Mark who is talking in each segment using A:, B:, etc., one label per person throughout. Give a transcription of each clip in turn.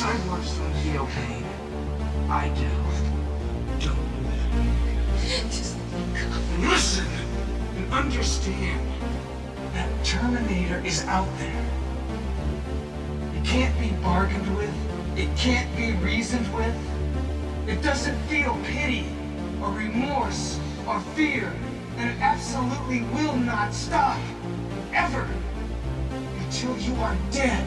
A: I want some to feel pain. I do. Don't do that.
B: Just
A: listen and understand that Terminator is out there. It can't be bargained with. It can't be reasoned with. It doesn't feel pity or remorse or fear. And it absolutely will not stop. Ever. Until you are dead.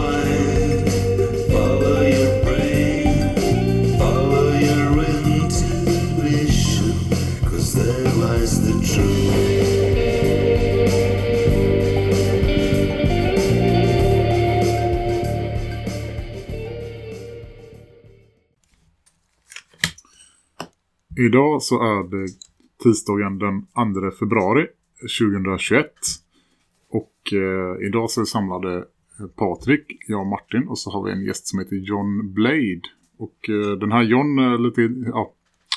C: Idag så är det tisdagen den 2 februari 2021. Och eh, idag så är samlade Patrik, jag och Martin och så har vi en gäst som heter John Blade. Och eh, den här John är lite, ja,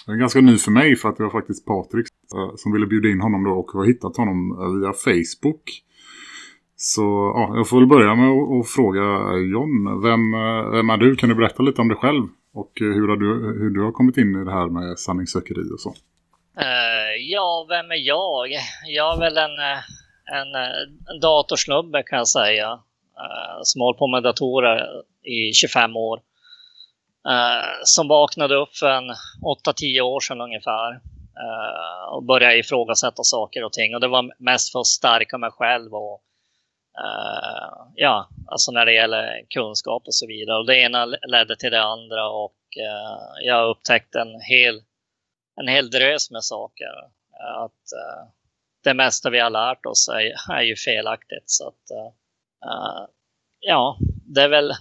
C: är ganska ny för mig för att det var faktiskt Patrik eh, som ville bjuda in honom då och har hittat honom eh, via Facebook. Så ja, jag får väl börja med att, fråga John, vem, eh, vem är du? Kan du berätta lite om dig själv? Och eh, hur, har du, hur du har kommit in i det här med sanningssökeri och så?
D: Uh, ja, vem är jag? Jag är väl en, eh, en, datorsnubbe kan jag säga. Uh, som hållit på med datorer i 25 år. Uh, som vaknade upp för en 8-10 år sedan ungefär. Uh, och började ifrågasätta saker och ting. Och det var mest för att stärka mig själv och Eh, ja, alltså när det gäller kunskap och så vidare. Och det ena ledde till det andra och eh, jag upptäckte en hel en hel drös med saker. Att uh, det mesta vi har lärt oss är, är ju felaktigt. Så att, uh, ja, det är, väl,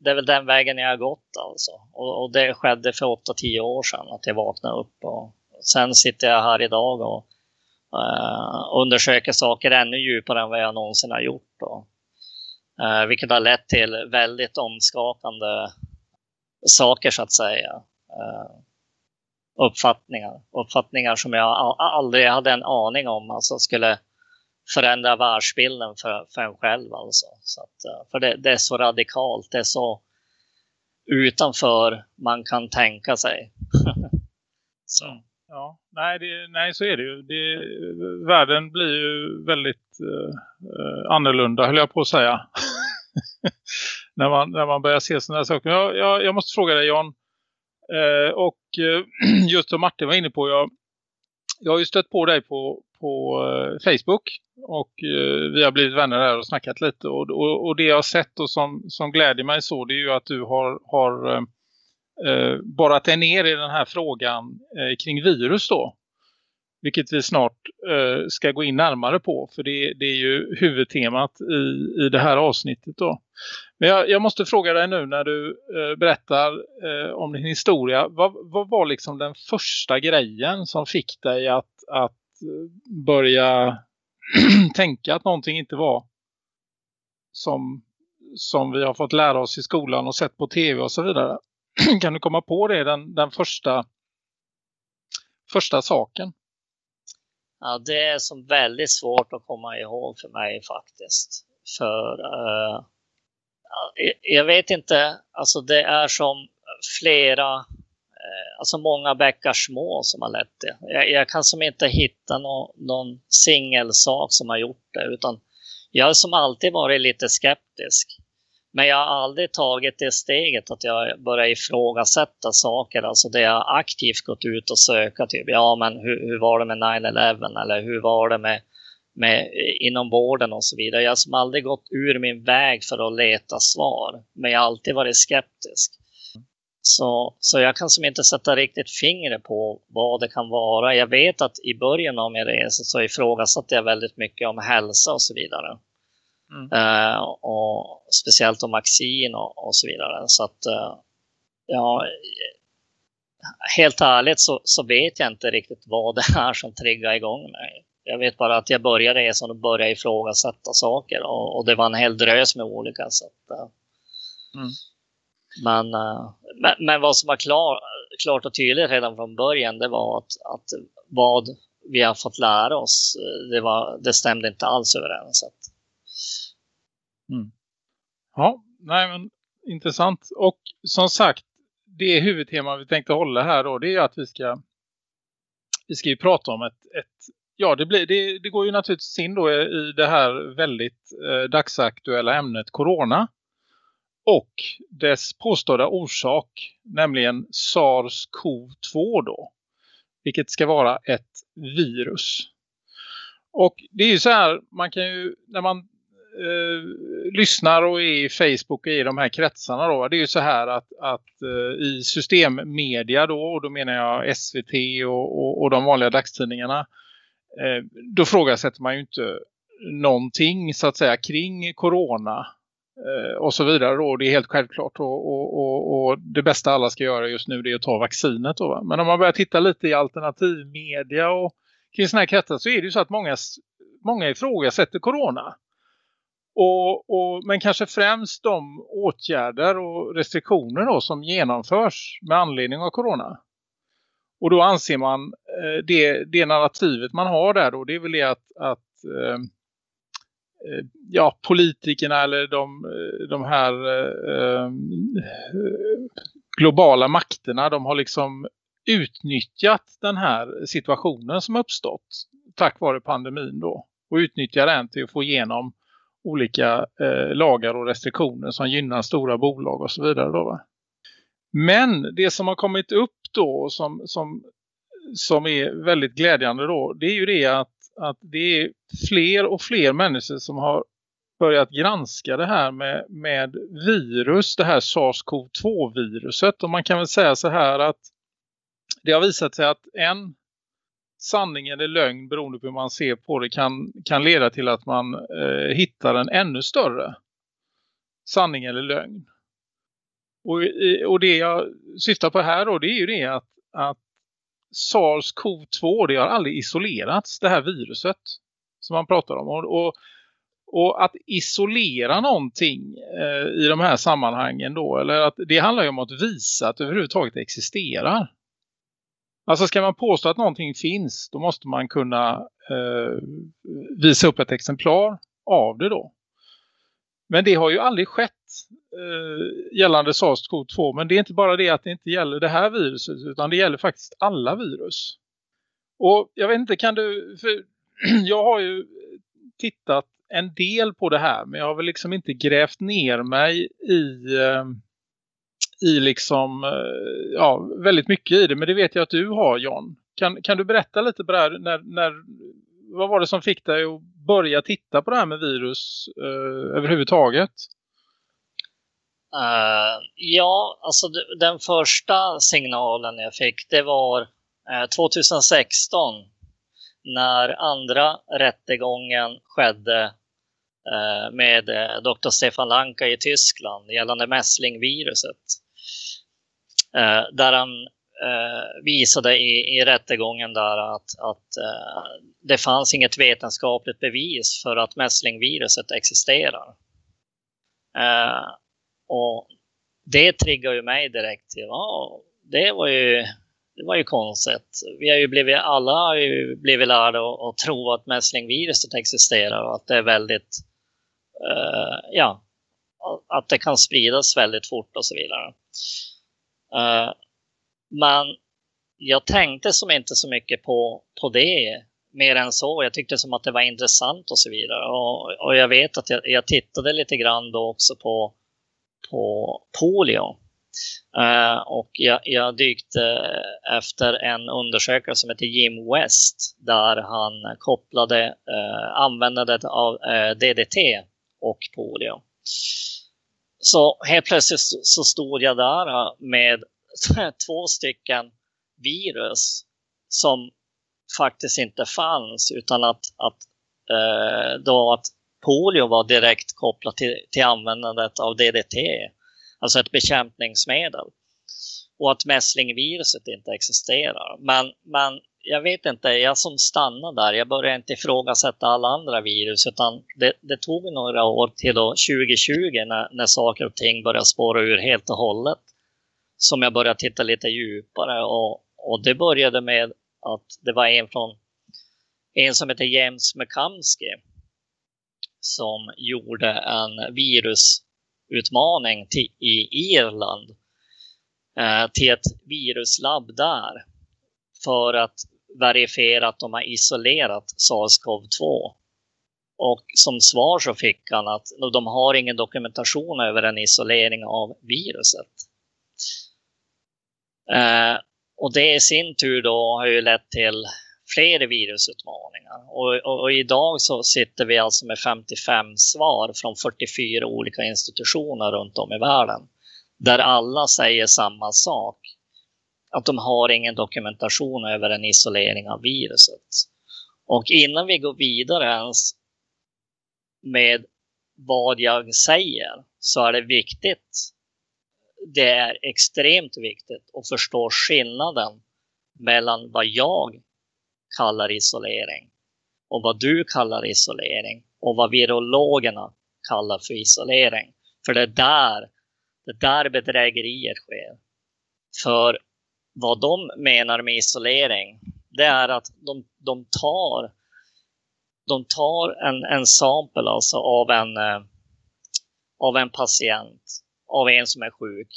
D: det är väl den vägen jag har gått alltså. Och, och det skedde för 8-10 år sedan att jag vaknade upp. Och sen sitter jag här idag och uh, undersöker saker ännu djupare än vad jag någonsin har gjort. Och, eh, vilket har lett till väldigt omskakande saker så att säga eh, uppfattningar. Uppfattningar som jag aldrig hade en aning om alltså skulle förändra världsbilden för, för en själv. Alltså. Så att, för det, det, är så radikalt, det är så utanför man kan tänka sig.
E: så. Mm. Ja, nej, det, nej så är det ju. Det, världen blir ju väldigt eh, eh annorlunda höll jag på att säga. när, man, när man börjar se sådana här saker. Jag, jag, jag måste fråga dig Jan. Eh, och eh, just som Martin var inne på, jag, jag har ju stött på dig på, på eh, Facebook och eh, vi har blivit vänner där och snackat lite. Och, och, och det jag har sett och som, som gläder mig så det är ju att du har, har eh, eh, det är ner i den här frågan eh, kring virus då. Vilket vi snart eh, ska gå in närmare på. För det, det är ju huvudtemat i, i det här avsnittet då. Men jag, jag måste fråga dig nu när du eh, berättar eh, om din historia. Vad, vad, var liksom den första grejen som fick dig att, att eh, börja tänka att någonting inte var som, som vi har fått lära oss i skolan och sett på tv och så vidare. kan du komma på det, den, den första, första saken?
D: Ja, det är som väldigt svårt att komma ihåg för mig faktiskt. För uh, jag vet inte, alltså det är som flera, uh, alltså många bäckar små som har lett det. Jag, jag kan som inte hitta no, någon singelsak som har gjort det, utan jag har som alltid varit lite skeptisk. Men jag har aldrig tagit det steget att jag börjar ifrågasätta saker. Alltså det jag aktivt gått ut och söka typ, ja men hur, hur var det med 9-11 eller hur var det med, med inom vården och så vidare. Jag har som aldrig gått ur min väg för att leta svar. Men jag har alltid varit skeptisk. Så, så jag kan som inte sätta riktigt fingret på vad det kan vara. Jag vet att i början av min resa så ifrågasatte jag väldigt mycket om hälsa och så vidare.
E: Mm.
D: Eh, och speciellt om vaccin och, och så vidare. Så att, eh, ja, helt ärligt så, så vet jag inte riktigt vad det är som triggar igång mig. Jag vet bara att jag började resan och började ifrågasätta saker och, och det var en hel drös med olika. Så att, eh,
E: Mm.
D: men, men, men vad som var klar, klart och tydligt redan från början det var att, att vad vi har fått lära oss, det, var, det stämde inte alls överens. Så att, Mm.
E: Ja, nej men intressant. Och som sagt, det huvudtema vi tänkte hålla här då, det är att vi ska vi ska ju prata om ett, ett ja det, blir, det, det går ju naturligtvis in då i det här väldigt eh, dagsaktuella ämnet corona och dess påstådda orsak, nämligen SARS-CoV-2 då, vilket ska vara ett virus. Och det är ju så här, man kan ju, när man eh, lyssnar och är i Facebook och i de här kretsarna då. Det är ju så här att, att eh, i systemmedia då, och då menar jag SVT och, och, och de vanliga dagstidningarna. Eh, då frågasätter man ju inte någonting så att säga kring corona eh, och så vidare då. Det är helt självklart och, och, och, och det bästa alla ska göra just nu det är att ta vaccinet då. Va? Men om man börjar titta lite i alternativmedia och kring sådana här kretsar så är det ju så att många, många ifrågasätter corona. Och, och, men kanske främst de åtgärder och restriktioner då som genomförs med anledning av corona. Och då anser man eh, det, det narrativet man har där då det är väl det att, att eh, eh ja, politikerna eller de, eh, de här eh, eh, globala makterna de har liksom utnyttjat den här situationen som uppstått tack vare pandemin då. Och utnyttjar den till att få igenom olika eh, lagar och restriktioner som gynnar stora bolag och så vidare. Då, va? Men det som har kommit upp då som, som, som är väldigt glädjande då det är ju det att, att det är fler och fler människor som har börjat granska det här med, med virus, det här SARS-CoV-2-viruset. Och man kan väl säga så här att det har visat sig att en sanning eller lögn beroende på hur man ser på det kan, kan leda till att man eh, hittar en ännu större sanning eller lögn. Och, och det jag syftar på här då det är ju det att, att SARS-CoV-2 det har aldrig isolerats det här viruset som man pratar om. Och, och, och att isolera någonting eh, i de här sammanhangen då eller att det handlar ju om att visa att det överhuvudtaget existerar. Alltså ska man påstå att någonting finns då måste man kunna eh, visa upp ett exemplar av det då. Men det har ju aldrig skett eh, gällande SARS-CoV-2. Men det är inte bara det att det inte gäller det här viruset utan det gäller faktiskt alla virus. Och jag vet inte, kan du... För jag har ju tittat en del på det här men jag har väl liksom inte grävt ner mig i... Eh, i liksom, eh, ja, väldigt mycket i det. Men det vet jag att du har, John. Kan, kan du berätta lite på det här? När, när, vad var det som fick dig att börja titta på det här med virus eh, överhuvudtaget?
D: Uh, ja, alltså den första signalen jag fick det var eh, uh, 2016 när andra rättegången skedde uh, med Dr. Stefan Lanka i Tyskland gällande mässlingviruset. Eh, där han eh, visade i, i rättegången där att, att eh, det fanns inget vetenskapligt bevis för att mässlingviruset existerar. Och det triggar ju mig direkt till, ja, det var ju, det var ju konstigt. Vi har ju blivit, alla har ju blivit lärda att tro att mässlingviruset existerar och att det är väldigt, uh, ja, att det kan spridas väldigt fort och så vidare. Uh, men jag tänkte som inte så mycket på, på det mer än så. Jag tyckte som att det var intressant och så vidare. Och, och jag vet att jag, jag tittade lite grann då också på på polio. Uh, och jag, jag dykte efter en undersökare som heter Jim West där han kopplade uh, användandet av uh, DDT och polio. Så helt plötsligt så stod jag där med två stycken virus som faktiskt inte fanns utan att, att, eh, då att polio var direkt kopplat till, till användandet av DDT, alltså ett bekämpningsmedel. Och att mässlingviruset inte existerar. Men, men jag vet inte, jag som stannade där, jag började inte ifrågasätta alla andra virus utan det, det tog några år till då 2020 när, när saker och ting började spåra ur helt och hållet. Som jag började titta lite djupare och, och det började med att det var en från en som heter James McCamsky som gjorde en virusutmaning till, i Irland eh, till ett viruslabb där för att verifiera att de har isolerat SARS-CoV-2. Och som svar så fick han att de har ingen dokumentation över en isolering av viruset. Eh, och det i sin tur då har ju lett till fler virusutmaningar. Och, och, och, idag så sitter vi alltså med 55 svar från 44 olika institutioner runt om i världen. Där alla säger samma sak. Att de har ingen dokumentation över en isolering av viruset. Och innan vi går vidare ens med vad jag säger så är det viktigt. Det är extremt viktigt att förstå skillnaden mellan vad jag kallar isolering och vad du kallar isolering och vad virologerna kallar för isolering. För det är där, det är där bedrägeriet sker. För vad de menar med isolering, det är att de, de tar, de tar en, en sample alltså av en, eh, av en patient, av en som är sjuk.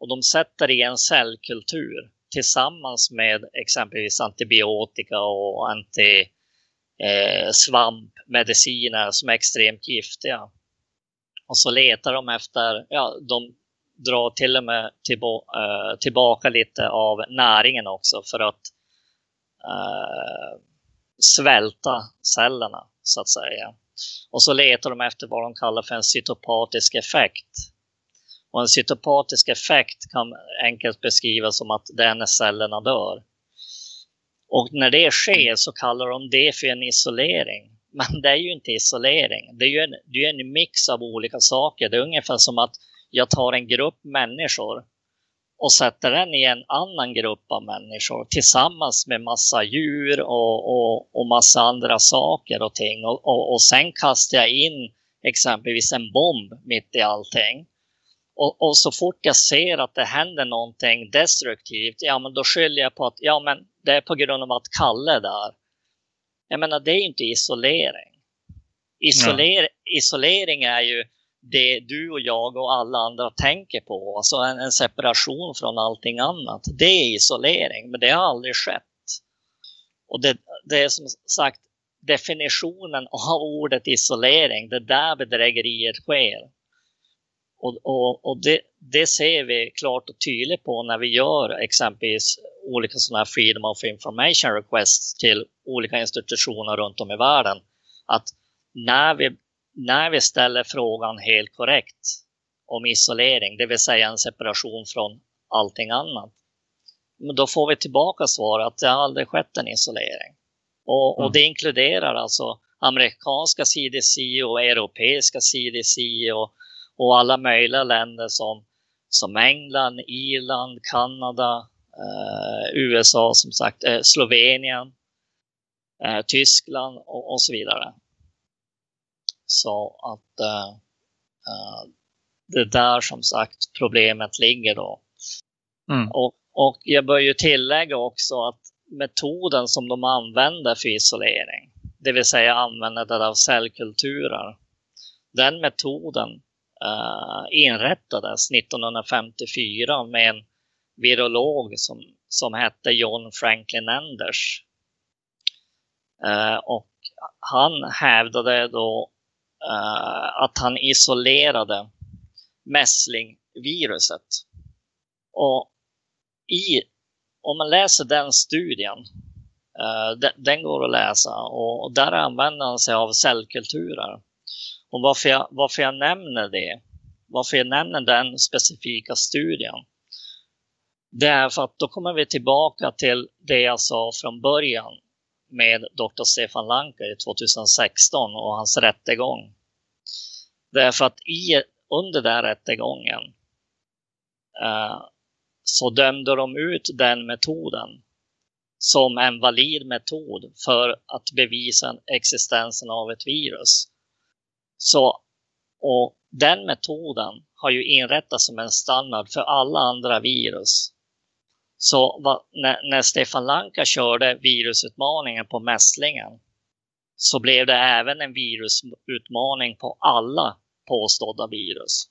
D: Och de sätter i en cellkultur tillsammans med exempelvis antibiotika och anti eh, svampmediciner som är extremt giftiga. Och så letar de efter, ja, de drar till och med eh, tillbaka lite av näringen också för att eh, svälta cellerna så att säga. Och så letar de efter vad de kallar för en cytopatisk effekt. Och en cytopatisk effekt kan enkelt beskrivas som att det är när cellerna dör. Och när det sker så kallar de det för en isolering. Men det är ju inte isolering. Det är ju en, det är en mix av olika saker. Det är ungefär som att jag tar en grupp människor och sätter den i en annan grupp av människor tillsammans med massa djur och, och, och massa andra saker och ting. Och, och, och sen kastar jag in exempelvis en bomb mitt i allting. Och, och, så fort jag ser att det händer någonting destruktivt, ja men då skyller jag på att ja men det är på grund av att Kalle är där. Jag menar det är ju inte isolering. Isoler, ja. Isolering är ju det du och jag och alla andra tänker på. Alltså en, en, separation från allting annat. Det är isolering, men det har aldrig skett. Och det, det är som sagt definitionen av ordet isolering, det är där bedrägeriet sker. Och, och, och det, det, ser vi klart och tydligt på när vi gör exempelvis olika sådana här freedom of information requests till olika institutioner runt om i världen. Att när vi, när vi ställer frågan helt korrekt om isolering, det vill säga en separation från allting annat, då får vi tillbaka svar att det har aldrig skett en isolering. Och, och mm. det inkluderar alltså amerikanska CDC och europeiska CDC och och alla möjliga länder som, som England, Irland, Kanada, eh, USA som sagt, eh, Slovenien, eh, Tyskland och, och, så vidare. Så att eh, det är där som sagt problemet ligger då. Mm. Och, och jag bör ju tillägga också att metoden som de använder för isolering, det vill säga användandet av cellkulturer, den metoden uh, inrättades 1954 med en virolog som, som hette John Franklin Anders. Uh, och han hävdade då uh, att han isolerade mässlingviruset. Och i, om man läser den studien, uh, den, den, går att läsa och, och där använder han sig av cellkulturer. Och varför jag, varför jag nämner det, varför jag nämner den specifika studien, det är för att då kommer vi tillbaka till det jag sa från början med Dr. Stefan Lanker i 2016 och hans rättegång. Därför att i, under den rättegången eh, så dömde de ut den metoden som en valid metod för att bevisa existensen av ett virus. Så, och den metoden har ju inrättats som en standard för alla andra virus. Så va, när, när, Stefan Lanka körde virusutmaningen på mässlingen så blev det även en virusutmaning på alla påstådda virus.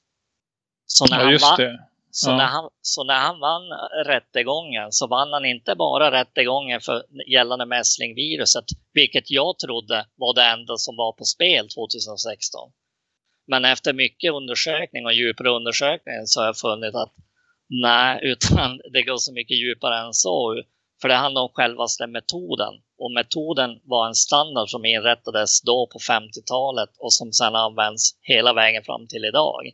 D: Så när, ja, han, vann, så, ja. när han, så när han vann rättegången så vann han inte bara rättegången för gällande mässlingviruset, vilket jag trodde var det enda som var på spel 2016. Men efter mycket undersökning och djupare undersökning så har jag funnit att nej, utan det går så mycket djupare än så. För det handlar om självaste metoden. Och metoden var en standard som inrättades då på 50-talet och som sedan används hela vägen fram till idag.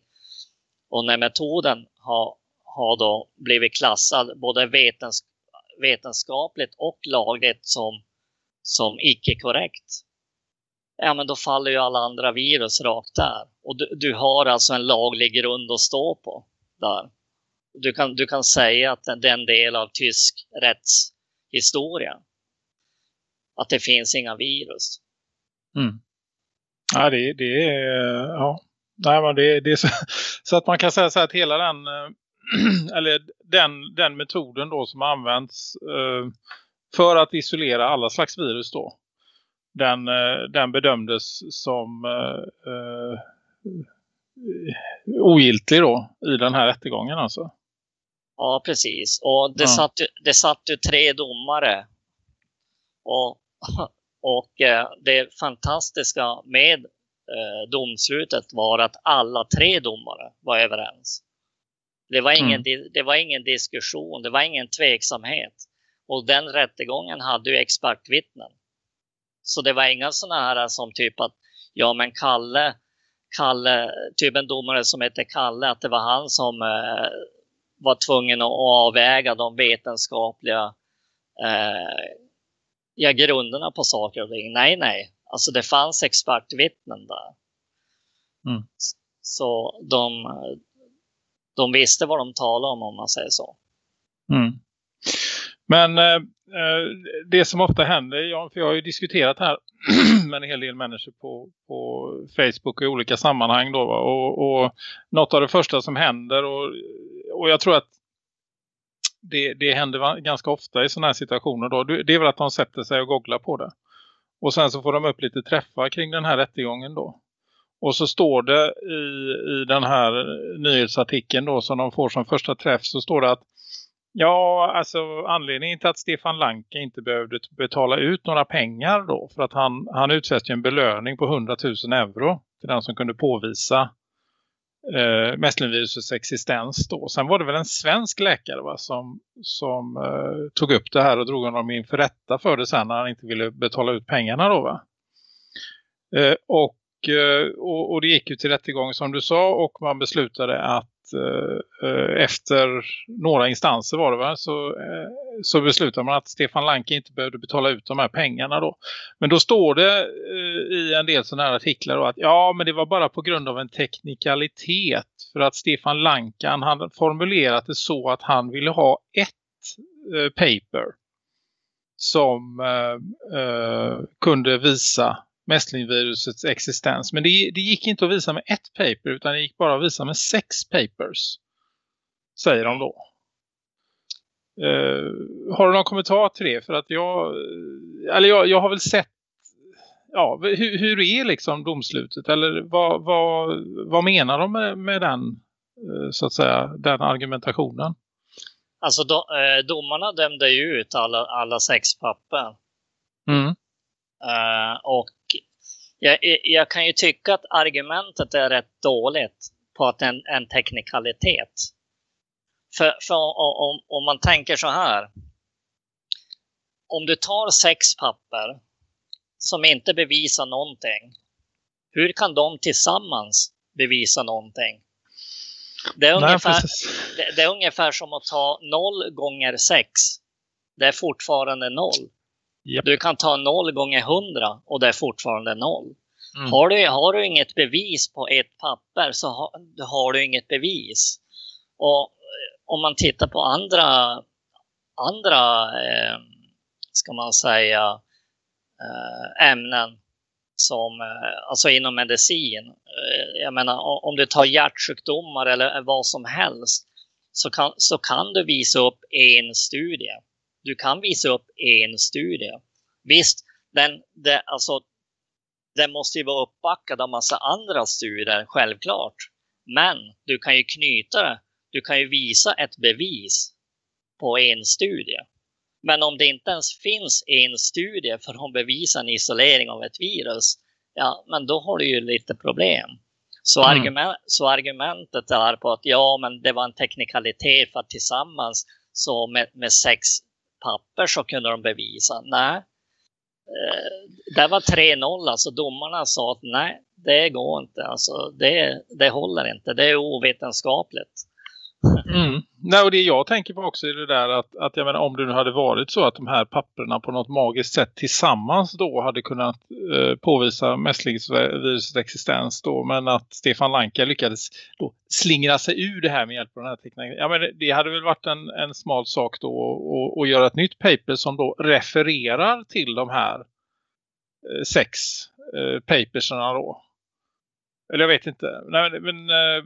D: Och när metoden har, har då blivit klassad både vetens, vetenskapligt och lagligt som, som icke-korrekt, ja men då faller ju alla andra virus rakt där. Och du, du har alltså en laglig grund att stå på där. Du kan, du kan säga att det är en del av tysk rättshistoria. Att det finns inga virus.
E: Mm. Ja, det, det är... Ja. Nej, men det, det är så, så, att man kan säga så att hela den... Eh, eller den, den metoden då som används eh, för att isolera alla slags virus då den, eh, den bedömdes som eh, eh, ogiltig då i den här rättegången alltså.
D: Ja, precis. Och det, ja. satt, det satt ju tre domare. Och, och eh, det fantastiska med eh, domslutet var att alla tre domare var överens. Det var, ingen, mm. det var ingen diskussion, det var ingen tveksamhet. Och den rättegången hade ju expertvittnen. Så det var inga sådana här som typ att ja men Kalle, Kalle, typ en domare som heter Kalle, att det var han som eh, var tvungen att avväga de vetenskapliga eh, ja, grunderna på saker och ting. Nej, nej. Alltså det fanns expertvittnen där. Mm. Så de, de visste vad de talade om om man säger så.
E: Mm. Men eh, eh, det som ofta händer, ja, för jag har ju diskuterat här med en hel del människor på, på Facebook i olika sammanhang då. Och, och något av det första som händer och, och jag tror att det, det händer ganska ofta i sådana här situationer då. Det är väl att de sätter sig och googlar på det. Och sen så får de upp lite träffar kring den här rättegången då. Och så står det i, i den här nyhetsartikeln då som de får som första träff så står det att Ja, alltså anledningen till att Stefan Lanke inte behövde betala ut några pengar då för att han, han utsätter en belöning på 100 000 euro till den som kunde påvisa eh, mässlingvirusets existens då. Sen var det väl en svensk läkare va, som, som eh, tog upp det här och drog honom inför rätta för det sen när han inte ville betala ut pengarna då va. Eh, och, eh, och, och det gick ju till rättegång som du sa och man beslutade att Eh, efter några instanser var det va, så, eh, så beslutade man att Stefan Lanke inte behövde betala ut de här pengarna då. Men då står det eh, i en del sådana här artiklar då att ja men det var bara på grund av en teknikalitet för att Stefan Lankan han formulerat det så att han ville ha ett eh, paper som kunde visa mässlingvirusets existens. Men det, det gick inte att visa med ett paper utan det gick bara att visa med sex papers. Säger de då. Uh, har du någon kommentar till det? För att jag, eller jag, jag har väl sett ja, hur, hur är liksom domslutet? Eller vad, vad, vad menar de med, med den uh, så att säga, den argumentationen?
D: Alltså do, eh, domarna dömde ju ut alla, alla sex papper. Mm. Uh, och jag, jag, kan ju tycka att argumentet är rätt dåligt på att en, en teknikalitet. För, för om, om man tänker så här. Om du tar sex papper som inte bevisar någonting. Hur kan de tillsammans bevisa någonting? Det är, ungefär, det, det är ungefär som att ta 0 gånger 6. Det är fortfarande 0.
E: Japp.
D: Du kan ta 0 gånger 100 och det är fortfarande 0.
E: Mm.
D: Har, du, har du inget bevis på ett papper så har, har du inget bevis. Och eh, om man tittar på andra, andra eh, ska man säga, eh, ämnen som, eh, alltså inom medicin. Eh, jag menar om du tar hjärtsjukdomar eller vad som helst så kan, så kan du visa upp en studie. Du kan visa upp en studie. Visst, den, det, alltså, den måste ju vara uppbackad av massa andra studier, självklart. Men du kan ju knyta det. Du kan ju visa ett bevis på en studie. Men om det inte ens finns en studie för att bevisa en isolering av ett virus, ja, men då har du ju lite problem. Så,
E: Mm.
D: argument, så argumentet är på att ja, men det var en teknikalitet för att tillsammans så med, med sex papper så kunde de bevisa. Nej, eh, det var 3-0. Alltså domarna sa att nej, det går inte. Alltså, det, det håller inte. Det är ovetenskapligt.
E: Mm. mm. Nej, och det jag tänker på också är det där att, att jag menar, om det nu hade varit så att de här papperna på något magiskt sätt tillsammans då hade kunnat eh, påvisa mässlingsvirusets existens då, men att Stefan Lanka lyckades då slingra sig ur det här med hjälp av den här tekniken. Ja, men det, det hade väl varit en, en smal sak då att- göra ett nytt paper som då refererar till de här eh, sex eh, paperserna då. Eller jag vet inte. Nej, men, eh,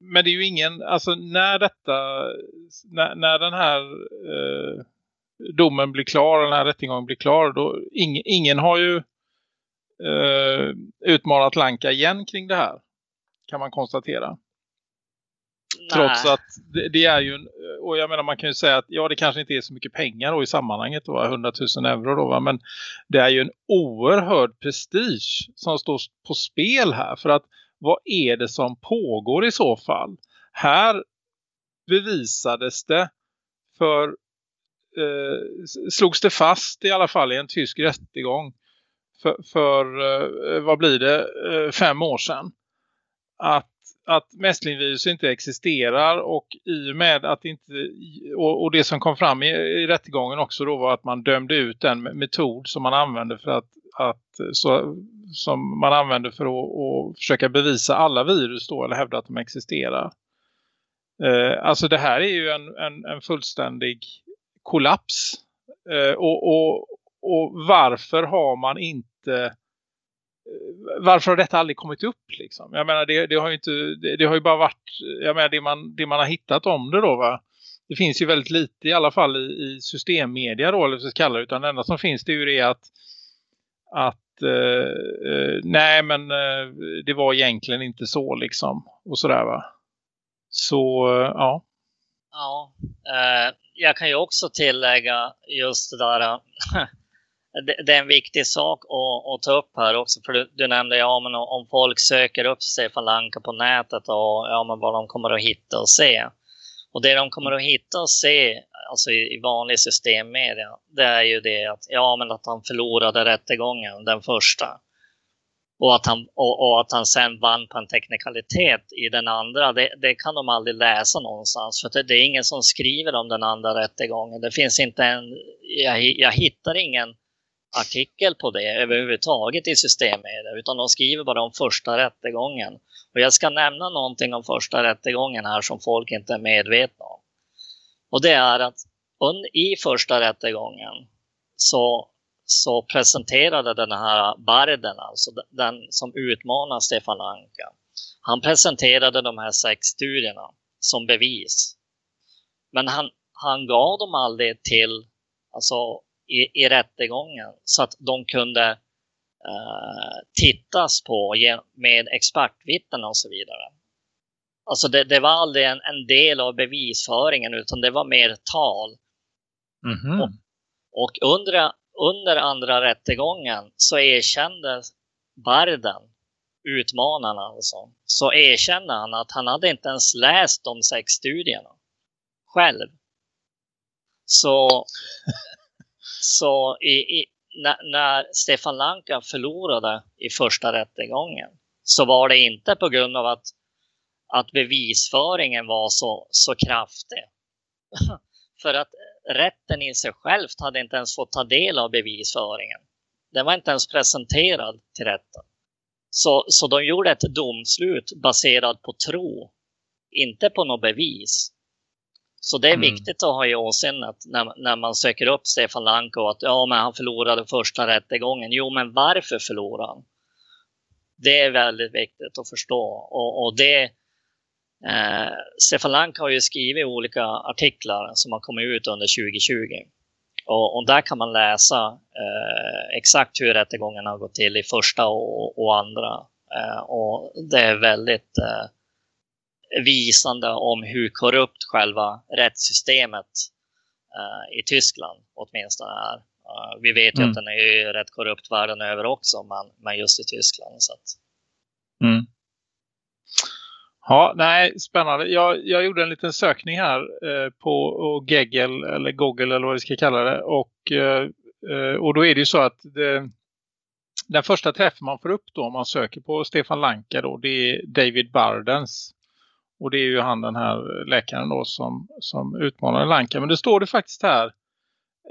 E: men det är ju ingen, alltså när detta, när, när den här eh, domen blir klar, den här rättegången blir klar, då ing, ingen har ju eh, utmanat Lanka igen kring det här, kan man konstatera. Trots
D: Nej.
E: att det, det är ju, och jag menar man kan ju säga att ja det kanske inte är så mycket pengar då i sammanhanget då, 100 000 euro då va? men det är ju en oerhörd prestige som står på spel här för att vad är det som pågår i så fall? Här bevisades det för eh, slogs det fast i alla fall i en tysk rättegång för, för eh, vad blir det, eh, fem år sedan att, att mässlingvirus inte existerar och i och med att inte och, och det som kom fram i, i rättegången också då var att man dömde ut den metod som man använde för att, att så, som man använder för att, att försöka bevisa alla virus då eller hävda att de existerar. Eh, alltså det här är ju en, en, en fullständig kollaps. Eh, och, och, och varför har man inte eh, varför har detta aldrig kommit upp liksom? Jag menar det, det har ju inte det, det har ju bara varit jag menar det man, det man har hittat om det då va. Det finns ju väldigt lite i alla fall i, i systemmedia då eller vad vi ska kalla det utan det enda som finns det är ju det att att eh, eh, nej men eh, det var egentligen inte så liksom och sådär va. Så eh, ja.
D: Ja, eh, jag kan ju också tillägga just det där. Eh, det, det är en viktig sak att, att ta upp här också. För du, du nämnde ja, men om folk söker upp Stefan Lanka på nätet och ja, men vad de kommer att hitta och se. Och det de kommer att hitta och se alltså i, vanlig systemmedia, det är ju det att, ja, men att han förlorade rättegången, den första. Och att, han, och, och att han sen vann på en teknikalitet i den andra, det, det kan de aldrig läsa någonstans. För det, det är ingen som skriver om den andra rättegången. Det finns inte en, jag, jag hittar ingen artikel på det överhuvudtaget i systemmedia, utan de skriver bara om första rättegången. Och jag ska nämna någonting om första rättegången här som folk inte är medvetna om. Och det är att i första rättegången så, så presenterade den här Barden, alltså den som utmanar Stefan Anka, han presenterade de här sex studierna som bevis. Men han, han gav dem aldrig till, alltså i, i rättegången så att de kunde tittas på med expertvittnen och så vidare. Alltså det, det var aldrig en, en del av bevisföringen utan det var mer tal.
E: Mhm.
D: Och under, under andra rättegången så erkände Barden, utmanarna alltså, så erkände han att han hade inte ens läst de sex studierna själv. Så, så i, i, när, när Stefan Lanka förlorade i första rättegången så var det inte på grund av att, att bevisföringen var så, så kraftig. För att rätten i sig självt hade inte ens fått ta del av bevisföringen. Den var inte ens presenterad till rätten. Så, så de gjorde ett domslut baserat på tro, inte på något bevis. Så det är
E: Mm.
D: viktigt att ha i åsinnet när, när man söker upp Stefan Lanko att ja, men han förlorade första rättegången. Jo, men varför förlorade han? Det är väldigt viktigt att förstå. Och, och det, eh, Stefan Lanko har ju skrivit olika artiklar som har kommit ut under 2020. Och, och där kan man läsa eh, exakt hur rättegången har gått till i första och, och andra. Eh, och det är väldigt eh, visande om hur korrupt själva rättssystemet eh, i Tyskland åtminstone är. Eh, vi vet ju
E: Mm.
D: att den är ju rätt korrupt världen över också, men, men just i Tyskland. Så att,
E: Mm. Ja, nej, spännande. Jag, jag gjorde en liten sökning här eh, på Gegel eller Google eller vad vi ska kalla det. Och, eh, eh, och då är det ju så att det, den första träffen man får upp då om man söker på Stefan Lanka då, det är David Bardens. Och det är ju han den här läkaren då som, som utmanade Lanka. Men det står det faktiskt här.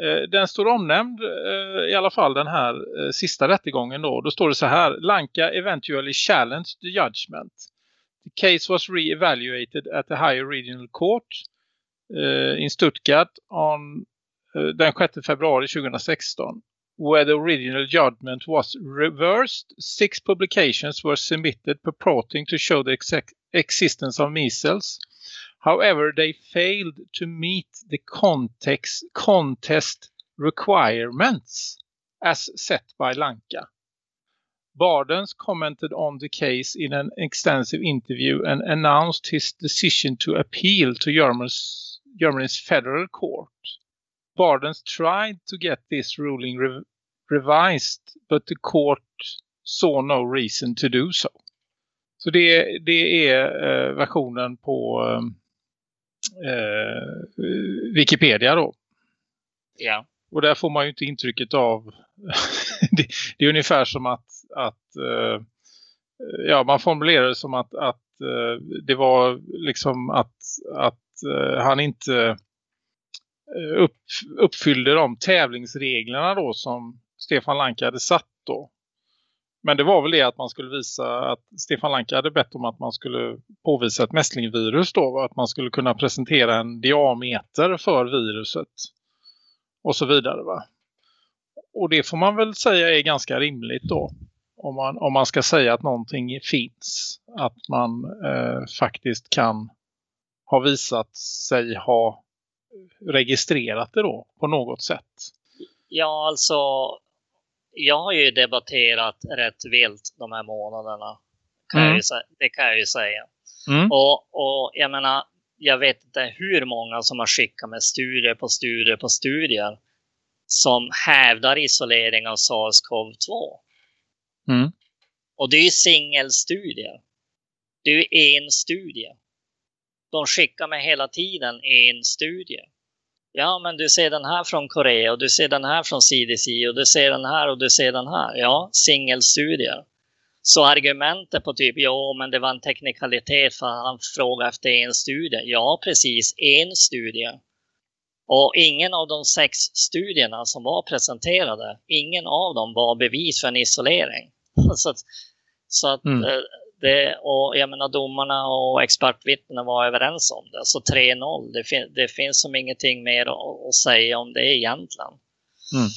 E: Eh, den står omnämnd eh, i alla fall den här eh, sista rättegången då. Då står det så här. Lanka eventually challenged the judgment. The case was re-evaluated at the higher regional court eh, in Stuttgart on eh, den 6 februari 2016. Where the original judgment was reversed, six publications were submitted purporting to show the exact existence of measles. However, they failed to meet the context, contest requirements as set by Lanka. Bardens commented on the case in an extensive interview and announced his decision to appeal to Germany's, Germany's federal court. Bardens tried to get this ruling re- revised, but the court saw no reason to do so. Så det, det är eh, versionen på eh, Wikipedia då.
D: ja.
E: Och där får man ju inte intrycket av... det, det är ungefär som att, att eh, ja, man formulerar det som att, att eh, det var liksom att, att eh, han inte eh, upp, uppfyllde de tävlingsreglerna då som Stefan Lanka hade satt då. Men det var väl det att man skulle visa att Stefan Lanka hade bett om att man skulle påvisa ett mässlingvirus då. Att man skulle kunna presentera en diameter för viruset. Och så vidare va. Och det får man väl säga är ganska rimligt då. Om man, om man ska säga att någonting finns. Att man eh, faktiskt kan ha visat sig ha registrerat det då på något sätt.
D: Ja, alltså. Jag har ju debatterat rätt vilt de här månaderna. Kan
E: Mm.
D: jag det kan jag ju säga.
E: Mm.
D: Och, och jag menar, jag vet inte hur många som har skickat med studier på studier på studier som hävdar isolering av SARS-CoV-2.
E: Mm.
D: Och det är ju singelstudier. Det är ju en studie. De skickar med hela tiden en studie. Ja, men du ser den här från Korea och du ser den här från CDC och du ser den här och du ser den här. Ja, singelstudier. Så argumentet på typ, ja men det var en teknikalitet för att han frågade efter en studie. Ja, precis, en studie. Och ingen av de sex studierna som var presenterade, ingen av dem var bevis för en isolering. Så att, så att
E: Mm.
D: Det, och jag menar domarna och expertvittnena var överens om det. Så 3-0, det, fin, det finns som ingenting mer att, att säga om det egentligen.
E: Mm.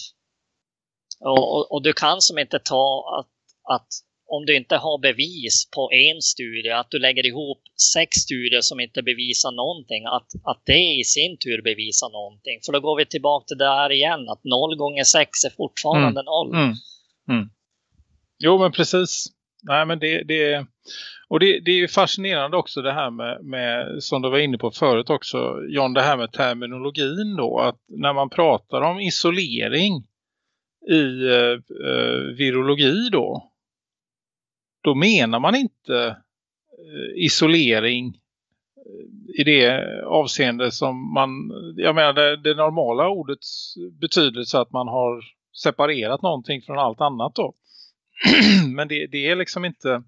D: Och, och, och du kan som inte ta att, att om du inte har bevis på en studie, att du lägger ihop sex studier som inte bevisar någonting, att, att det i sin tur bevisar någonting. För då går vi tillbaka till det här igen, att 0 gånger 6 är fortfarande 0.
E: Mm. Mm. Jo, men precis. Nej, men det, det, och det, det är ju fascinerande också det här med, med, som du var inne på förut också, John, det här med terminologin då. Att när man pratar om isolering i eh, eh virologi då, då menar man inte eh, isolering eh, i det avseende som man, jag menar det, det normala ordets betydelse att man har separerat någonting från allt annat då. Men det, det är liksom inte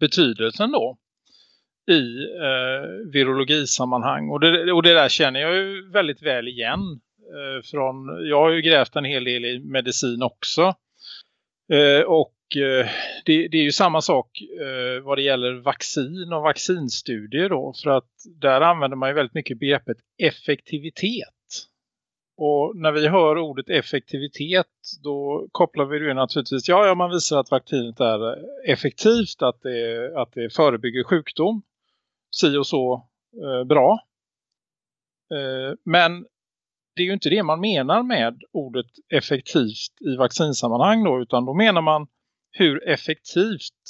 E: betydelsen då i eh, virologisammanhang. Och det, och det där känner jag ju väldigt väl igen. Eh, från, jag har ju grävt en hel del i medicin också. Eh, och eh, det, det, är ju samma sak eh, vad det gäller vaccin och vaccinstudier då. För att där använder man ju väldigt mycket begreppet effektivitet. Och när vi hör ordet effektivitet då kopplar vi det naturligtvis, ja, ja man visar att vaccinet är effektivt, att det, att det förebygger sjukdom, si och så eh, bra. Eh, men det är ju inte det man menar med ordet effektivt i vaccinsammanhang då, utan då menar man hur effektivt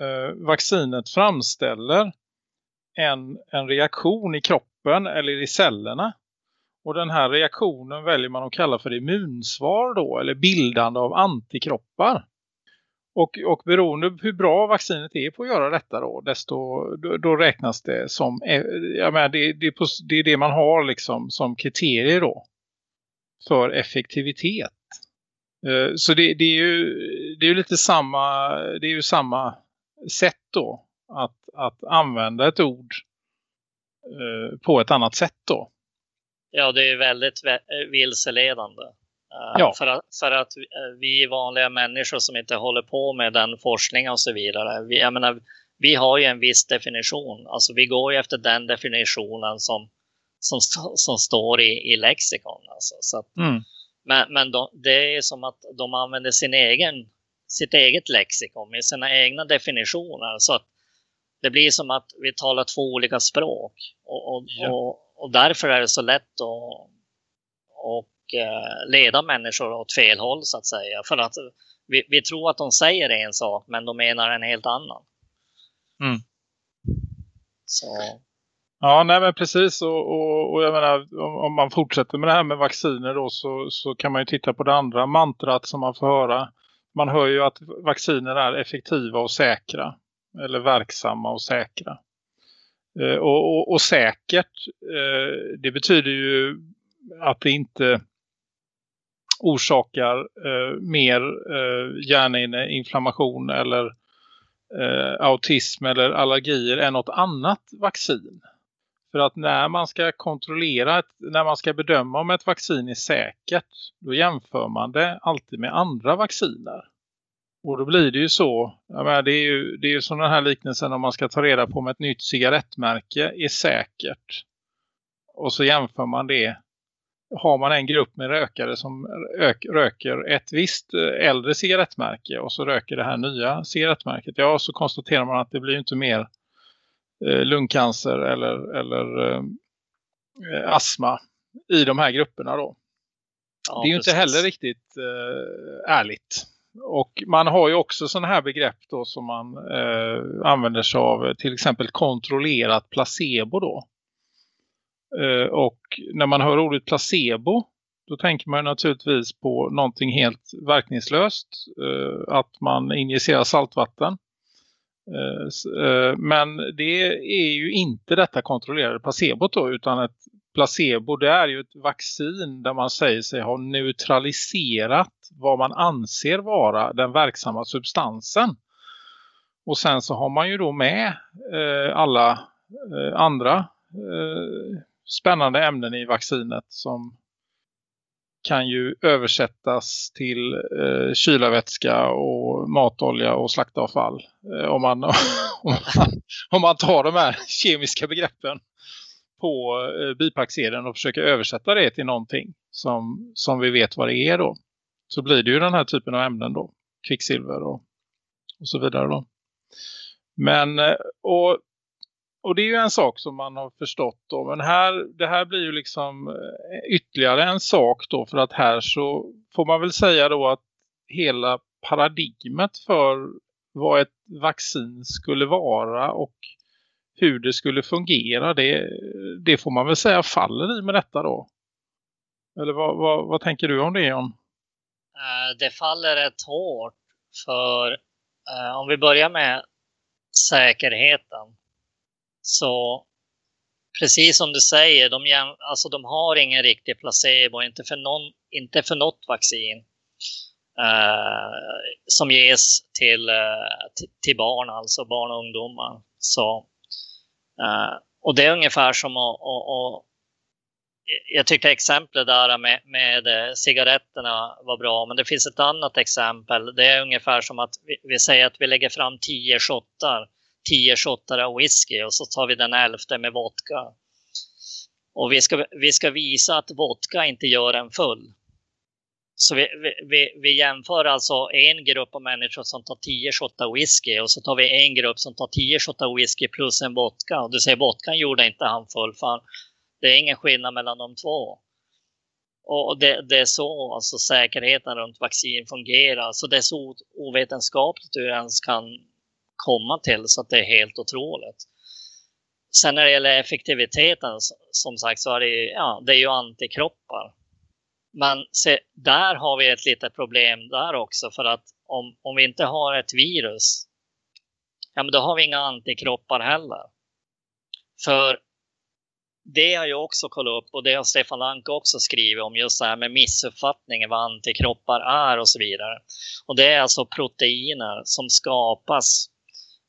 E: eh, vaccinet framställer en, en reaktion i kroppen eller i cellerna. Och den här reaktionen väljer man att kalla för immunsvar då, eller bildande av antikroppar. Och, och beroende på hur bra vaccinet är på att göra detta då, desto, då, då räknas det som, eh, jag menar, det, det, det är det man har liksom som kriterier då för effektivitet. Eh, så det, det, är ju, det är ju lite samma, det är ju samma sätt då att, att använda ett ord eh, på ett annat sätt då.
D: Ja, det är väldigt vilseledande. Eh, ja. För, att, för att vi vanliga människor som inte håller på med den forskningen och så vidare. Vi, jag menar, vi har ju en viss definition. Alltså vi går ju efter den definitionen som, som, som står i, i lexikon. Alltså. Så att, mm. Men, men de, det är som att de använder sin egen, sitt eget lexikon med sina egna definitioner. Så att det blir som att vi talar två olika språk. Och, och, ja. och, och därför är det så lätt att och, eh, leda människor åt fel håll så att säga. För att vi, vi tror att de säger en sak men de menar en helt annan.
E: Mm. Så. Ja, nej men precis och, och, och jag menar om, om, man fortsätter med det här med vacciner då så, så kan man ju titta på det andra mantrat som man får höra. Man hör ju att vacciner är effektiva och säkra eller verksamma och säkra. Eh, och, och, och, säkert eh, det betyder ju att det inte orsakar eh, mer eh, hjärninflammation eller eh, autism eller allergier än något annat vaccin. För att när man ska kontrollera, ett, när man ska bedöma om ett vaccin är säkert, då jämför man det alltid med andra vacciner. Och då blir det ju så, menar, det är ju, det är ju som den här liknelsen om man ska ta reda på om ett nytt cigarettmärke är säkert. Och så jämför man det. Har man en grupp med rökare som röker ett visst eh, äldre cigarettmärke och så röker det här nya cigarettmärket. Ja, så konstaterar man att det blir inte mer Eh, lungcancer eller, eller eh, astma i de här grupperna då. Ja, det är ju precis. inte heller riktigt eh, ärligt. Och man har ju också sådana här begrepp då som man eh, använder sig av eh, till exempel kontrollerat placebo då. Eh, och när man hör ordet placebo då tänker man naturligtvis på någonting helt verkningslöst. Eh, att man injicerar saltvatten. Eh, eh, men det är ju inte detta kontrollerade placebo då, utan ett placebo det är ju ett vaccin där man säger sig ha neutraliserat vad man anser vara den verksamma substansen. Och sen så har man ju då med eh, alla eh, andra eh, spännande ämnen i vaccinet som kan ju översättas till eh, kylarvätska och matolja och slaktavfall. Eh, om, man, om, man, om man tar de här kemiska begreppen på eh, bipacksedeln och försöker översätta det till någonting som, som vi vet vad det är då. Så blir det ju den här typen av ämnen då. Kvicksilver och, och så vidare då. Men, eh, och och det är ju en sak som man har förstått då. Men här, det här blir ju liksom eh, ytterligare en sak då. För att här så får man väl säga då att hela paradigmet för vad ett vaccin skulle vara och hur det skulle fungera. Det, det får man väl säga faller i med detta då. Eller vad, vad, vad tänker du om det John?
D: Eh, det faller rätt hårt för eh, om vi börjar med säkerheten så precis som du säger, de, alltså, de har ingen riktig placebo, inte för, någon, inte för något vaccin eh, som ges till, eh, till barn, alltså barn och ungdomar. Så Uh, och det är ungefär som att, att, att jag tyckte exemplet där med, med eh, cigaretterna var bra, men det finns ett annat exempel. Det är ungefär som att vi, vi säger att vi lägger fram tio shottar, tio shottar av whisky och så tar vi den elfte med vodka. Och vi ska, vi ska visa att vodka inte gör en full. Så vi, vi, vi jämför alltså en grupp av människor som tar 10 shottar whisky och så tar vi en grupp som tar 10 shottar whisky plus en vodka. Och du säger vodkan gjorde inte han full för det är ingen skillnad mellan de två. Och det, det, är så alltså, säkerheten runt vaccin fungerar. Så det är så ovetenskapligt du ens kan komma till så att det är helt otroligt. Sen när det gäller effektiviteten, som sagt, så är det, ja, det är ju antikroppar. Men se, där har vi ett litet problem där också för att om, om vi inte har ett virus, ja men då har vi inga antikroppar heller. För det har jag också kollat upp och det har Stefan Lanke också skrivit om just det här med missuppfattningen vad antikroppar är och så vidare. Och det är alltså proteiner som skapas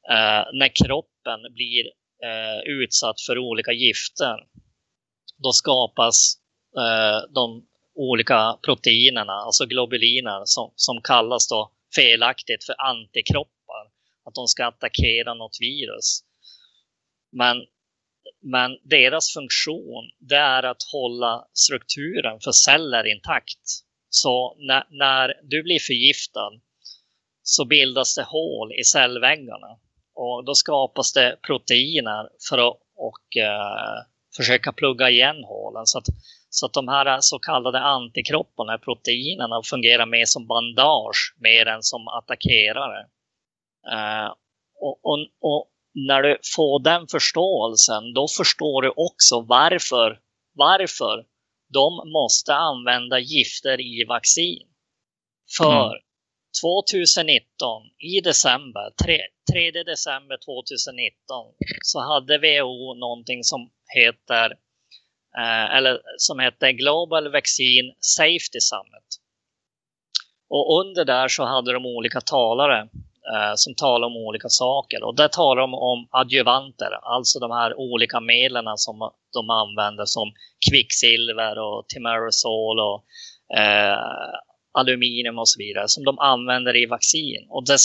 D: eh, när kroppen blir eh, utsatt för olika gifter. Då skapas eh, de olika proteinerna, alltså globuliner, som, som kallas då felaktigt för antikroppar. Att de ska attackera något virus. Men, men deras funktion, det är att hålla strukturen för celler intakt. Så när, när du blir förgiftad så bildas det hål i cellväggarna. Och då skapas det proteiner för att och, eh, försöka plugga igen hålen. Så att så att de här så kallade antikropparna, proteinerna, fungerar mer som bandage mer än som attackerare. Uh, och, och, och, när du får den förståelsen, då förstår du också varför, varför de måste använda gifter i vaccin. För mm. 2019 i december, 3, 3 december 2019, så hade WHO någonting som heter Eh, Eh, eller som hette Global Vaccine Safety Summit. Och under där så hade de olika talare eh, som talade om olika saker. Och där talar de om adjuvanter, alltså de här olika medlen som de använder som kvicksilver och timerosol och eh, aluminium och så vidare som de använder i vaccin. Och det,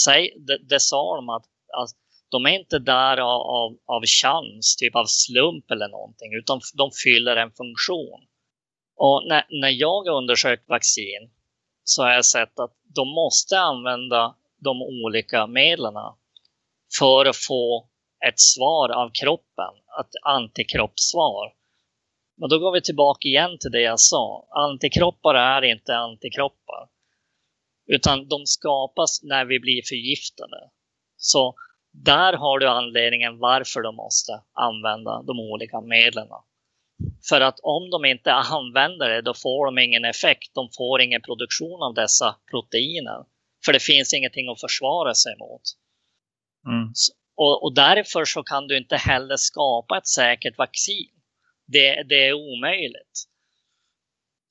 D: det, det sa de att, att de är inte där av, av, av chans, typ av slump eller någonting, utan de fyller en funktion. Och när, när jag har undersökt vaccin så har jag sett att de måste använda de olika medlen för att få ett svar av kroppen, ett antikroppssvar. Men då går vi tillbaka igen till det jag sa. Antikroppar är inte antikroppar. Utan de skapas när vi blir förgiftade. Så där har du anledningen varför de måste använda de olika medlen. För att om de inte använder det, då får de ingen effekt. De får ingen produktion av dessa proteiner. För det finns ingenting att försvara sig mot. Mm. Och, och, därför så kan du inte heller skapa ett säkert vaccin. Det, det är omöjligt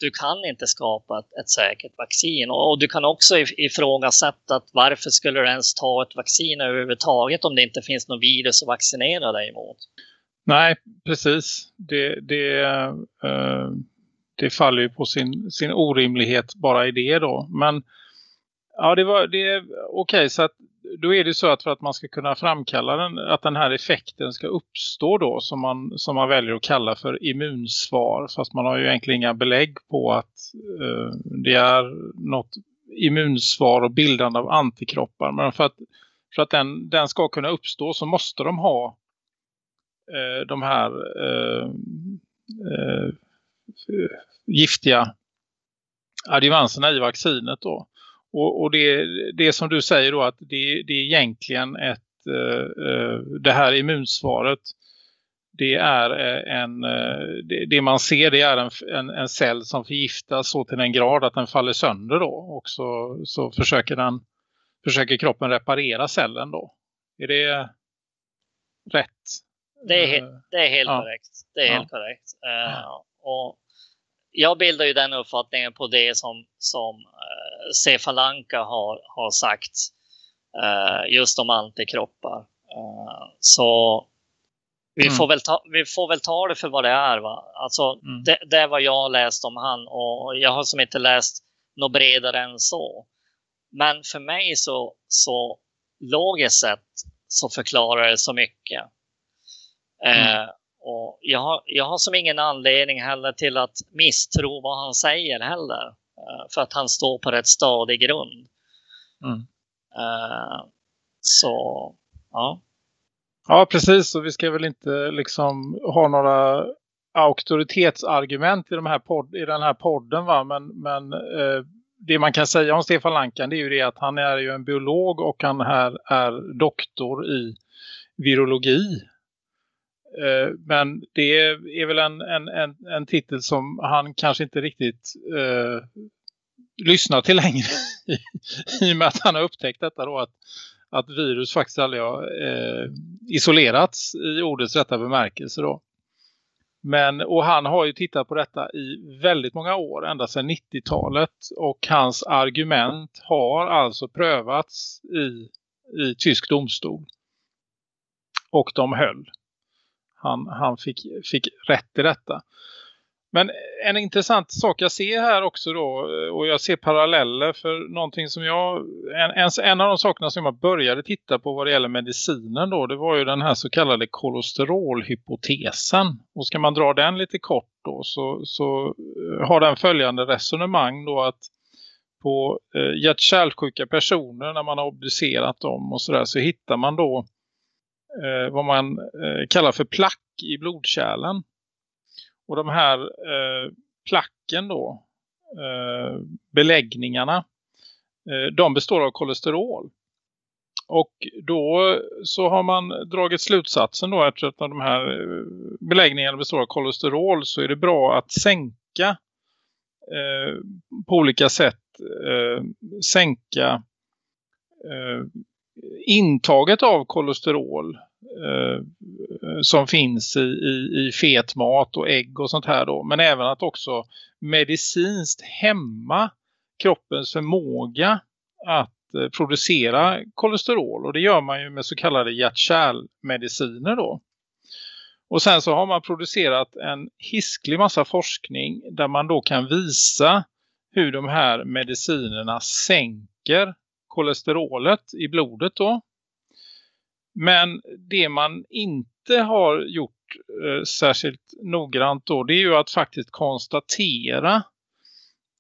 D: du kan inte skapa ett, ett säkert vaccin. Och, och, du kan också ifrågasätta att varför skulle du ens ta ett vaccin överhuvudtaget om det inte finns något virus att vaccinera dig emot?
E: Nej, precis. Det, det, uh, det faller ju på sin, sin orimlighet bara i det då. Men ja, det var det okej okay, så att då är det så att för att man ska kunna framkalla den, att den här effekten ska uppstå då som man, som man väljer att kalla för immunsvar. Fast man har ju egentligen inga belägg på att eh, det är något immunsvar och bildande av antikroppar. Men för att, för att den, den ska kunna uppstå så måste de ha eh, de här eh, eh giftiga adjuvanserna i vaccinet då. Och, och det, det som du säger då att det, det är egentligen ett uh, det här immunsvaret det är en det, man ser det är en, en, en, cell som förgiftas så till en grad att den faller sönder då och så, så försöker den försöker kroppen reparera cellen då. Är det rätt?
D: Det är, helt, det är helt ja. korrekt. Det är ja. helt korrekt. Uh, och jag bildar ju den uppfattningen på det som, som uh, Stefan Lanka har, har sagt uh, just om antikroppar. Uh, så Vi,
E: Mm.
D: får väl ta, vi får väl ta det för vad det är. Va? Alltså,
E: Mm.
D: det, det är vad jag har läst om han och jag har som inte läst något bredare än så. Men för mig så, så logiskt sett så förklarar det så mycket. Eh, och jag, har, jag har som ingen anledning heller till att misstro vad han säger heller. Eh, för att han står på rätt stadig grund.
E: Mm.
D: Eh, så, ja.
E: Ja, precis. Och vi ska väl inte liksom ha några auktoritetsargument i, de här podd, i den här podden. Va? Men, men eh, det man kan säga om Stefan Lankan det är ju det att han är ju en biolog och han här är doktor i virologi. Eh, men det är väl en, en, en, en titel som han kanske inte riktigt eh, lyssnar till längre. I, I och med att han har upptäckt detta då att att virus faktiskt aldrig har eh, isolerats i ordets rätta bemärkelse då. Men, och han har ju tittat på detta i väldigt många år, ända sedan 90-talet. Och hans argument har alltså prövats i, i tysk domstol. Och de höll. Han, han fick, fick rätt i detta. Men en intressant sak jag ser här också då, och jag ser paralleller för någonting som jag, en, en, av de sakerna som jag började titta på vad det gäller medicinen då, det var ju den här så kallade kolesterolhypotesen. Och ska man dra den lite kort då så, så eh, har den följande resonemang då att på eh, hjärt personer när man har obducerat dem och sådär så hittar man då eh, vad man eh, kallar för plack i blodkärlen. Och de här eh, placken då, eh, beläggningarna, eh, de består av kolesterol. Och då så har man dragit slutsatsen då att när de här eh, beläggningarna består av kolesterol så är det bra att sänka eh, på olika sätt eh, sänka eh, intaget av kolesterol eh, som finns i, i, i fet mat och ägg och sånt här då. Men även att också medicinskt hämma kroppens förmåga att eh, producera kolesterol. Och det gör man ju med så kallade hjärtkärlmediciner då. Och sen så har man producerat en hisklig massa forskning där man då kan visa hur de här medicinerna sänker kolesterolet i blodet då. Men det man inte har gjort eh, särskilt noggrant då det är ju att faktiskt konstatera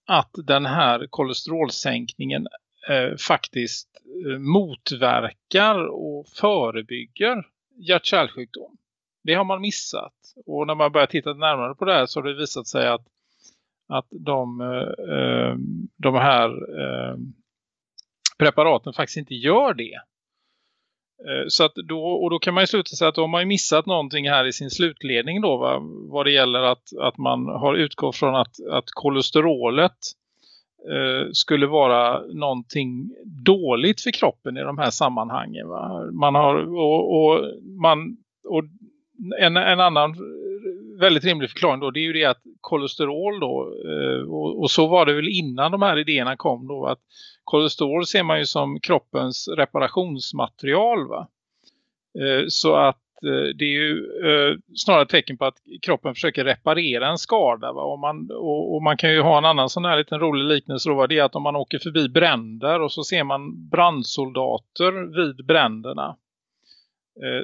E: att den här kolesterolsänkningen eh, faktiskt eh, motverkar och förebygger hjärt-kärlsjukdom. Det har man missat. Och när man börjar titta närmare på det här så har det visat sig att, att de, eh, eh de här eh, preparaten faktiskt inte gör det. Eh, så att då, och då kan man ju sluta sig att de har missat någonting här i sin slutledning då va? vad det gäller att, att man har utgått från att, att kolesterolet eh, skulle vara någonting dåligt för kroppen i de här sammanhangen. Va? Man har och, och, man, och en, en annan väldigt rimlig förklaring då det är ju det att kolesterol då eh, och, och så var det väl innan de här idéerna kom då att kolesterol ser man ju som kroppens reparationsmaterial va. Eh, så att eh, det är ju eh, snarare ett tecken på att kroppen försöker reparera en skada va. Och man, och, och man kan ju ha en annan sån här liten rolig liknelse då va. Det är att om man åker förbi bränder och så ser man brandsoldater vid bränderna.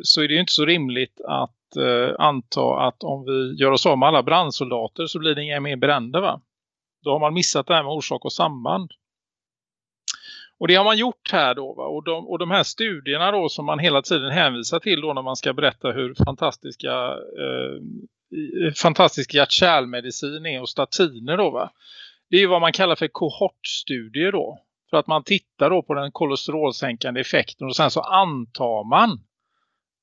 E: Så är det ju inte så rimligt att anta att om vi gör oss av med alla brandsoldater så blir det inga mer bränder va. Då har man missat det här med orsak och samband. Och det har man gjort här då va? Och, de, och de här studierna då som man hela tiden hänvisar till då när man ska berätta hur fantastiska eh, eh fantastisk kärlmedicin är och statiner då va. Det är ju vad man kallar för kohortstudier då. För att man tittar då på den kolesterolsänkande effekten och sen så antar man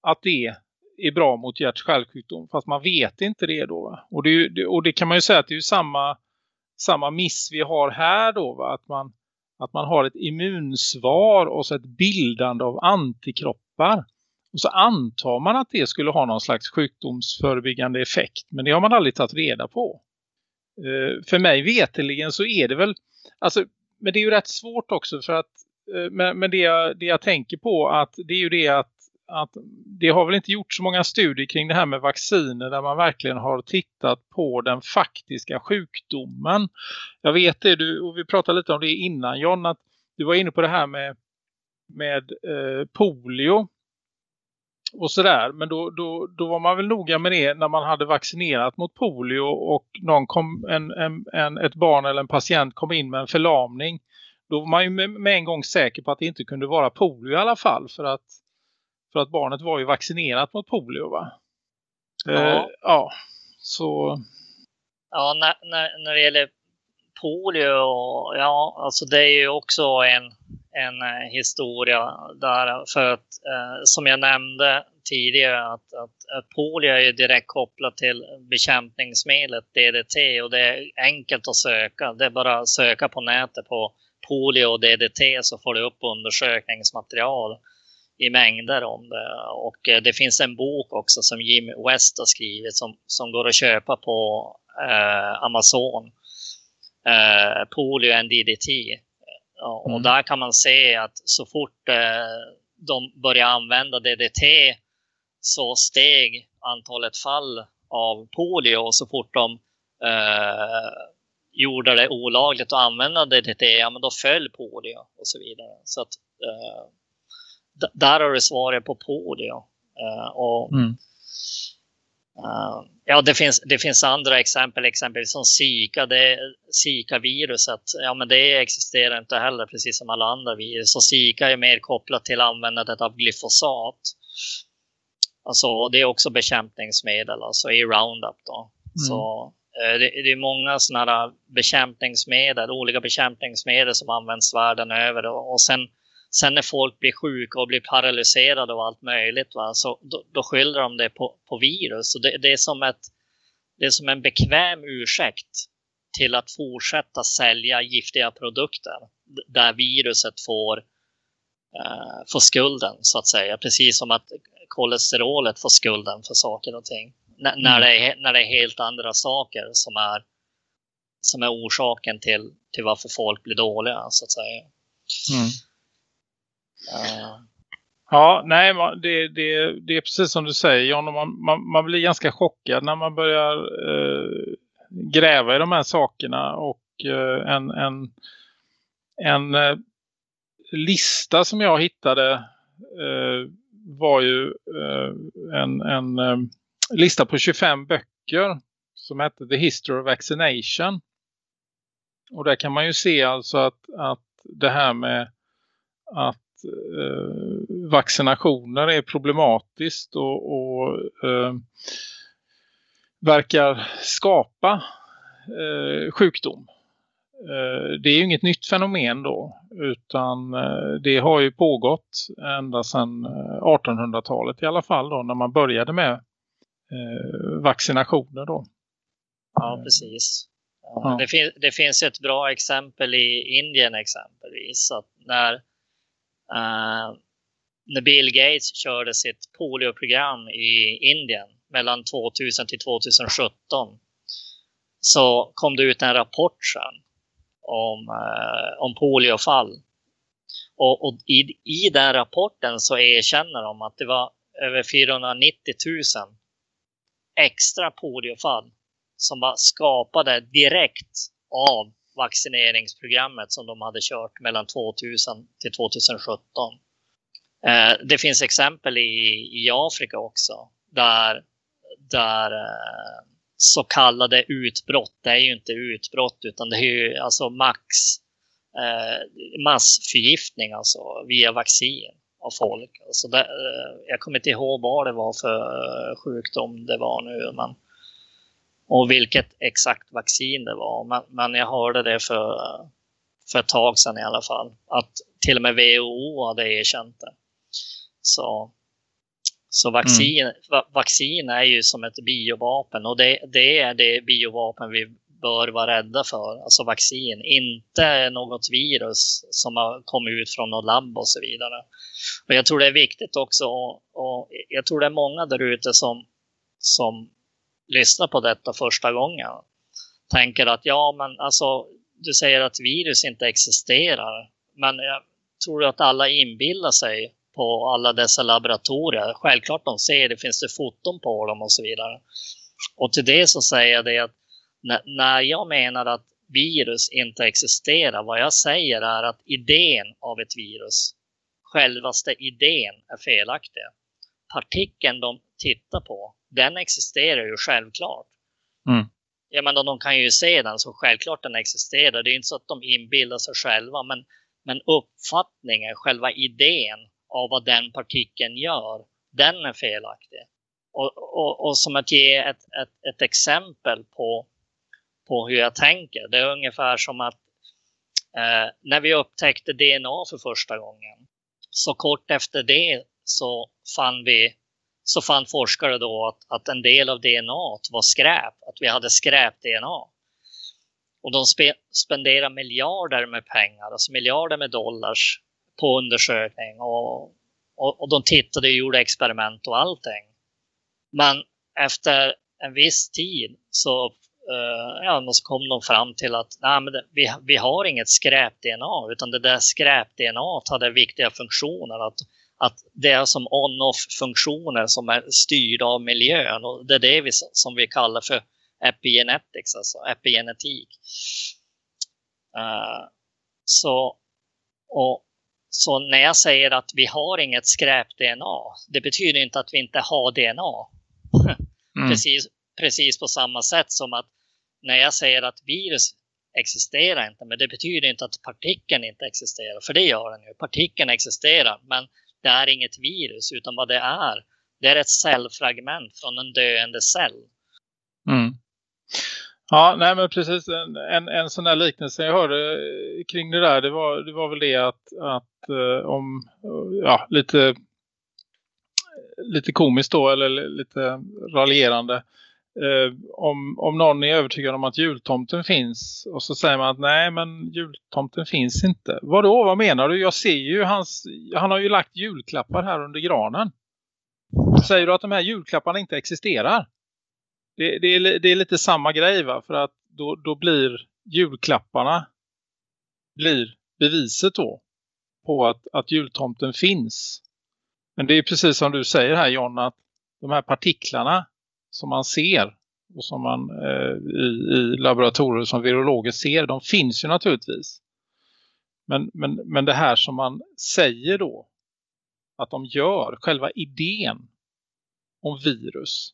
E: att det är bra mot hjärtkärlsjukdom. Fast man vet inte det då va. Och det, ju- och det kan man ju säga att det är ju samma, samma miss vi har här då va. Att man att man har ett immunsvar och så ett bildande av antikroppar. Och så antar man att det skulle ha någon slags sjukdomsförebyggande effekt. Men det har man aldrig tagit reda på. Eh, för mig veteligen så är det väl... Alltså, men det är ju rätt svårt också för att... Eh, men men det, jag, det jag tänker på att det är ju det att, att det har väl inte gjort så många studier kring det här med vacciner där man verkligen har tittat på den faktiska sjukdomen. Jag vet det, du, och vi pratade lite om det innan John, att du var inne på det här med, med eh, polio och sådär. Men då, då, då var man väl noga med det när man hade vaccinerat mot polio och någon kom, en, en, en, ett barn eller en patient kom in med en förlamning. Då var man ju med, med en gång säker på att det inte kunde vara polio i alla fall. För att, för att barnet var ju vaccinerat mot polio va?
D: Ja.
E: Eh, ja. Så...
D: Ja, när, när, när det gäller polio, ja, alltså det är ju också en, en eh, historia där för att eh, som jag nämnde tidigare att, att, att polio är ju direkt kopplat till bekämpningsmedlet DDT och det är enkelt att söka. Det är bara att söka på nätet på polio och DDT så får du upp undersökningsmaterial i mängder om det. Och eh, det finns en bok också som Jim West har skrivit som, som går att köpa på eh, Amazon. Eh, polio and DDT. Och
E: Mm.
D: där kan man se att så fort eh, de börjar använda DDT så steg antalet fall av polio och så fort de eh, gjorde det olagligt att använda DDT, ja men då föll polio och så vidare. Så att eh, där har du svaret på polio. Eh, och
E: Mm.
D: Uh, ja, det finns, det finns andra exempel, exempelvis som Zika. Det, Zika-viruset, ja men det existerar inte heller precis som alla andra virus. Och Zika är mer kopplat till användandet av glyfosat. Alltså det är också bekämpningsmedel, alltså i Roundup då. Så eh, det, det är många sådana bekämpningsmedel, olika bekämpningsmedel som används världen över. Och, och sen, sen när folk blir sjuka och blir paralyserade och allt möjligt, va, så då, då skyller de det på, på virus. Och det, det, är som ett, det är som en bekväm ursäkt till att fortsätta sälja giftiga produkter där viruset får, eh, får skulden så att säga. Precis som att kolesterolet får skulden för saker och ting. N- när, det är, när det är helt andra saker som är, som är orsaken till, till varför folk blir dåliga så att säga.
E: Mm. Ja, nej, det, det, det är precis som du säger John. Man, man, man blir ganska chockad när man börjar eh, gräva i de här sakerna. Och eh, en, en, en eh, lista som jag hittade eh, var ju eh, en, en eh, lista på 25 böcker som hette The History of Vaccination. Och där kan man ju se alltså att, att det här med att eh, vaccinationer är problematiskt och, och eh, verkar skapa eh, sjukdom. Eh, det är ju inget nytt fenomen då utan eh, det har ju pågått ända sedan eh, 1800-talet i alla fall då när man började med eh, vaccinationer då.
D: Ja, precis. Ja. Det, fin det finns ett bra exempel i Indien exempelvis. Att när, Uh, när Bill Gates körde sitt polioprogram i Indien mellan 2000 till 2017 så kom det ut en rapport sen om, eh, om poliofall. Och, och i, i den rapporten så erkänner de att det var över 490 000 extra poliofall som var skapade direkt av vaccineringsprogrammet som de hade kört mellan 2000 till 2017. Eh, det finns exempel i, i Afrika också där, där eh, så kallade utbrott, det är ju inte utbrott utan det är ju alltså max eh, massförgiftning alltså via vaccin av folk. Alltså det, eh, jag kommer inte ihåg vad det var för eh, sjukdom det var nu men och vilket exakt vaccin det var. Men, men jag hörde det för, för ett tag sedan i alla fall. Att till och med WHO hade erkänt det. Så, så vaccin, va, vaccin är ju som ett biovapen och det, det är det biovapen vi bör vara rädda för. Alltså vaccin, inte något virus som har kommit ut från något labb och så vidare. Och jag tror det är viktigt också och, och jag tror det är många där ute som, som lyssnar på detta första gången tänker att ja, men alltså du säger att virus inte existerar. Men jag tror att alla inbillar sig på alla dessa laboratorier. Självklart de ser det, finns det foton på dem och så vidare. Och till det så säger jag det att när jag menar att virus inte existerar, vad jag säger är att idén av ett virus, självaste idén är felaktig. Partikeln de tittar på, den existerar ju självklart.
E: Mm.
D: Jag menar, de kan ju se den så självklart den existerar. Det är inte så att de inbillar sig själva, men, men uppfattningen, själva idén av vad den partikeln gör, den är felaktig. Och, och, och som att ge ett, ett, ett exempel på, på hur jag tänker. Det är ungefär som att eh, när vi upptäckte DNA för första gången, så kort efter det så fann vi så fann forskare då att, att en del av DNA var skräp, att vi hade skräp-DNA. Och de spe, spenderade miljarder med pengar, alltså miljarder med dollars på undersökning och, och, och de tittade och gjorde experiment och allting. Men efter en viss tid så, uh, ja, så kom de fram till att nej, men det, vi, vi har inget skräp-DNA utan det där skräp-DNA hade viktiga funktioner. Att att det är som on-off-funktioner som är styrda av miljön och det är det vi, som vi kallar för epigenetics, alltså epigenetik. Uh, så, och, så när jag säger att vi har inget skräp-DNA, det betyder inte att vi inte har DNA. Mm. precis, precis på samma sätt som att när jag säger att virus existerar inte, men det betyder inte att partikeln inte existerar, för det gör den ju. Partikeln existerar, men det är inget virus utan vad det är, det är ett cellfragment från en döende cell.
E: Mm. Ja, nej men precis en, en, en sån där liknelse jag hörde eh, kring det där, det var, det var väl det att, att eh, om, eh, ja, lite lite komiskt då, eller lite raljerande eh, om, om någon är övertygad om att jultomten finns och så säger man att nej men jultomten finns inte. Vadå, vad menar du? Jag ser ju hans, han har ju lagt julklappar här under granen. Säger du att de här julklapparna inte existerar? Det, det, är, det är lite samma grej va? För att då, då blir julklapparna blir beviset då på att, att jultomten finns. Men det är precis som du säger här John att de här partiklarna som man ser och som man eh, i, i laboratorier som virologer ser, de finns ju naturligtvis. Men, men, men det här som man säger då att de gör, själva idén om virus,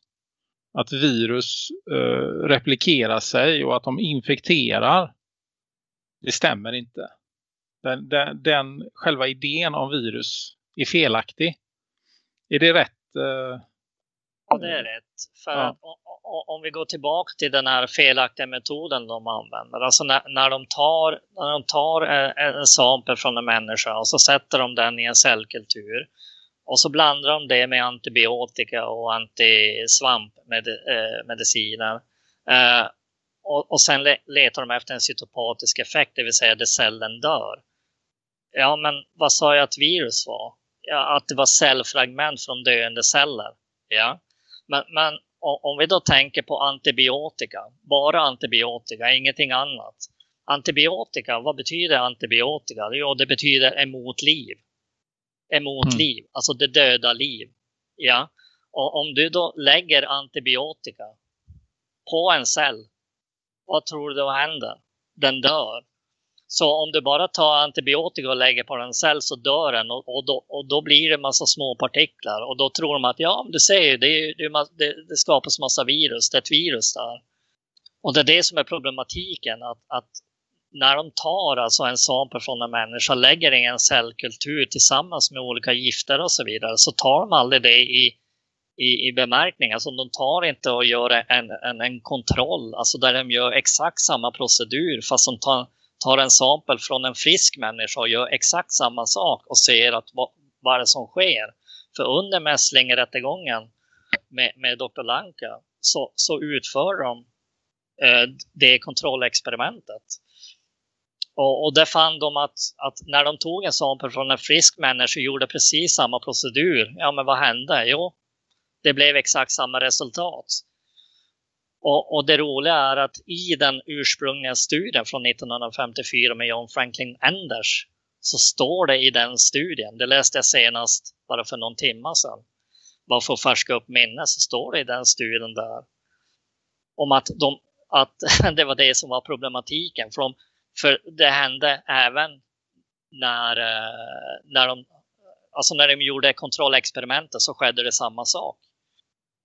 E: att virus eh, replikerar sig och att de infekterar, det stämmer inte. Den, den, den själva idén om virus är felaktig. Är det rätt eh,
D: det är rätt. För ja. att, om vi går tillbaka till den här felaktiga metoden de använder. Alltså när, när de tar, när de tar en sample från en människa och så sätter de den i en cellkultur. Och så blandar de det med antibiotika och antisvampmediciner. Eh, och, och sen letar de efter en cytopatisk effekt, det vill säga där cellen dör. Ja, men vad sa jag att virus var? Ja, att det var cellfragment från döende celler. Ja. Men, men om vi då tänker på antibiotika, bara antibiotika, ingenting annat. Antibiotika, vad betyder antibiotika? Jo, det betyder emot liv. Emot mm. liv, alltså det döda liv. Ja. Och om du då lägger antibiotika på en cell, vad tror du då händer? Den dör. Så om du bara tar antibiotika och lägger på den cell så dör den och, och, då, och då blir det en massa små partiklar. Och då tror de att ja, du ser det, det, det, det skapas massa virus, det är ett virus där. Och det är det som är problematiken, att, att när de tar alltså en sample från en människa, lägger i en cellkultur tillsammans med olika gifter och så vidare, så tar de aldrig det i, i, i bemärkning. Alltså de tar inte och gör en, en, en kontroll, alltså där de gör exakt samma procedur fast de tar tar en sampel från en frisk människa och gör exakt samma sak och ser att vad, vad är det som sker. För under mässlingrättegången med, med Dr. Lanka så, så utför de eh, det kontrollexperimentet. Och, och där fann de att, att när de tog en sampel från en frisk människa och gjorde precis samma procedur. Ja, men vad hände? Jo, det blev exakt samma resultat. Och, och, det roliga är att i den ursprungliga studien från 1954 med John Franklin Anders så står det i den studien, det läste jag senast bara för någon timma sedan, bara för att färska upp minnet, så står det i den studien där om att, de, att det var det som var problematiken. För, de, för det hände även när, eh, när, de, alltså när de gjorde kontrollexperimentet så skedde det samma sak.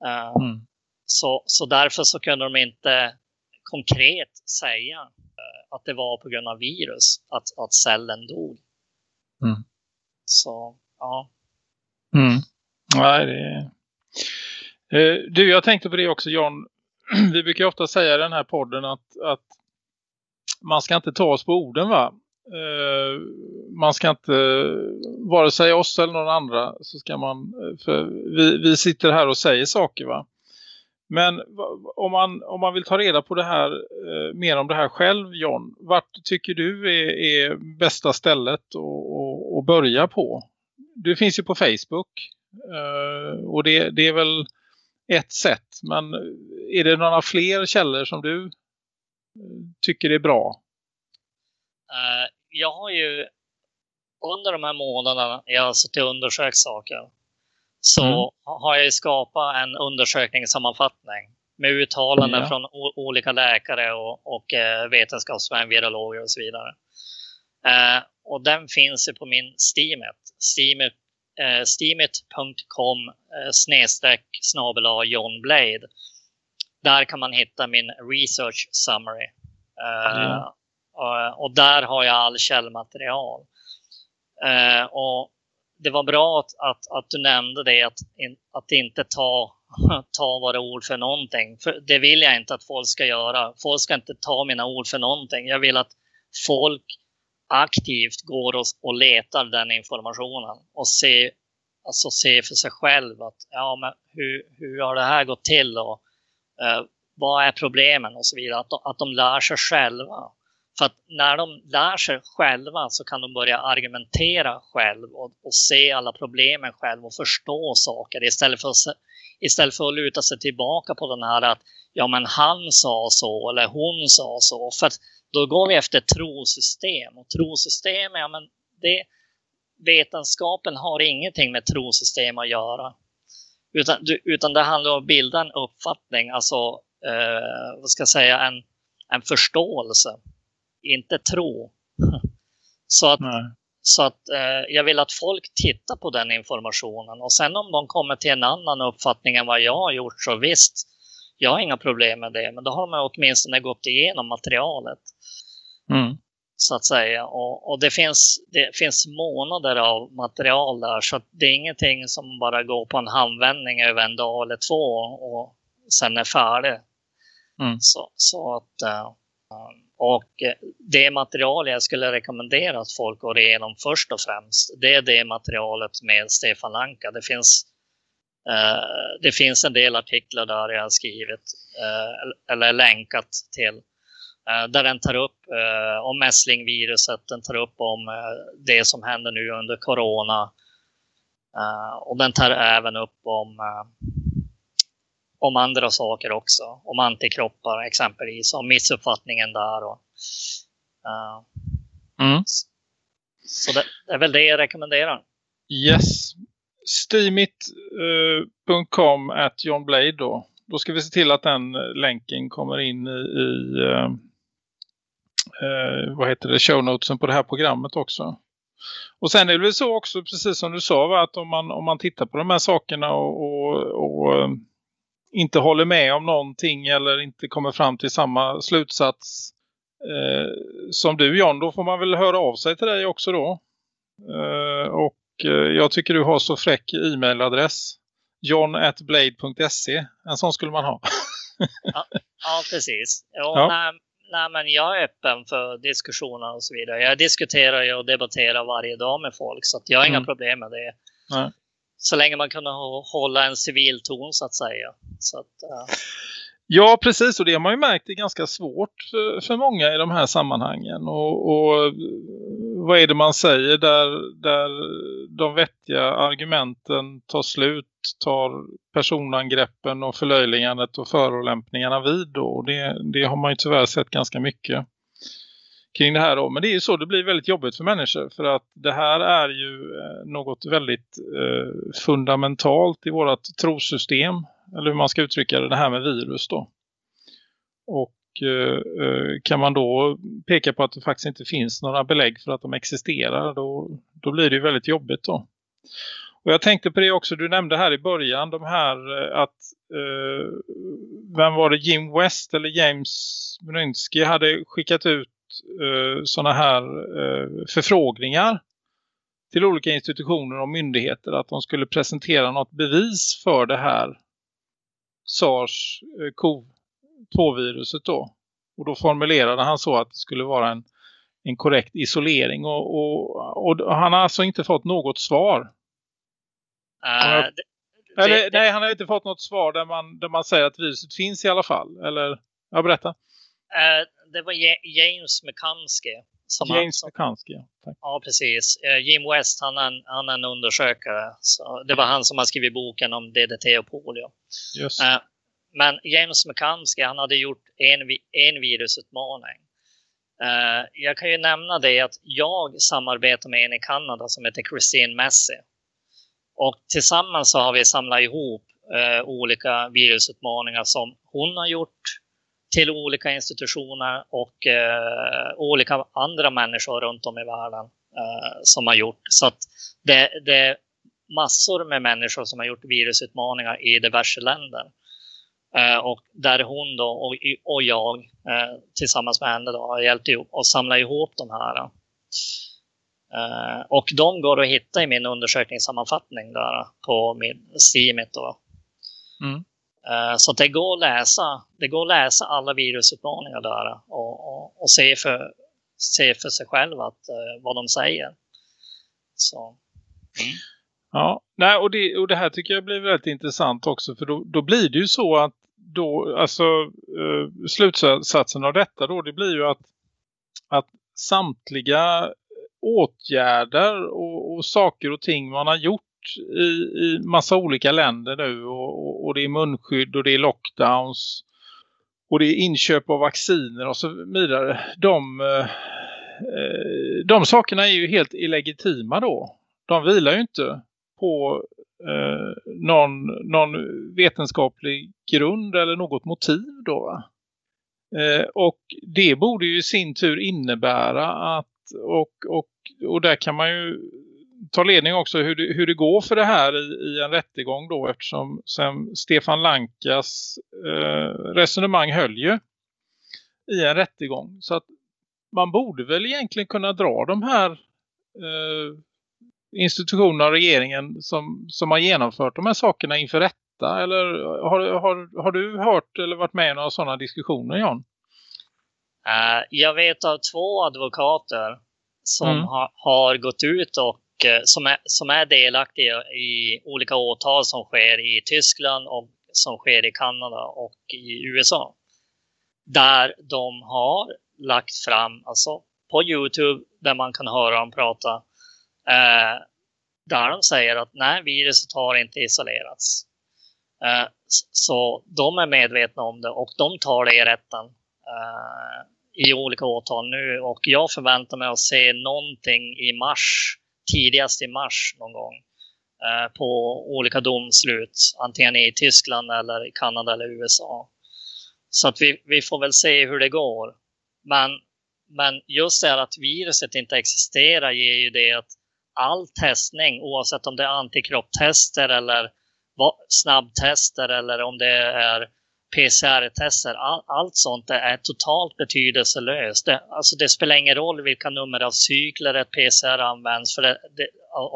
D: Eh,
E: mm.
D: Så, så därför så kunde de inte konkret säga eh, att det var på grund av virus att, att cellen dog.
E: Mm.
D: Så ja.
E: Mm. Nej, det... Eh, Du, jag tänkte på det också John. Vi brukar ofta säga i den här podden att, att man ska inte ta oss på orden va? Eh, man ska inte, vare sig oss eller någon andra, så ska man, för vi, vi sitter här och säger saker va? Men om man, om man vill ta reda på det här, eh, mer om det här själv John, vart tycker du är, är bästa stället att, börja på? Du finns ju på Facebook eh, och det, det är väl ett sätt. Men är det några fler källor som du eh, tycker är bra?
D: Eh, jag har ju under de här månaderna jag har suttit och undersökt saker så
E: Mm.
D: har jag skapat en undersökningssammanfattning med uttalanden
E: Ja.
D: från olika läkare och, och eh, vetenskapsmän, virologer och så vidare. Eh, och den finns ju på min Steamit. Steamit eh, steamit.com eh, snedstreck snabel John Blade. Där kan man hitta min research summary. Eh,
E: Ja.
D: och, och där har jag all källmaterial. Och det var bra att, att, att du nämnde det, att, in, att inte ta, ta våra ord för någonting. För det vill jag inte att folk ska göra. Folk ska inte ta mina ord för någonting. Jag vill att folk aktivt går och, och letar den informationen och ser alltså se för sig själv att ja, men hur, hur har det här gått till och eh, vad är problemen och så vidare. Att de, att de lär sig själva. För att när de lär sig själva så kan de börja argumentera själv och, och se alla problemen själv och förstå saker istället för, att, istället för att luta sig tillbaka på den här att ja men han sa så eller hon sa så. För att då går vi efter trosystem och trosystem, ja men det, vetenskapen har ingenting med trosystem att göra. Utan, utan det handlar om att bilda en uppfattning, alltså eh, vad ska jag säga, en, en förståelse, inte tro. Så att,
E: Nej.
D: så att eh, jag vill att folk tittar på den informationen och sen om de kommer till en annan uppfattning än vad jag har gjort så visst, jag har inga problem med det, men då har de åtminstone gått igenom materialet
E: Mm.
D: så att säga. Och, och det, finns, det finns månader av material där så att det är ingenting som bara går på en handvändning över en dag eller två och sen är färdig.
E: Mm.
D: Så, så att, eh, och eh, det material jag skulle rekommendera att folk går igenom först och främst, det är det materialet med Stefan Lanka. Det finns, eh, det finns en del artiklar där jag har skrivit eh, eller- eller länkat till Eh, där den tar upp eh, om mässlingviruset, den tar upp om eh, det som händer nu under corona. Eh, och den tar även upp om, eh, om andra saker också. Om antikroppar exempelvis, om missuppfattningen där. Och, eh,
E: Mm.
D: så det, det är väl det jag rekommenderar.
E: Yes. Steamit.com at John Blade då. Då ska vi se till att den eh, länken kommer in i, i eh, eh, vad heter det, show notesen på det här programmet också. Och sen är det väl så också, precis som du sa, va, att om man, om man tittar på de här sakerna och, och, och eh, inte håller med om någonting eller inte kommer fram till samma slutsats eh, som du John, då får man väl höra av sig till dig också då. Eh, och eh, jag tycker du har så fräck e-mailadress. john.blade.se En sån skulle man ha.
D: Ja, precis. Jo,
E: Ja.
D: Nej, nej, men jag är öppen för diskussioner och så vidare. Jag diskuterar och debatterar varje dag med folk, så jag har inga
E: Mm.
D: problem med det.
E: Nej.
D: Så länge man kunde hålla en civil ton, så att säga. Så att, eh,
E: Ja, precis. Och det har man ju märkt är ganska svårt för, för många i de här sammanhangen. Och, och eh, vad är det man säger där, där de vettiga argumenten tar slut, tar personangreppen och förlöjligandet och förolämpningarna vid då. Och det, det har man ju tyvärr sett ganska mycket kring det här då. Men det är ju så, det blir väldigt jobbigt för människor för att det här är ju eh, något väldigt eh, fundamentalt i vårt trosystem. Eller hur man ska uttrycka det, det här med virus då. Och eh, eh, kan man då peka på att det faktiskt inte finns några belägg för att de existerar då, då blir det ju väldigt jobbigt då. Och jag tänkte på det också, du nämnde här i början de här eh, att eh, vem var det, Jim West eller James Brynski hade skickat ut eh, sådana här eh, förfrågningar till olika institutioner och myndigheter att de skulle presentera något bevis för det här SARS-CoV-2-viruset eh, då. Och då formulerade han så att det skulle vara en, en korrekt isolering och, och, och han har alltså inte fått något svar
D: Uh,
E: det, eller, det, nej, han har inte fått något svar där man, där man säger att viruset finns i alla fall. Eller, ja, berätta.
D: Uh, det var James McCansky.
E: Som James han, McCansky, ja.
D: Ja, precis. Uh, Jim West, han är en, han är en undersökare. Så det var han som har skrivit boken om DDT och polio.
E: Just.
D: men James McCansky, han hade gjort en, en virusutmaning. jag kan ju nämna det att jag samarbetar med en i Kanada som heter Christine Messi. Och tillsammans så har vi samlat ihop eh, olika virusutmaningar som hon har gjort till olika institutioner och eh, olika andra människor runt om i världen eh, som har gjort. Så att det, det är massor med människor som har gjort virusutmaningar i diverse länder. Eh, och där hon då och, och jag eh, tillsammans med henne då har hjälpt ihop och samla ihop de här. Eh, och de går att hitta i min undersökningssammanfattning där på min CIMIT då. Mm. Eh, så det går att läsa. Det går att läsa alla virusutmaningar där och, och, och se, för, se för sig själv att, uh, vad de säger. Så. Mm.
E: Ja, nej, och, det, och det här tycker jag blir väldigt intressant också för då, då blir det ju så att då, alltså eh, slutsatsen av detta då, det blir ju att, att samtliga åtgärder och, och, saker och ting man har gjort i, i massa olika länder nu och, och, det är munskydd och det är lockdowns och det är inköp av vacciner och så vidare. De, eh, eh, de sakerna är ju helt illegitima då. De vilar ju inte på eh, någon, någon vetenskaplig grund eller något motiv då eh, och det borde ju i sin tur innebära att och, och, och där kan man ju ta ledning också hur det, hur det går för det här i, i en rättegång då eftersom sen Stefan Lankas eh, resonemang höll ju i en rättegång. Så att man borde väl egentligen kunna dra de här eh, institutionerna och regeringen som, som har genomfört de här sakerna inför rätta. Eller har, har, har du hört eller varit med i några sådana diskussioner Jan?
D: Uh, jag vet av två advokater som mm. ha, har gått ut och Eh, som, är, som är delaktiga i olika åtal som sker i Tyskland och som sker i Kanada och i USA. Där de har lagt fram, alltså på Youtube där man kan höra dem prata, eh, där de säger att nej, viruset har inte isolerats. Eh, så de är medvetna om det och de tar det i rätten eh, i olika åtal nu och jag förväntar mig att se någonting i mars, tidigast i mars någon gång eh, på olika domslut, antingen i Tyskland eller i Kanada eller USA. Så att vi, vi får väl se hur det går. Men, men just det här att viruset inte existerar ger ju det att all testning, oavsett om det är antikropptester eller snabbtester eller om det är PCR-tester, all, allt sånt är totalt betydelselöst. Det, alltså det spelar ingen roll vilka nummer av cykler ett PCR används, för det, det,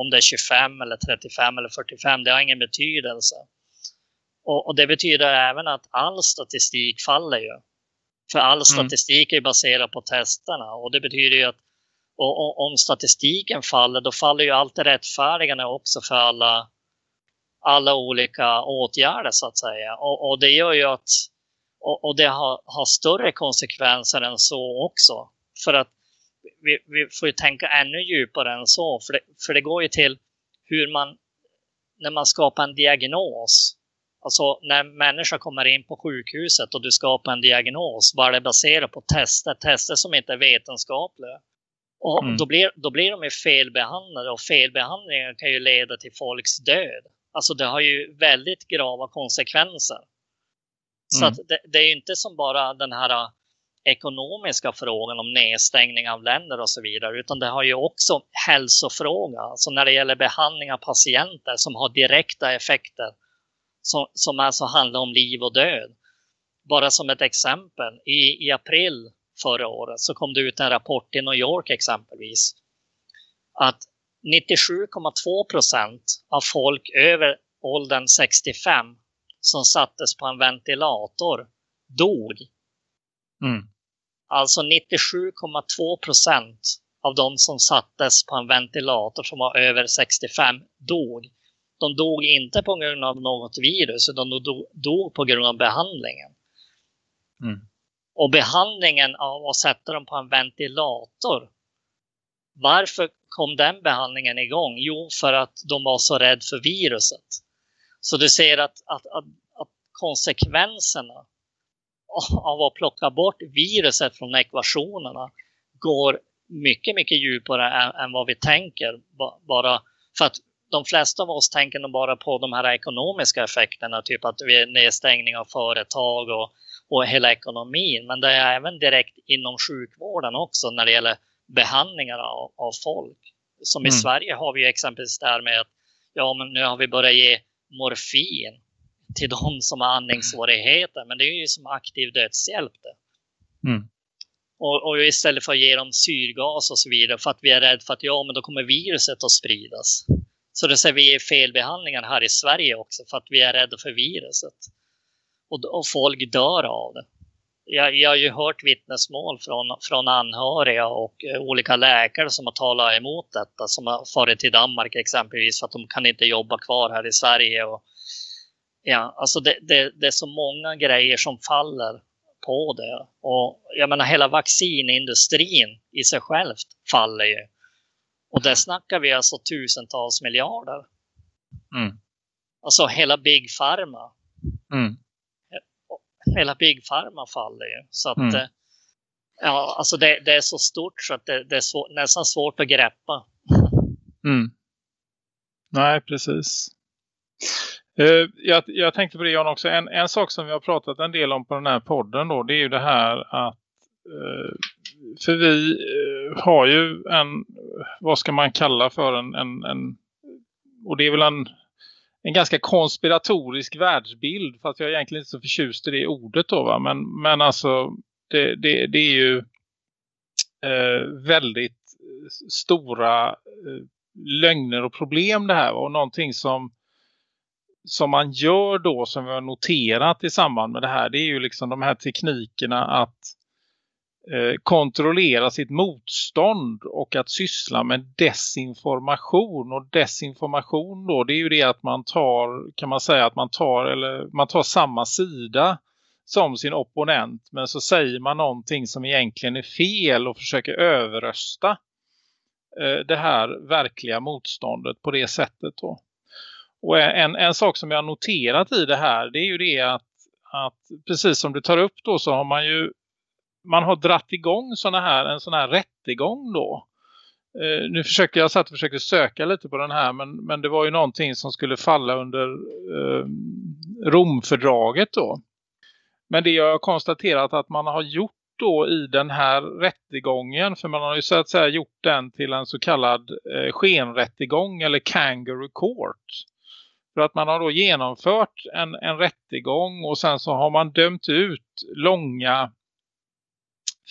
D: om det är 25 eller 35 eller 45, det har ingen betydelse. Och, och, det betyder även att all statistik faller ju. För all mm. statistik är baserad på testerna och det betyder ju att och, och, om statistiken faller, då faller ju allt det rättfärdigande också för alla alla olika åtgärder så att säga. Och, och det gör ju att och, och det har, har, större konsekvenser än så också. För att vi, vi får ju tänka ännu djupare än så. För det, för det går ju till hur man, när man skapar en diagnos. Alltså när människor kommer in på sjukhuset och du skapar en diagnos, bara det baserat på tester, tester som inte är vetenskapliga. Och
E: Mm.
D: då, blir, då blir de ju felbehandlade och felbehandlingar kan ju leda till folks död. Alltså det har ju väldigt grava konsekvenser. Så
E: Mm.
D: det, det är inte som bara den här äh, ekonomiska frågan om nedstängning av länder och så vidare, utan det har ju också hälsofråga, alltså när det gäller behandling av patienter som har direkta effekter som, som alltså handlar om liv och död. Bara som ett exempel, i, i april förra året så kom det ut en rapport i New York exempelvis att 97,2 procent av folk över åldern 65 som sattes på en ventilator dog.
E: Mm.
D: Alltså 97,2 procent av de som sattes på en ventilator som var över 65 dog. De dog inte på grund av något virus, utan de dog, på grund av behandlingen.
E: Mm.
D: Och behandlingen av att sätta dem på en ventilator. Varför kom den behandlingen igång? Jo, för att de var så rädda för viruset. Så du ser att, att, att, att konsekvenserna av att plocka bort viruset från ekvationerna går mycket, mycket djupare än, än vad vi tänker. Bara för att de flesta av oss tänker nog bara på de här ekonomiska effekterna, typ att vi är nedstängning av företag och, och hela ekonomin. Men det är även direkt inom sjukvården också när det gäller behandlingar av, av folk. Som i
E: Mm.
D: Sverige har vi exempelvis där med att ja, men nu har vi börjat ge morfin till de som har andningssvårigheter. Men det är ju som aktiv dödshjälp det.
E: Mm.
D: Och, och istället för att ge dem syrgas och så vidare för att vi är rädda för att ja, men då kommer viruset att spridas. Så det ser vi i felbehandlingar här i Sverige också för att vi är rädda för viruset. Och, och folk dör av det. Jag, jag har ju hört vittnesmål från, från anhöriga och eh, olika läkare som har talat emot detta. Som har farit till Danmark exempelvis för att de kan inte jobba kvar här i Sverige. Och, ja, alltså det, det, det är så många grejer som faller på det. Och jag menar hela vaccinindustrin i sig självt faller ju. Och där snackar vi alltså tusentals miljarder.
E: Mm.
D: Alltså hela Big Pharma.
E: Mm.
D: Hela Big Pharma faller ju. Så att
E: Mm.
D: eh, ja, alltså det, det är så stort så att det, det är svår, nästan svårt att greppa.
E: Mm. Nej, precis. Eh, jag, jag tänkte på det Jan också. En, en sak som vi har pratat en del om på den här podden då. Det är ju det här att eh, för vi har ju en, vad ska man kalla för en, en, en och det är väl en, en ganska konspiratorisk världsbild. Fast jag är egentligen inte så förtjust i det ordet då va. Men, men alltså det, det, det är ju eh, väldigt stora eh, lögner och problem det här. Och någonting som som man gör då som vi har noterat i samband med det här det är ju liksom de här teknikerna att eh, Eh, kontrollera sitt motstånd och att syssla med desinformation och desinformation då det är ju det att man tar kan man säga att man tar eller man tar samma sida som sin opponent men så säger man någonting som egentligen är fel och försöker överrösta eh, det här verkliga motståndet på det sättet då. Och en, en sak som jag har noterat i det här det är ju det att, att precis som du tar upp då så har man ju man har dratt igång såna här, en sån här rättegång då. Eh, nu försöker jag satt och försöker söka lite på den här men, men det var ju någonting som skulle falla under eh, Romfördraget då. Men det jag har konstaterat att man har gjort då i den här rättegången för man har ju så att säga gjort den till en så kallad eh, skenrättegång eller kangaroo court. För att man har då genomfört en, en rättegång och sen så har man dömt ut långa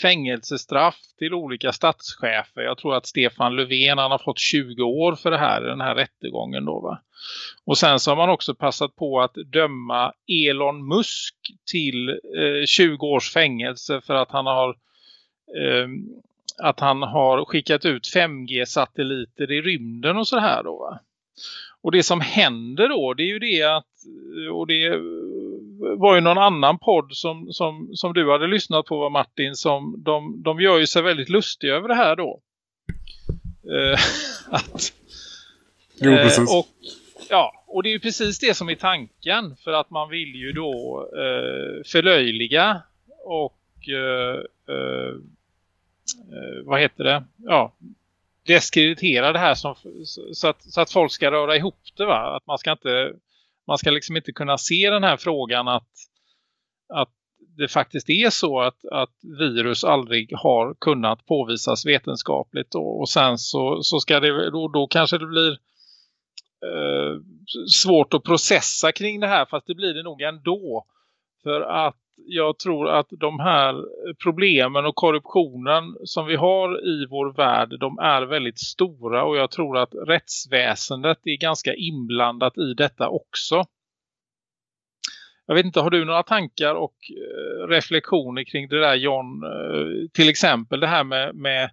E: fängelsestraff till olika statschefer. Jag tror att Stefan Löfven han har fått 20 år för det här, den här rättegången då va. Och sen så har man också passat på att döma Elon Musk till eh, 20 års fängelse för att han har eh, att han har skickat ut 5G-satelliter i rymden och så här då va. Och det som händer då det är ju det att och det var ju någon annan podd som, som, som du hade lyssnat på Martin som de, de gör ju sig väldigt lustiga över det här då. Eh, att,
C: Jo,
E: eh,
C: precis.
E: och ja, och det är ju precis det som är tanken för att man vill ju då eh, förlöjliga och eh, eh vad heter det? Ja, deskreditera det här som, så, att, så att folk ska röra ihop det va? Att man ska inte man ska liksom inte kunna se den här frågan att, att det faktiskt är så att, att virus aldrig har kunnat påvisas vetenskapligt och, och sen så, så ska det då, då kanske det blir eh, svårt att processa kring det här fast det blir det nog ändå. För att jag tror att de här problemen och korruptionen som vi har i vår värld, de är väldigt stora och jag tror att rättsväsendet är ganska inblandat i detta också. Jag vet inte, har du några tankar och eh, reflektioner kring det där John? Eh, till exempel det här med, med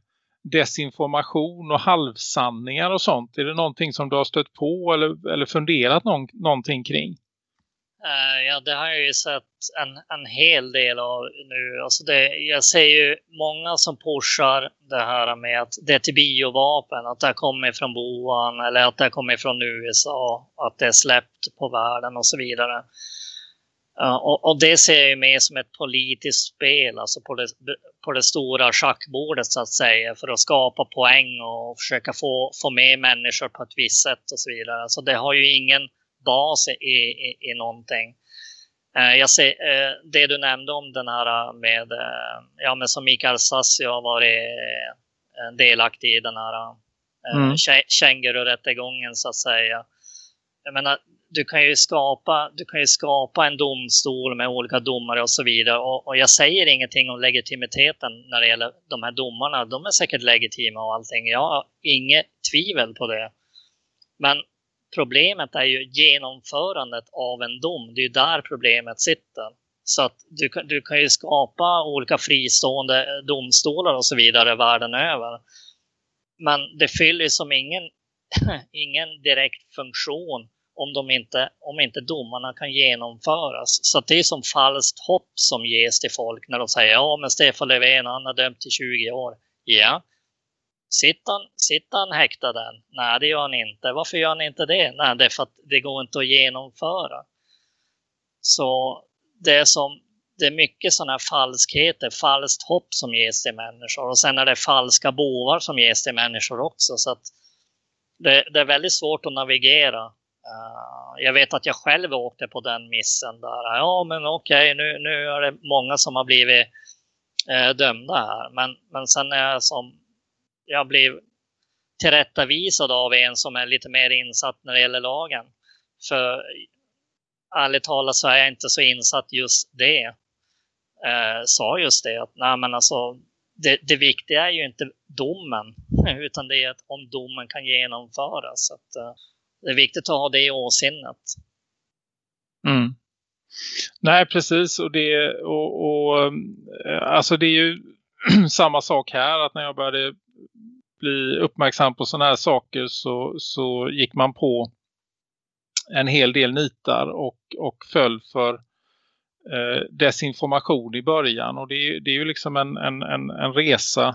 E: desinformation och halvsanningar och sånt. Är det någonting som du har stött på eller, eller funderat någon, någonting kring?
D: Uh, ja, det har jag ju sett en, en hel del av nu. Alltså det, jag ser ju många som pushar det här med att det är till biovapen, att det kommer från Boan eller att det kommer från USA, att det är släppt på världen och så vidare. Uh, och, och, det ser jag ju mer som ett politiskt spel, alltså på det, på det stora schackbordet så att säga, för att skapa poäng och försöka få, få med människor på ett visst sätt och så vidare. Alltså det har ju ingen bas i, i, i någonting. Uh, jag ser, uh, det du nämnde om den här med, ja men som Mikael Sassi har varit delaktig i den här mm. känguru-rättegången så att säga. Jag menar, du kan ju skapa, du kan ju skapa en domstol med olika domare och så vidare. Och, och, jag säger ingenting om legitimiteten när det gäller de här domarna. De är säkert legitima och allting. Jag har inget tvivel på det. Men problemet är ju genomförandet av en dom. Det är ju där problemet sitter. Så att du, du kan ju skapa olika fristående eh, domstolar och så vidare världen över. Men det fyller som ingen, ingen direkt funktion om, de inte, om inte domarna kan genomföras. Så det är som falskt hopp som ges till folk när de säger ja men Stefan Löfven han har dömt till 20 år. Ja, sitter han, sitter han häktad än? Nej det gör han inte. Varför gör han inte det? Nej det är för att det går inte att genomföra. Så det är som det är mycket sådana här falskheter, falskt hopp som ges till människor. Och sen är det falska bovar som ges till människor också. Så att det, det är väldigt svårt att navigera Uh, jag vet att jag själv åkte på den missen där. Ja, men okej, okay, nu, nu är det många som har blivit uh, dömda här. Men, men sen är jag som, jag blev tillrättavisad av en som är lite mer insatt när det gäller lagen. För ärligt talat så är jag inte så insatt just det. Eh, sa just det att nej men alltså det, det viktiga är ju inte domen utan det är att om domen kan genomföras. Så att, eh, det är viktigt att ha det i åsinnet.
E: Mm. Nej, precis. Och det, och, och, eh, alltså det är ju samma sak här. Att när jag började bli uppmärksam på sådana här saker så, så gick man på en hel del nitar och, och föll för eh, desinformation i början. Och det, det är ju liksom en, en, en, en resa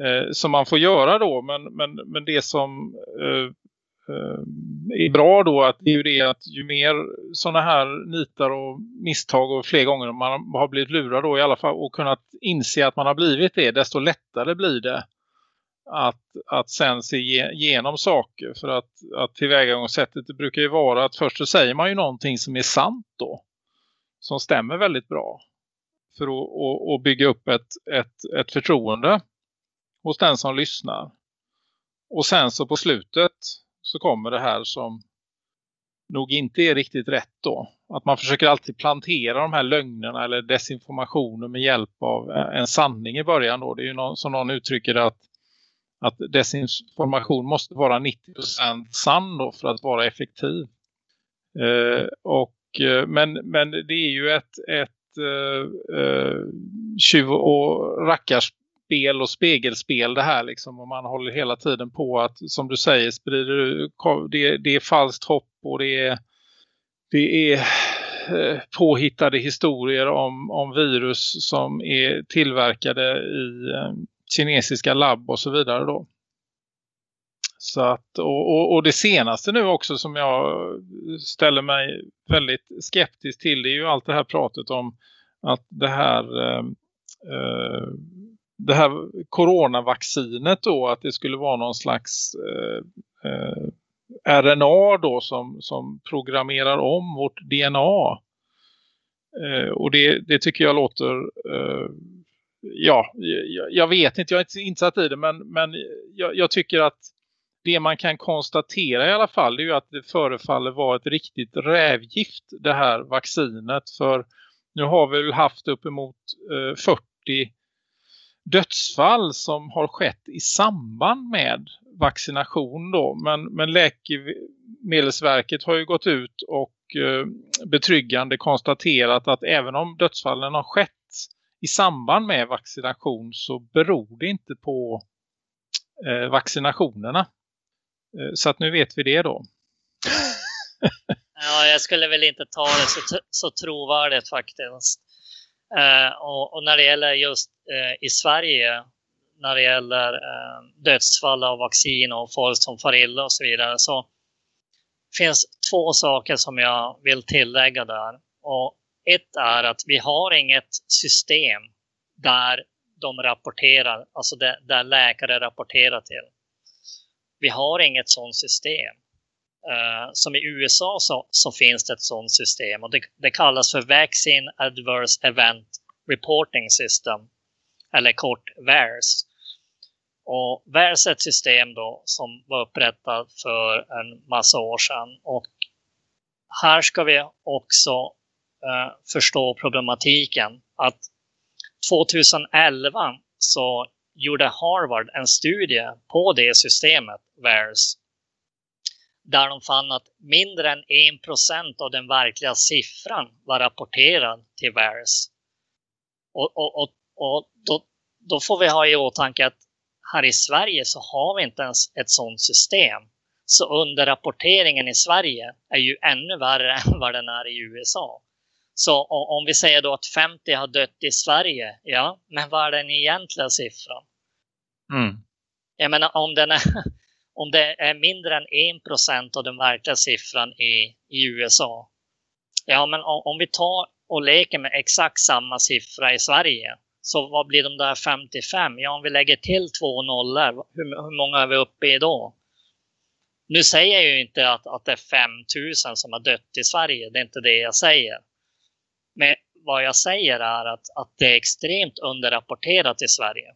E: eh, som man får göra då. Men, men, men det som eh, Eh, är bra då att det är ju det att ju mer sådana här nitar och misstag och fler gånger man har blivit lurad då i alla fall och kunnat inse att man har blivit det desto lättare blir det att, att sen se igenom saker för att, att tillvägagångssättet det brukar ju vara att först så säger man ju någonting som är sant då som stämmer väldigt bra för att och, och bygga upp ett, ett, ett förtroende hos den som lyssnar och sen så på slutet så kommer det här som nog inte är riktigt rätt då. Att man försöker alltid plantera de här lögnerna eller desinformationen med hjälp av en sanning i början då. Det är ju någon, som någon uttrycker det att, att desinformation måste vara 90% sann då för att vara effektiv. Eh, och, eh, men, men det är ju ett, ett eh, eh, tjuv- och rackarspel och spegelspel det här liksom. Och man håller hela tiden på att, som du säger, sprider det, det är falskt hopp och det är, det är eh, påhittade historier om, om virus som är tillverkade i eh, kinesiska labb och så vidare då. Så att, och, och, och det senaste nu också som jag ställer mig väldigt skeptisk till det är ju allt det här pratet om att det här eh, eh det här coronavaccinet då att det skulle vara någon slags eh, eh RNA då som, som programmerar om vårt DNA. Eh, och det, det tycker jag låter eh, ja, jag, vet inte, jag är inte insatt i det men, men jag, jag, tycker att det man kan konstatera i alla fall är ju att det förefaller vara ett riktigt rävgift det här vaccinet för nu har vi väl haft uppemot eh, 40 dödsfall som har skett i samband med vaccination då. Men, men Läkemedelsverket har ju gått ut och eh, betryggande konstaterat att även om dödsfallen har skett i samband med vaccination så beror det inte på eh, vaccinationerna. Eh, så att nu vet vi det då.
D: ja, jag skulle väl inte ta det så, så trovärdigt faktiskt. Eh, och, och, när det gäller just eh, i Sverige, när det gäller eh, dödsfall av vaccin och folk som far illa och så vidare, så finns två saker som jag vill tillägga där. Och ett är att vi har inget system där de rapporterar, alltså där, där läkare rapporterar till. Vi har inget sådant system. Uh, som i USA så, så, finns det ett sådant system och det, det, kallas för Vaccine Adverse Event Reporting System eller kort VARES. Och VAERS är ett system då som var upprättat för en massa år sedan och här ska vi också Eh, förstå problematiken att 2011 så gjorde Harvard en studie på det systemet, VARES. där de fann att mindre än 1% av den verkliga siffran var rapporterad till VARES. Och, och, och, och då, då, får vi ha i åtanke att här i Sverige så har vi inte ens ett sådant system. Så underrapporteringen i Sverige är ju ännu värre än vad den är i USA. Så om vi säger då att 50 har dött i Sverige, ja, men vad är den egentliga siffran? Mm. Jag menar om den är om det är mindre än 1% av den verkliga siffran i, i USA. Ja, men om, om vi tar och leker med exakt samma siffra i Sverige. Så vad blir de där 55? Ja, om vi lägger till två nollor, hur, hur många är vi uppe i då? Nu säger jag ju inte att, att det är 5000 som har dött i Sverige. Det är inte det jag säger. Men vad jag säger är att, att det är extremt underrapporterat i Sverige.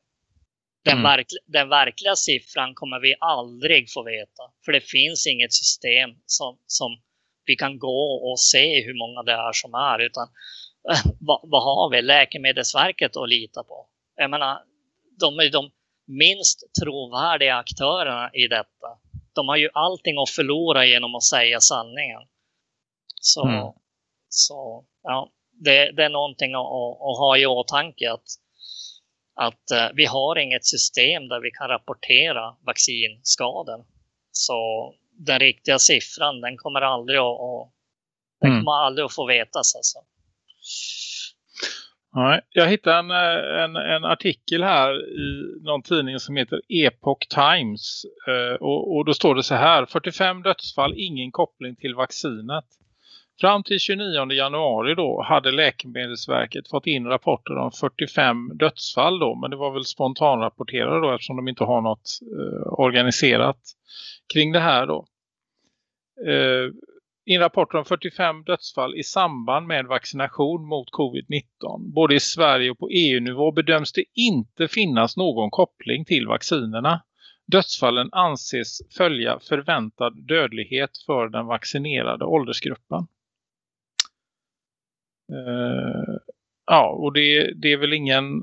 D: Den, mm. verk, den, verkliga siffran kommer vi aldrig få veta. För det finns inget system som, som vi kan gå och se hur många det är som är. Utan vad, vad, har vi? Läkemedelsverket att lita på. Jag menar, de är de minst trovärdiga aktörerna i detta. De har ju allting att förlora genom att säga sanningen. Så, mm. så ja, det, det, är någonting att, att, ha i åtanke att att eh, vi har inget system där vi kan rapportera vaccinskador. Så den riktiga siffran, den kommer aldrig att, att den mm. kommer aldrig att få vetas. Alltså.
E: Nej, jag hittade en, eh, en, en, artikel här i någon tidning som heter Epoch Times. Eh, och, och då står det så här, 45 dödsfall, ingen koppling till vaccinet. Fram till 29 januari då hade Läkemedelsverket fått in rapporter om 45 dödsfall då. Men det var väl spontanrapporterade då eftersom de inte har något eh, organiserat kring det här då. Eh, in rapporter om 45 dödsfall i samband med vaccination mot covid-19. Både i Sverige och på EU-nivå bedöms det inte finnas någon koppling till vaccinerna. Dödsfallen anses följa förväntad dödlighet för den vaccinerade åldersgruppen. Eh, ja, och det, det, är väl ingen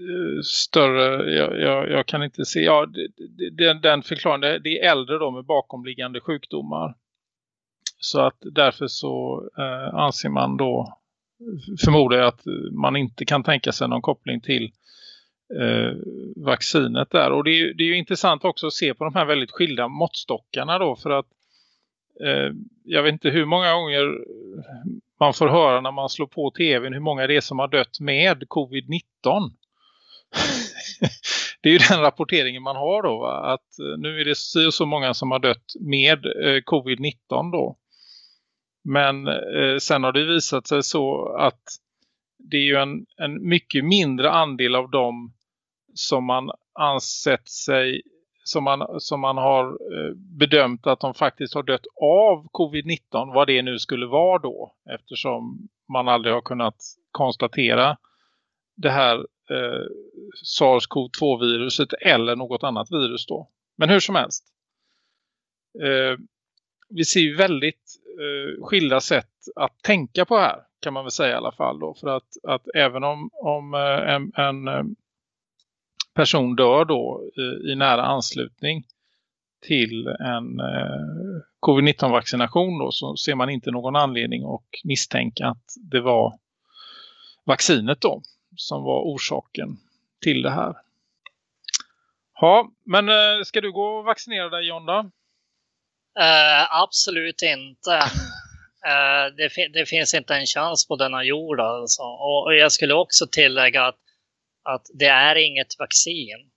E: eh, större, jag, jag, jag, kan inte se, ja, det, det, den förklaringen, det är äldre då med bakomliggande sjukdomar. Så att därför så eh, anser man då, förmodar jag att man inte kan tänka sig någon koppling till eh, vaccinet där. Och det är, det är ju intressant också att se på de här väldigt skilda måttstockarna då för att Eh, jag vet inte hur många gånger man får höra när man slår på tvn hur många det är som har dött med covid-19. det är ju den rapporteringen man har då. Va? Att eh, nu är det så, så många som har dött med eh, covid-19 då. Men eh, sen har det visat sig så att det är ju en, en mycket mindre andel av dem som man ansett sig som man, som man har eh, bedömt att de faktiskt har dött av covid-19 vad det nu skulle vara då eftersom man aldrig har kunnat konstatera det här eh, SARS-CoV-2-viruset eller något annat virus då. Men hur som helst. Eh, vi ser ju väldigt eh, skilda sätt att tänka på här kan man väl säga i alla fall då. För att, att även om, om eh, en, en eh, person dör då i, i nära anslutning till en eh, covid-19 vaccination så ser man inte någon anledning att misstänka att det var vaccinet då som var orsaken till det här. Ja, men eh, ska du gå och vaccinera dig John då?
D: Absolut inte. Det, det, finns inte en chans på denna jord alltså. Och, och jag skulle också tillägga att, att det är inget vaccin.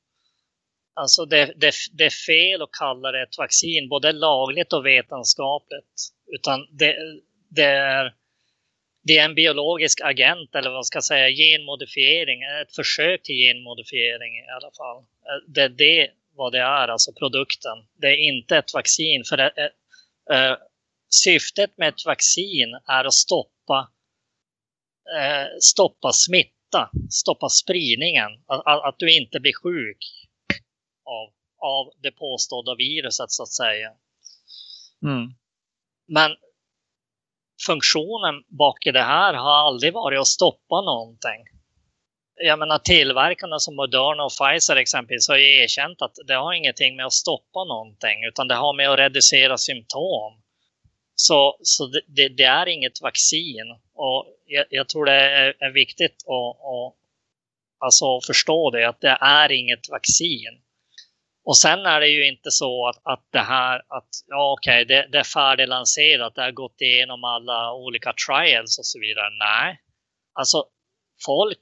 D: Alltså det, det, det, är fel att kalla det ett vaccin, både lagligt och vetenskapligt. Utan det, det, är, det är en biologisk agent, eller vad man ska säga, genmodifiering, ett försök till genmodifiering i alla fall. Det är det vad det är, alltså produkten. Det är inte ett vaccin. För det, äh, syftet med ett vaccin är att stoppa, äh, stoppa smitta, stoppa spridningen, att, att, du inte blir sjuk av, av det påstådda viruset så att säga. Mm. Men funktionen bak i det här har aldrig varit att stoppa någonting. Jag menar tillverkarna som Moderna och Pfizer exempelvis har ju erkänt att det har ingenting med att stoppa någonting utan det har med att reducera symptom. Så, så det, det, det är inget vaccin och jag, jag tror det är, är viktigt att, att alltså förstå det att det är inget vaccin. Och sen är det ju inte så att, att det här, att ja okej, okay, det, det är färdiglanserat, det har gått igenom alla olika trials och så vidare. Nej, alltså folk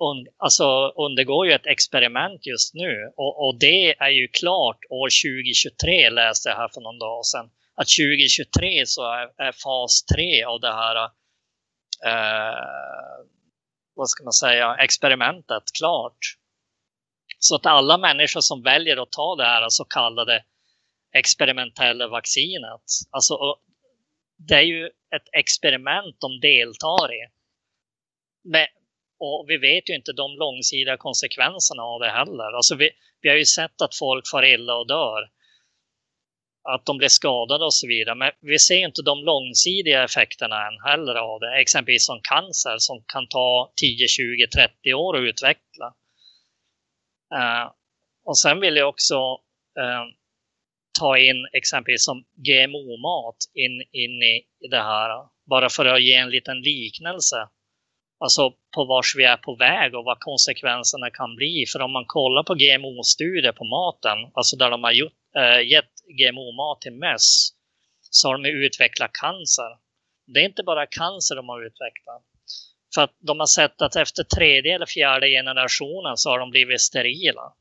D: un, alltså, undergår ju ett experiment just nu och, och, det är ju klart år 2023 läste jag här för någon dag sedan. Att 2023 så är, är fas 3 av det här eh, vad ska man säga, experimentet klart. Så att alla människor som väljer att ta det här så kallade experimentella vaccinet, alltså det är ju ett experiment de deltar i. Men, och vi vet ju inte de långsiktiga konsekvenserna av det heller. Alltså vi, vi har ju sett att folk far illa och dör. Att de blir skadade och så vidare. Men vi ser inte de långsiktiga effekterna än heller av det. Exempelvis som cancer som kan ta 10, 20, 30 år att utveckla. Uh, och sen vill jag också uh, ta in exempelvis som GMO-mat in, in i det här. Bara för att ge en liten liknelse. Alltså på vars vi är på väg och vad konsekvenserna kan bli. För om man kollar på GMO-studier på maten, alltså där de har gjort, äh, gett GMO-mat till möss, så har de utvecklat cancer. Det är inte bara cancer de har utvecklat. För att de har sett att efter tredje eller fjärde generationen så har de blivit sterila.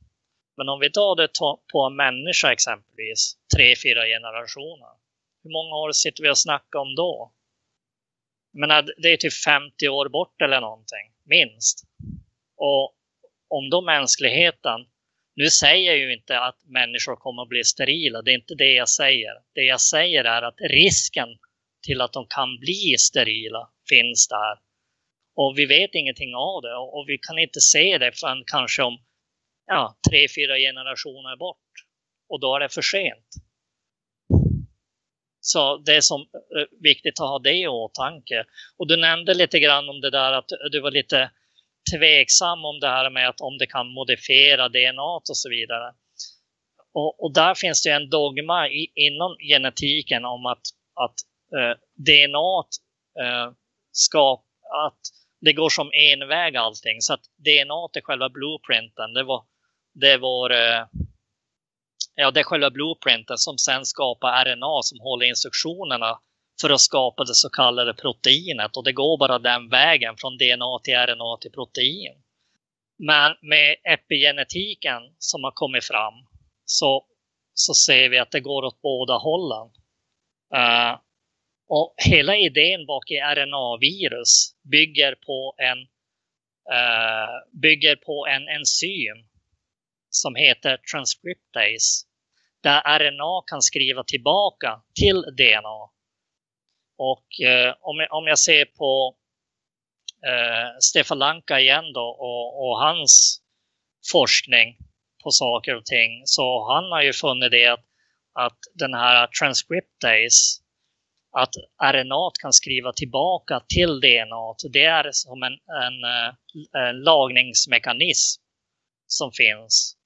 D: Men om vi tar det på en människa exempelvis, tre, fyra generationer. Hur många år sitter vi och snackar om då? Men det är typ 50 år bort eller någonting, minst. Och om då mänskligheten, nu säger jag ju inte att människor kommer att bli sterila, det är inte det jag säger. Det jag säger är att risken till att de kan bli sterila finns där. Och vi vet ingenting av det och vi kan inte se det förrän kanske om ja, tre, fyra generationer bort. Och då är det för sent. Så det är som eh, viktigt att ha det i åtanke. Och du nämnde lite grann om det där att du var lite tveksam om det här med att om det kan modifiera DNA och så vidare. Och, och där finns det en dogma i, inom genetiken om att, att eh, DNA eh, ska, att det går som en väg allting. Så att DNA är själva blueprinten. Det var, det var eh, ja, det är själva blueprinten som sen skapar RNA som håller instruktionerna för att skapa det så kallade proteinet. Och det går bara den vägen från DNA till RNA till protein. Men med epigenetiken som har kommit fram så, så ser vi att det går åt båda hållen. Uh, och hela idén bak i RNA-virus bygger på en uh, bygger på en enzym som heter transcriptase. Där RNA kan skriva tillbaka till DNA. Och eh, om, jag, om jag ser på eh, Stefan Lanka igen då och, och hans forskning på saker och ting. Så han har ju funnit det att, att den här transcriptase att RNA kan skriva tillbaka till DNA. Det är som en, en, eh, en lagningsmekanism som finns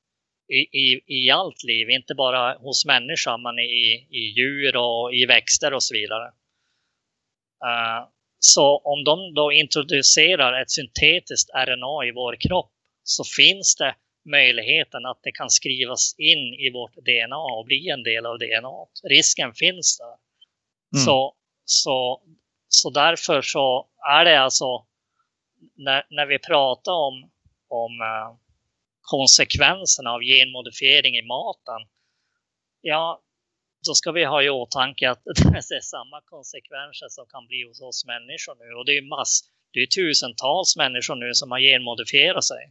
D: i, i, i allt liv, inte bara hos människan, men i, i djur och i växter och så vidare. Uh, så om de då introducerar ett syntetiskt RNA i vår kropp så finns det möjligheten att det kan skrivas in i vårt DNA och bli en del av DNA. Risken finns där. Mm. Så, så, så därför så är det alltså när, när vi pratar om, om uh, konsekvenserna av genmodifiering i maten. Ja, då ska vi ha i åtanke att det är samma konsekvenser som kan bli hos oss människor nu. Och det är mass, det är tusentals människor nu som har genmodifierat sig.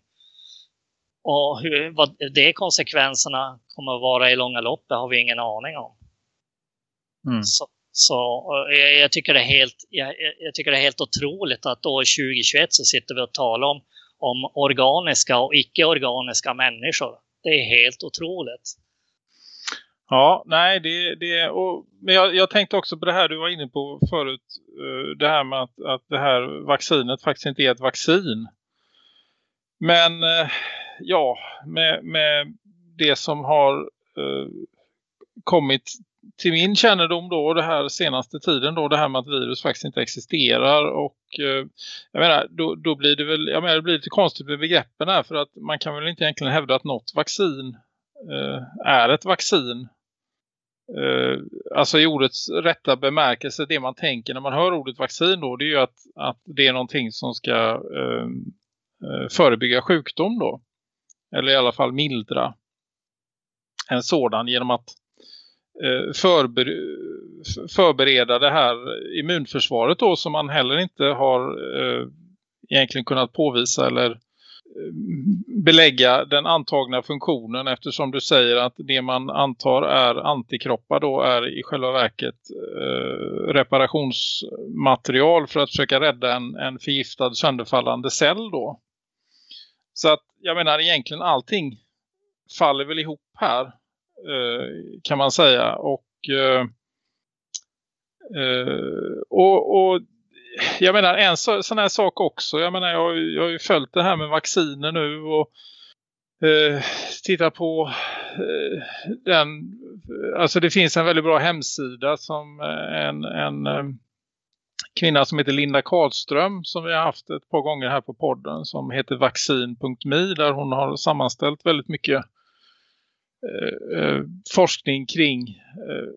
D: Och hur, vad de konsekvenserna kommer att vara i långa loppet har vi ingen aning om. Mm. Så, så jag, jag, tycker det är helt, jag, jag, tycker det är helt otroligt att år 2021 så sitter vi och talar om, om organiska och icke-organiska människor. Det är helt otroligt.
E: Ja, nej, det, det och, men jag, jag, tänkte också på det här du var inne på förut. Uh, det här med att, att det här vaccinet faktiskt inte är ett vaccin. Men uh, ja, med, med det som har uh, kommit till min kännedom då det här senaste tiden då det här med att virus faktiskt inte existerar och eh, jag menar då, då blir det väl jag menar det blir lite konstigt med begreppen här för att man kan väl inte egentligen hävda att något vaccin eh, är ett vaccin eh, alltså i ordets rätta bemärkelse det man tänker när man hör ordet vaccin då det är ju att, att det är någonting som ska ehm, eh, förebygga sjukdom då. Eller i alla fall mildra en sådan genom att Eh, förbereda det här immunförsvaret då som man heller inte har eh, egentligen kunnat påvisa eller belägga den antagna funktionen eftersom du säger att det man antar är antikroppar då är i själva verket eh, reparationsmaterial för att försöka rädda en, en förgiftad sönderfallande cell då. Så att jag menar egentligen allting faller väl ihop här Eh, kan man säga. Och, eh, eh och, och jag menar en så, sån här sak också. Jag menar jag, jag har ju följt det här med vacciner nu och eh, tittar på eh, den. Alltså det finns en väldigt bra hemsida som eh, en, en eh, kvinna som heter Linda Karlström som vi har haft ett par gånger här på podden som heter vaccin.me där hon har sammanställt väldigt mycket Eh, eh, forskning kring eh,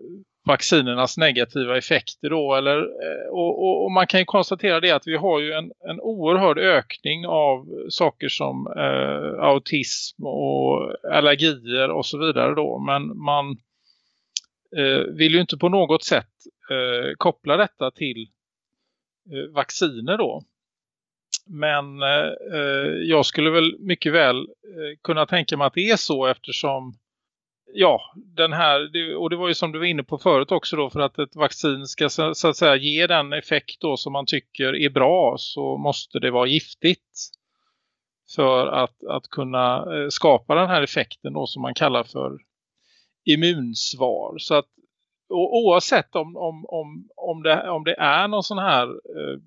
E: vaccinernas negativa effekter då eller, eh, och, och, och, man kan ju konstatera det att vi har ju en, en oerhörd ökning av saker som eh, autism och allergier och så vidare då men man eh, vill ju inte på något sätt eh, koppla detta till eh, vacciner då. Men jag skulle väl mycket väl kunna tänka mig att det är så eftersom ja, den här, och det var ju som du var inne på förut också då, för att ett vaccin ska så, så, att säga ge den effekt då som man tycker är bra så måste det vara giftigt för att, att kunna eh, skapa den här effekten då som man kallar för immunsvar. Så att oavsett om, om, om, om, det, om det är någon sån här eh,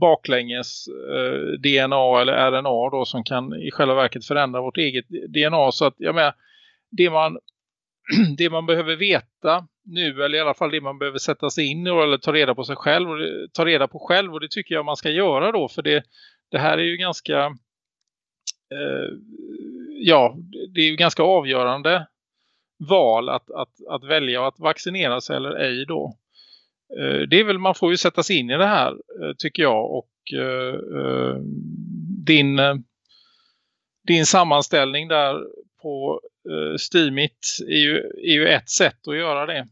E: baklänges eh, DNA eller RNA då som kan i själva verket förändra vårt eget DNA så att jag menar det man, det man behöver veta nu eller i alla fall det man behöver sätta sig in i eller ta reda på sig själv och ta reda på själv och det tycker jag man ska göra då för det, det här är ju ganska eh, ja det är ju ganska avgörande val att, att, att välja att vaccinera sig eller ej då. Eh, det är väl man får ju sätta sig in i det här eh, tycker jag och eh, eh din eh, din sammanställning där på stymigt Steamit är ju, är ju ett sätt att göra det.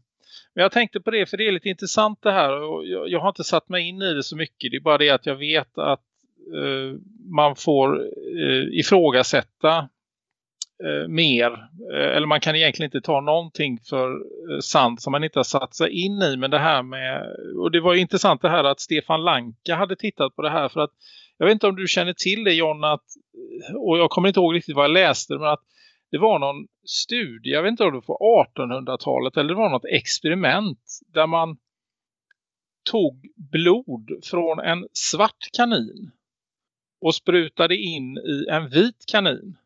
E: Men jag tänkte på det för det är lite intressant det här och jag, jag har inte satt mig in i det så mycket. Det är bara det att jag vet att eh, man får eh, ifrågasätta eh, mer. Eh, eller man kan egentligen inte ta någonting för eh, sant som man inte har satt sig in i. Men det här med, och det var ju intressant det här att Stefan Lanka hade tittat på det här för att jag vet inte om du känner till det John att, och jag kommer inte ihåg riktigt vad jag läste men att det var någon studie, jag vet inte om det var 1800-talet eller det var något experiment där man tog blod från en svart kanin och sprutade in i en vit kanin.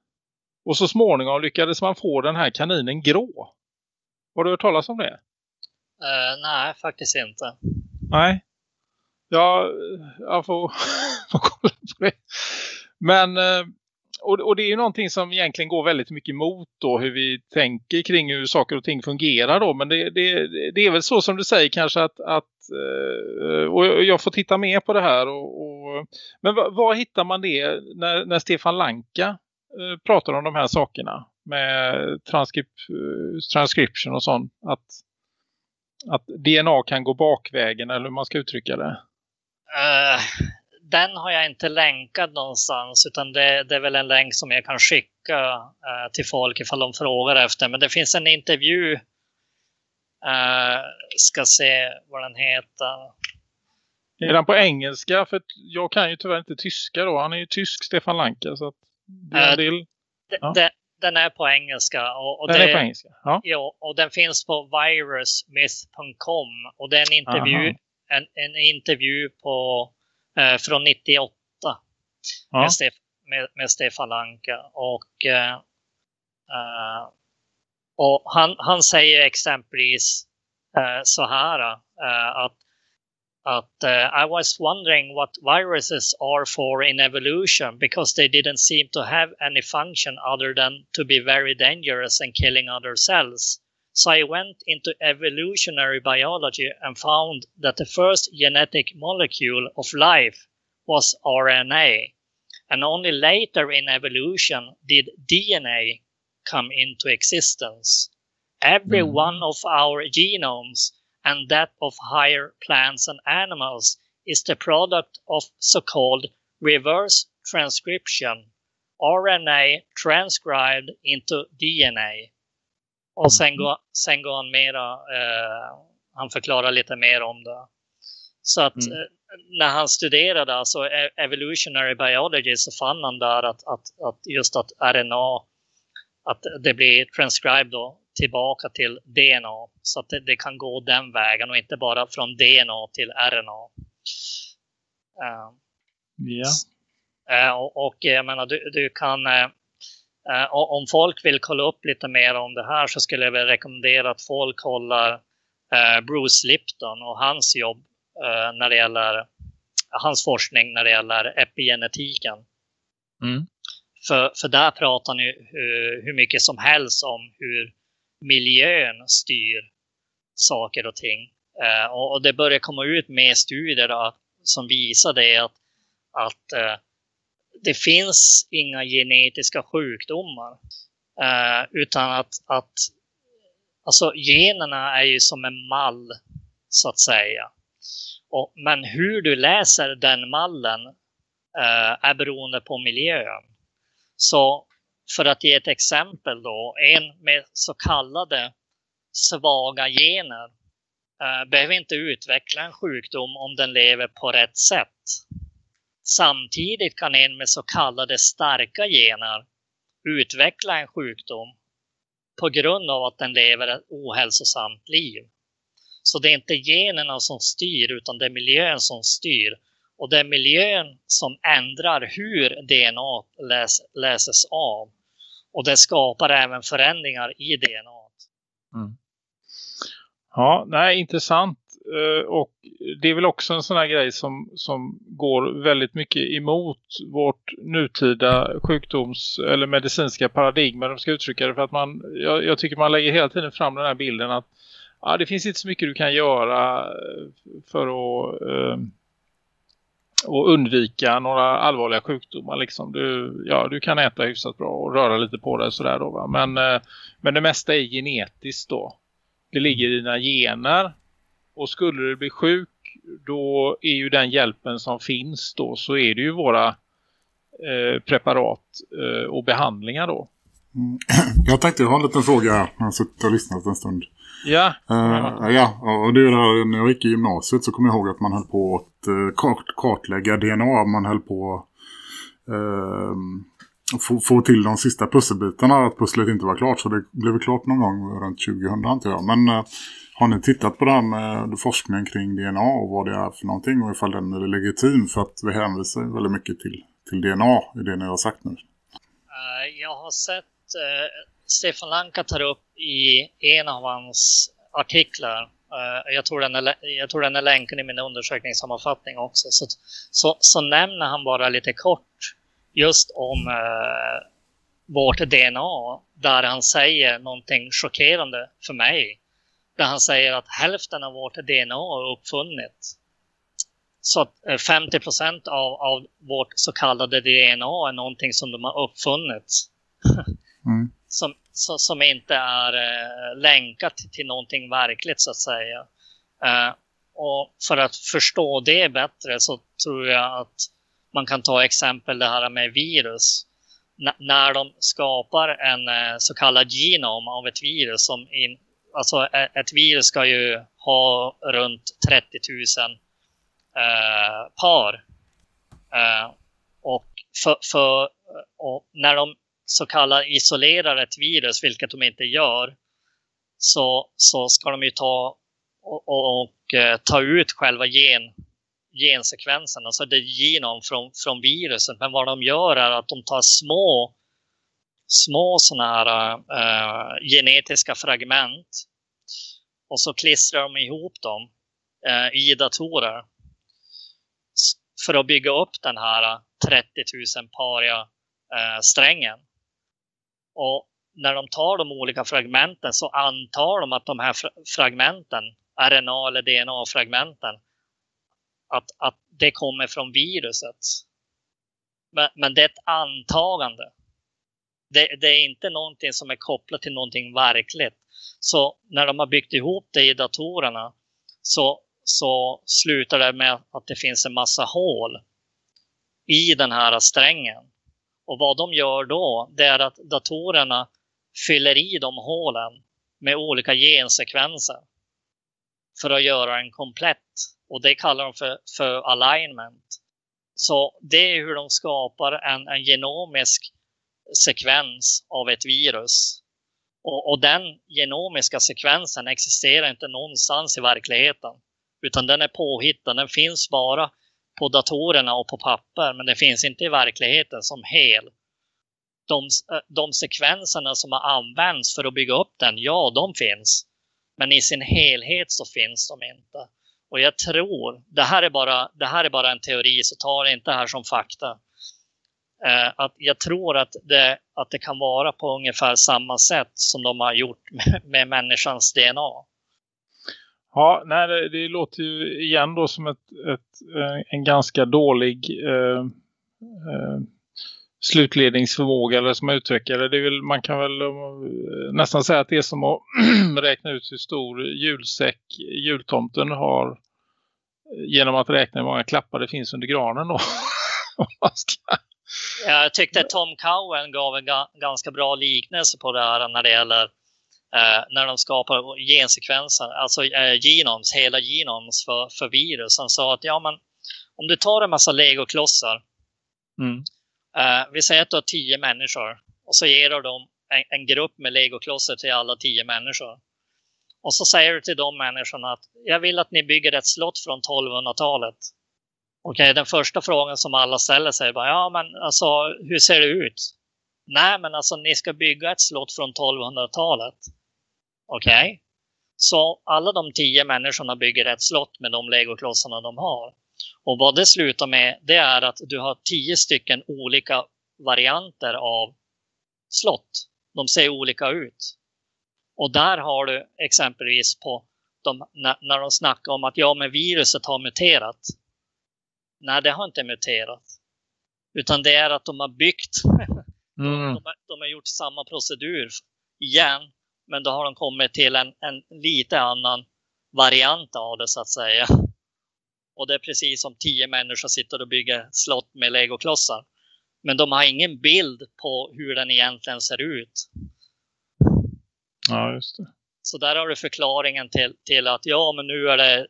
E: Och så småningom lyckades man få den här kaninen grå. Har du hört talas om det?
D: Uh, nej, faktiskt inte.
E: Nej. Ja, jag får, får kolla på det. Men, eh, och, och det är ju någonting som egentligen går väldigt mycket emot då hur vi tänker kring hur saker och ting fungerar då. Men det, det, det är väl så som du säger kanske att, att eh, och jag får titta mer på det här. Och, och men var hittar man det när, när Stefan Lanka eh, pratar om de här sakerna med transkrip, eh, transcription och sånt? Att, att DNA kan gå bakvägen eller hur man ska uttrycka det.
D: Uh, den har jag inte länkat någonstans utan det, det, är väl en länk som jag kan skicka uh, till folk ifall de frågar efter. Men det finns en intervju, uh, ska se vad den heter.
E: Är den på engelska? För jag kan ju tyvärr inte tyska då. Han är ju tysk, Stefan Lanka. Så det är en del...
D: ja. den är på engelska. Och, och
E: den
D: det,
E: är på engelska? Ja.
D: ja. Och den finns på virusmyth.com. Och det är en intervju en, en intervju på, eh, från 98 ja. med, Stef, med, med, Stefan Lanka. Och, eh, uh, och han, han säger exempelvis uh, så här uh, att att I was wondering what viruses are for in evolution because they didn't seem to have any function other than to be very dangerous and killing other cells. So I went into evolutionary biology and found that the first genetic molecule of life was RNA. And only later in evolution did DNA come into existence. Every mm. one of our genomes and that of higher plants and animals is the product of so-called reverse transcription, RNA transcribed into DNA. Och sen, går, sen går han mera, eh, han förklarar lite mer om det. Så att mm. eh, när han studerade alltså evolutionary biology så fann han där att, att, att just att RNA, att det blir transcribed då tillbaka till DNA. Så att det, det, kan gå den vägen och inte bara från DNA till RNA.
E: Uh, ja.
D: Uh, och, och jag menar, du, du kan Uh, om folk vill kolla upp lite mer om det här så skulle jag väl rekommendera att folk kollar uh, Bruce Lipton och hans jobb uh, när det gäller hans forskning när det gäller epigenetiken.
E: Mm.
D: För, för där pratar ni hur, hur mycket som helst om hur miljön styr saker och ting. Och, det börjar komma ut mer studier då, som visar det att, att det finns inga genetiska sjukdomar. Eh, utan att, att alltså generna är ju som en mall så att säga. Och, men hur du läser den mallen eh, är beroende på miljön. Så för att ge ett exempel då, en med så kallade svaga gener eh, behöver inte utveckla en sjukdom om den lever på rätt sätt. Samtidigt kan en med så kallade starka gener utveckla en sjukdom på grund av att den lever ett ohälsosamt liv. Så det är inte generna som styr utan det är miljön som styr. Och det är miljön som ändrar hur DNA läs, läses av. Och det skapar även förändringar i DNA.
E: Mm. Ja, nej, intressant. Eh, och det är väl också en sån här grej som, som går väldigt mycket emot vårt nutida sjukdoms- eller medicinska paradigm. De ska uttrycka det för att man, jag, jag, tycker man lägger hela tiden fram den här bilden att ja, det finns inte så mycket du kan göra eh, för att, eh, att undvika några allvarliga sjukdomar. Liksom. Du, ja, du kan äta hyfsat bra och röra lite på dig sådär då. Va? Men, eh, men det mesta är genetiskt då. Det ligger i dina gener. Och skulle du bli sjuk då är ju den hjälpen som finns då så är det ju våra eh, preparat eh, och behandlingar då.
C: Mm. Jag tänkte har en liten fråga här. Jag har suttit och lyssnat en stund.
E: Ja.
C: Uh, ja, och det är där, när jag gick i gymnasiet så kommer jag ihåg att man höll på att uh, kart, kartlägga DNA. Man höll på uh, få, få till de sista pusselbitarna att pusslet inte var klart. Så det blev klart någon gång runt 2000 antar jag. Men har ni tittat på det här med forskningen kring DNA och vad det är för någonting och ifall den är legitim? För att vi hänvisar väldigt mycket till, till DNA i det ni har sagt nu.
D: Eh, jag har sett eh, Stefan Lanka tar upp i en av hans artiklar, eh, jag, tror den är, jag tror den är länkad i min undersökningssammanfattning också, så, så, så nämner han bara lite kort just om eh, vårt DNA, där han säger någonting chockerande för mig. Där han säger att hälften av vårt DNA är uppfunnet. Så att 50 procent av, av vårt så kallade DNA är någonting som de har uppfunnit. Mm. som, så, som inte är eh, länkat till någonting verkligt så att säga. Eh, och för att förstå det bättre så tror jag att man kan ta exempel det här med virus. N när de skapar en eh, så kallad genom av ett virus som in, alltså ett virus ska ju ha runt 30 000 eh, par. Eh, och, för, för, och när de så kallar isolerar ett virus, vilket de inte gör, så, så ska de ju ta och, och, och eh, ta ut själva gen, gensekvensen, alltså det genom från, från viruset. Men vad de gör är att de tar små, små sådana här uh, genetiska fragment och så klistrar de ihop dem uh, i datorer för att bygga upp den här 30 000 paria uh, strängen. Och när de tar de olika fragmenten så antar de att de här fragmenten, RNA eller DNA-fragmenten, att, att det kommer från viruset. Men, men det är ett antagande. Det, det, är inte någonting som är kopplat till någonting verkligt. Så när de har byggt ihop det i datorerna så, så slutar det med att det finns en massa hål i den här strängen. Och vad de gör då, det är att datorerna fyller i de hålen med olika gensekvenser för att göra en komplett. Och det kallar de för, för alignment. Så det är hur de skapar en, en genomisk sekvens av ett virus. Och, och, den genomiska sekvensen existerar inte någonstans i verkligheten. Utan den är påhittad, den finns bara på datorerna och på papper, men det finns inte i verkligheten som hel. De, eh, de sekvenserna som har använts för att bygga upp den, ja, de finns. Men i sin helhet så finns de inte. Och jag tror, det här är bara, det här är bara en teori, så ta det inte här som fakta. Eh, att jag tror att det, att det kan vara på ungefär samma sätt som de har gjort med, med människans DNA.
E: Ja, nej, det, det, låter ju igen då som ett, ett eh, en ganska dålig eh, eh, slutledningsförmåga eller som utvecklare. Det är väl, man kan väl eh, nästan säga att det är som att räkna ut hur stor julsäck jultomten har eh, genom att räkna hur många klappar det finns under granen då.
D: Jag tyckte Tom Cowen gav en ga ganska bra liknelse på det här när det gäller eh, när de skapar gensekvenser, alltså eh, genoms, hela genoms för, för virus. Han sa att ja, men om du tar en massa legoklossar, mm. eh, vi säger att du har tio människor och så ger du dem en, en grupp med legoklossar till alla tio människor. Och så säger du till de människorna att jag vill att ni bygger ett slott från 1200-talet. Okej, okay, den första frågan som alla ställer sig är bara, ja men alltså hur ser det ut? Nej, men alltså ni ska bygga ett slott från 1200-talet. Okej? Okay? Så alla de tio människorna bygger ett slott med de legoklossarna de har. Och vad det slutar med, det är att du har tio stycken olika varianter av slott. De ser olika ut. Och där har du exempelvis på de, när, när de snackar om att ja, men viruset har muterat. Nej, det har inte muterat. Utan det är att de har byggt,
E: Mm.
D: de, har, de har gjort samma procedur igen. Men då har de kommit till en, en lite annan variant av det så att säga. Och det är precis som tio människor sitter och bygger slott med legoklossar. Men de har ingen bild på hur den egentligen ser ut.
E: Ja, just det.
D: Så där har du förklaringen till, till att ja, men nu är det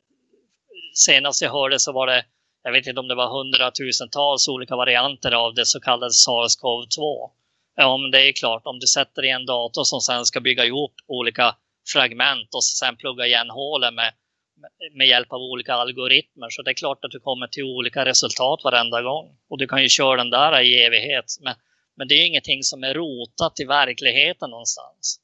D: senast jag hörde så var det, jag vet inte om det var hundratusentals olika varianter av det så kallade SARS-CoV-2. Ja, men det är klart, om du sätter i en dator som sen ska bygga ihop olika fragment och sen plugga igen hålen med, med hjälp av olika algoritmer. Så det är klart att du kommer till olika resultat varenda gång. Och du kan ju köra den där i evighet. Men, men det är ingenting som är rotat i verkligheten någonstans.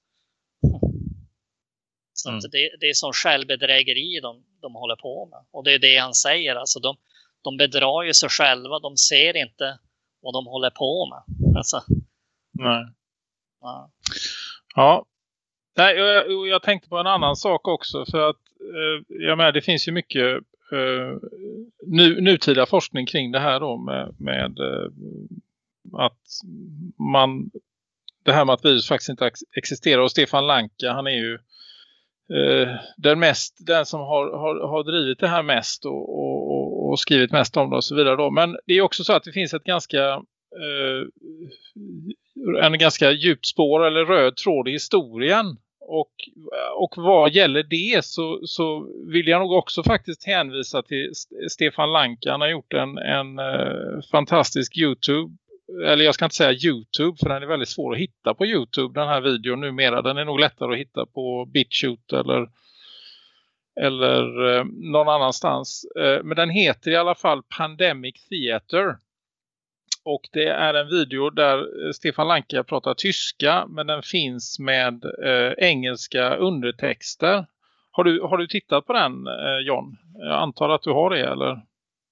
D: Så
E: Mm.
D: det, det är som självbedrägeri de, de håller på med. Och det är det han säger. Alltså de, de bedrar ju sig själva. De ser inte vad de håller på med. Alltså,
E: Nej.
D: ja.
E: Ja. Nej, jag, jag, tänkte på en annan sak också. För att eh, jag menar, det finns ju mycket eh, nu, nutida forskning kring det här då med, med eh, att man det här med att virus faktiskt inte ex- existerar. Och Stefan Lanka, han är ju eh, den, mest, den som har, har, har drivit det här mest och, och, och, skrivit mest om det och så vidare. Då. Men det är också så att det finns ett ganska eh, en ganska djupt spår eller röd tråd i historien. Och, och vad gäller det så, så vill jag nog också faktiskt hänvisa till Stefan Lanka. Han har gjort en, en eh, fantastisk Youtube eller jag ska inte säga Youtube för den är väldigt svår att hitta på Youtube den här videon numera. Den är nog lättare att hitta på BitChute eller, eller eh, någon annanstans. Eh, men den heter i alla fall Pandemic Theater. Och det är en video där eh, Stefan Lanka pratar tyska men den finns med eh, engelska undertexter. Har du, har du tittat på den eh, John? Jag antar att du har det eller?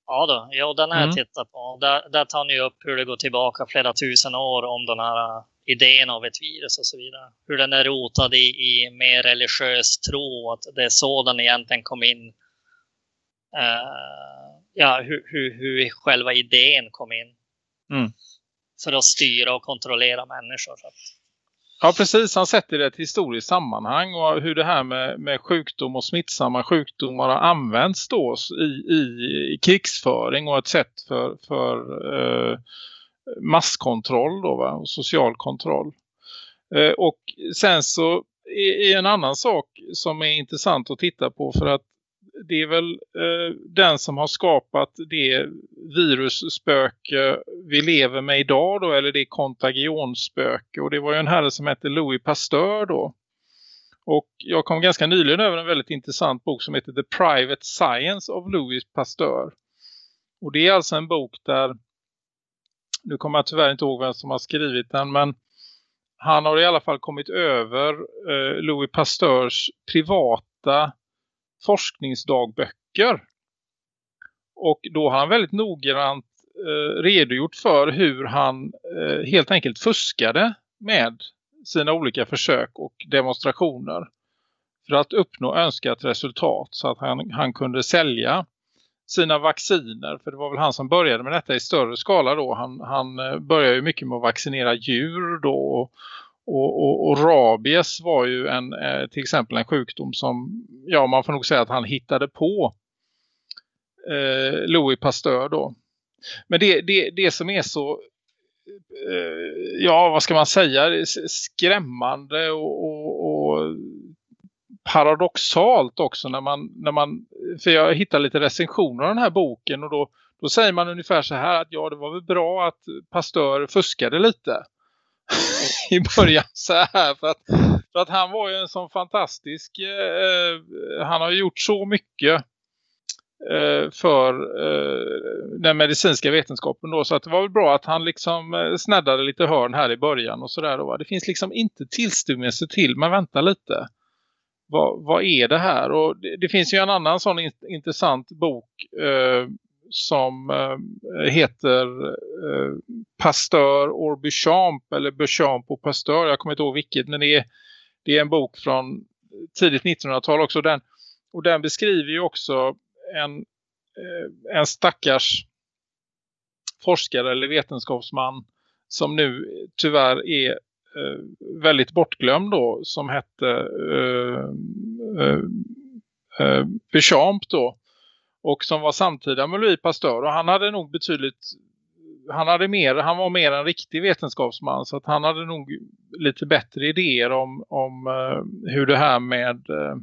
D: Ja, då. ja den har
E: Mm.
D: jag tittat på. Där, där tar ni upp hur det går tillbaka flera tusen år om den här idén av ett virus och så vidare. Hur den är rotad i, i mer religiös tro, att det är så den egentligen kom in. Uh, ja, hur, hur, hur själva idén kom in.
E: Mm.
D: För att styra och kontrollera människor.
E: Ja precis, han sätter det i ett historiskt sammanhang och hur det här med, med sjukdom och smittsamma sjukdomar har använts då i, i, i krigsföring och ett sätt för, för eh, masskontroll då, va? och social kontroll. Eh, och sen så är, är en annan sak som är intressant att titta på för att det är väl eh, den som har skapat det virusspöke vi lever med idag då, eller det kontagionspöke. Och det var ju en herre som hette Louis Pasteur då. Och jag kom ganska nyligen över en väldigt intressant bok som heter The Private Science of Louis Pasteur. Och det är alltså en bok där, nu kommer jag tyvärr inte ihåg vem som har skrivit den, men han har i alla fall kommit över eh, Louis Pasteurs privata forskningsdagböcker. Och då har han väldigt noggrant eh, redogjort för hur han eh, helt enkelt fuskade med sina olika försök och demonstrationer. För att uppnå önskat resultat så att han, han kunde sälja sina vacciner. För det var väl han som började med detta i större skala då. Han, han eh, började ju mycket med att vaccinera djur då. Och, och, och rabies var ju en, eh, till exempel en sjukdom som, ja man får nog säga att han hittade på eh, Louis Pasteur då. Men det, det, det som är så, eh, ja vad ska man säga, skrämmande och, och, och paradoxalt också när man, när man, för jag hittar lite recensioner av den här boken och då, då säger man ungefär så här att ja det var väl bra att Pasteur fuskade lite i början så här för att, för att han var ju en sån fantastisk eh, eh han har gjort så mycket eh, för eh, den medicinska vetenskapen då så att det var väl bra att han liksom eh, sneddade lite hörn här i början och sådär då. Det finns liksom inte tillstymmelse till men vänta lite vad, vad är det här? Och det, det finns ju en annan sån in, intressant bok eh, som eh, heter eh, Pasteur or Beauchamp eller Beauchamp och Pasteur. Jag kommer inte ihåg vilket men det är, det är en bok från tidigt 1900-tal också. Den, och den beskriver ju också en, eh, en stackars forskare eller vetenskapsman som nu tyvärr är Eh, väldigt bortglömd då som hette eh, eh, eh, Bechamp då och som var samtida med Louis Pasteur. Och han hade nog betydligt han hade mer, han var mer en riktig vetenskapsman så att han hade nog lite bättre idéer om, om eh, hur det här med eh,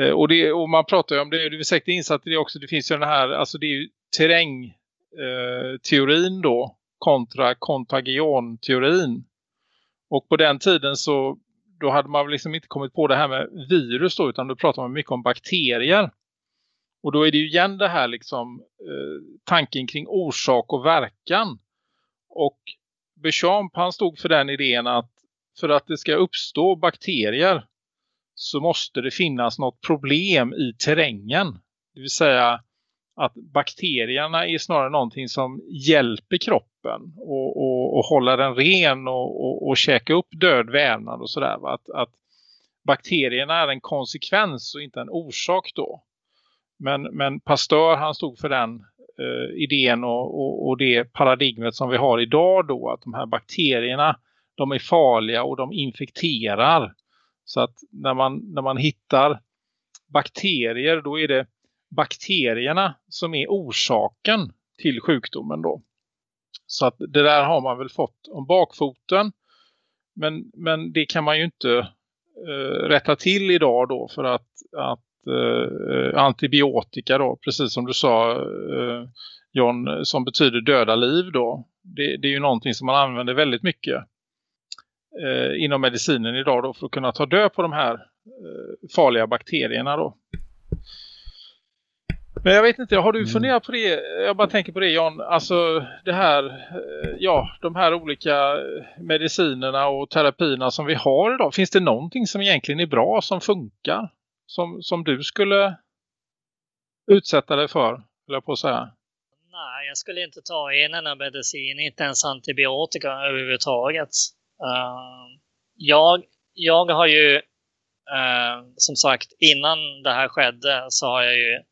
E: eh och, det, och man pratar ju om det, du är säkert insatt i det också, det finns ju den här, alltså det är ju terrängteorin eh, då kontra kontagionteorin och på den tiden så då hade man liksom inte kommit på det här med virus då utan då pratar man mycket om bakterier och då är det ju igen det här liksom eh, tanken kring orsak och verkan. Och Bechamp han stod för den idén att för att det ska uppstå bakterier så måste det finnas något problem i terrängen. Det vill säga att bakterierna är snarare någonting som hjälper kroppen och, och, och hålla den ren och, och, och käka upp död vävnad och sådär. Att, att bakterierna är en konsekvens och inte en orsak då. Men, men Pasteur han stod för den eh, idén och, och, och, det paradigmet som vi har idag då. Att de här bakterierna de är farliga och de infekterar. Så att när man, när man hittar bakterier då är det bakterierna som är orsaken till sjukdomen då. Så att det där har man väl fått om bakfoten. Men, men det kan man ju inte eh, rätta till idag då för att, att eh, antibiotika då, precis som du sa eh, John, som betyder döda liv då. Det, det, är ju någonting som man använder väldigt mycket eh, inom medicinen idag då för att kunna ta död på de här eh, farliga bakterierna då. Men jag vet inte, har du mm. funderat på det? Jag bara tänker på det John, alltså det här, eh, ja, de här olika medicinerna och terapierna som vi har idag. Finns det någonting som egentligen är bra, som funkar? som, som du skulle utsätta dig för, eller på att säga?
D: Nej, jag skulle inte ta en enda medicin, inte ens antibiotika överhuvudtaget. Uh, jag, jag har ju, uh, som sagt, innan det här skedde så har jag ju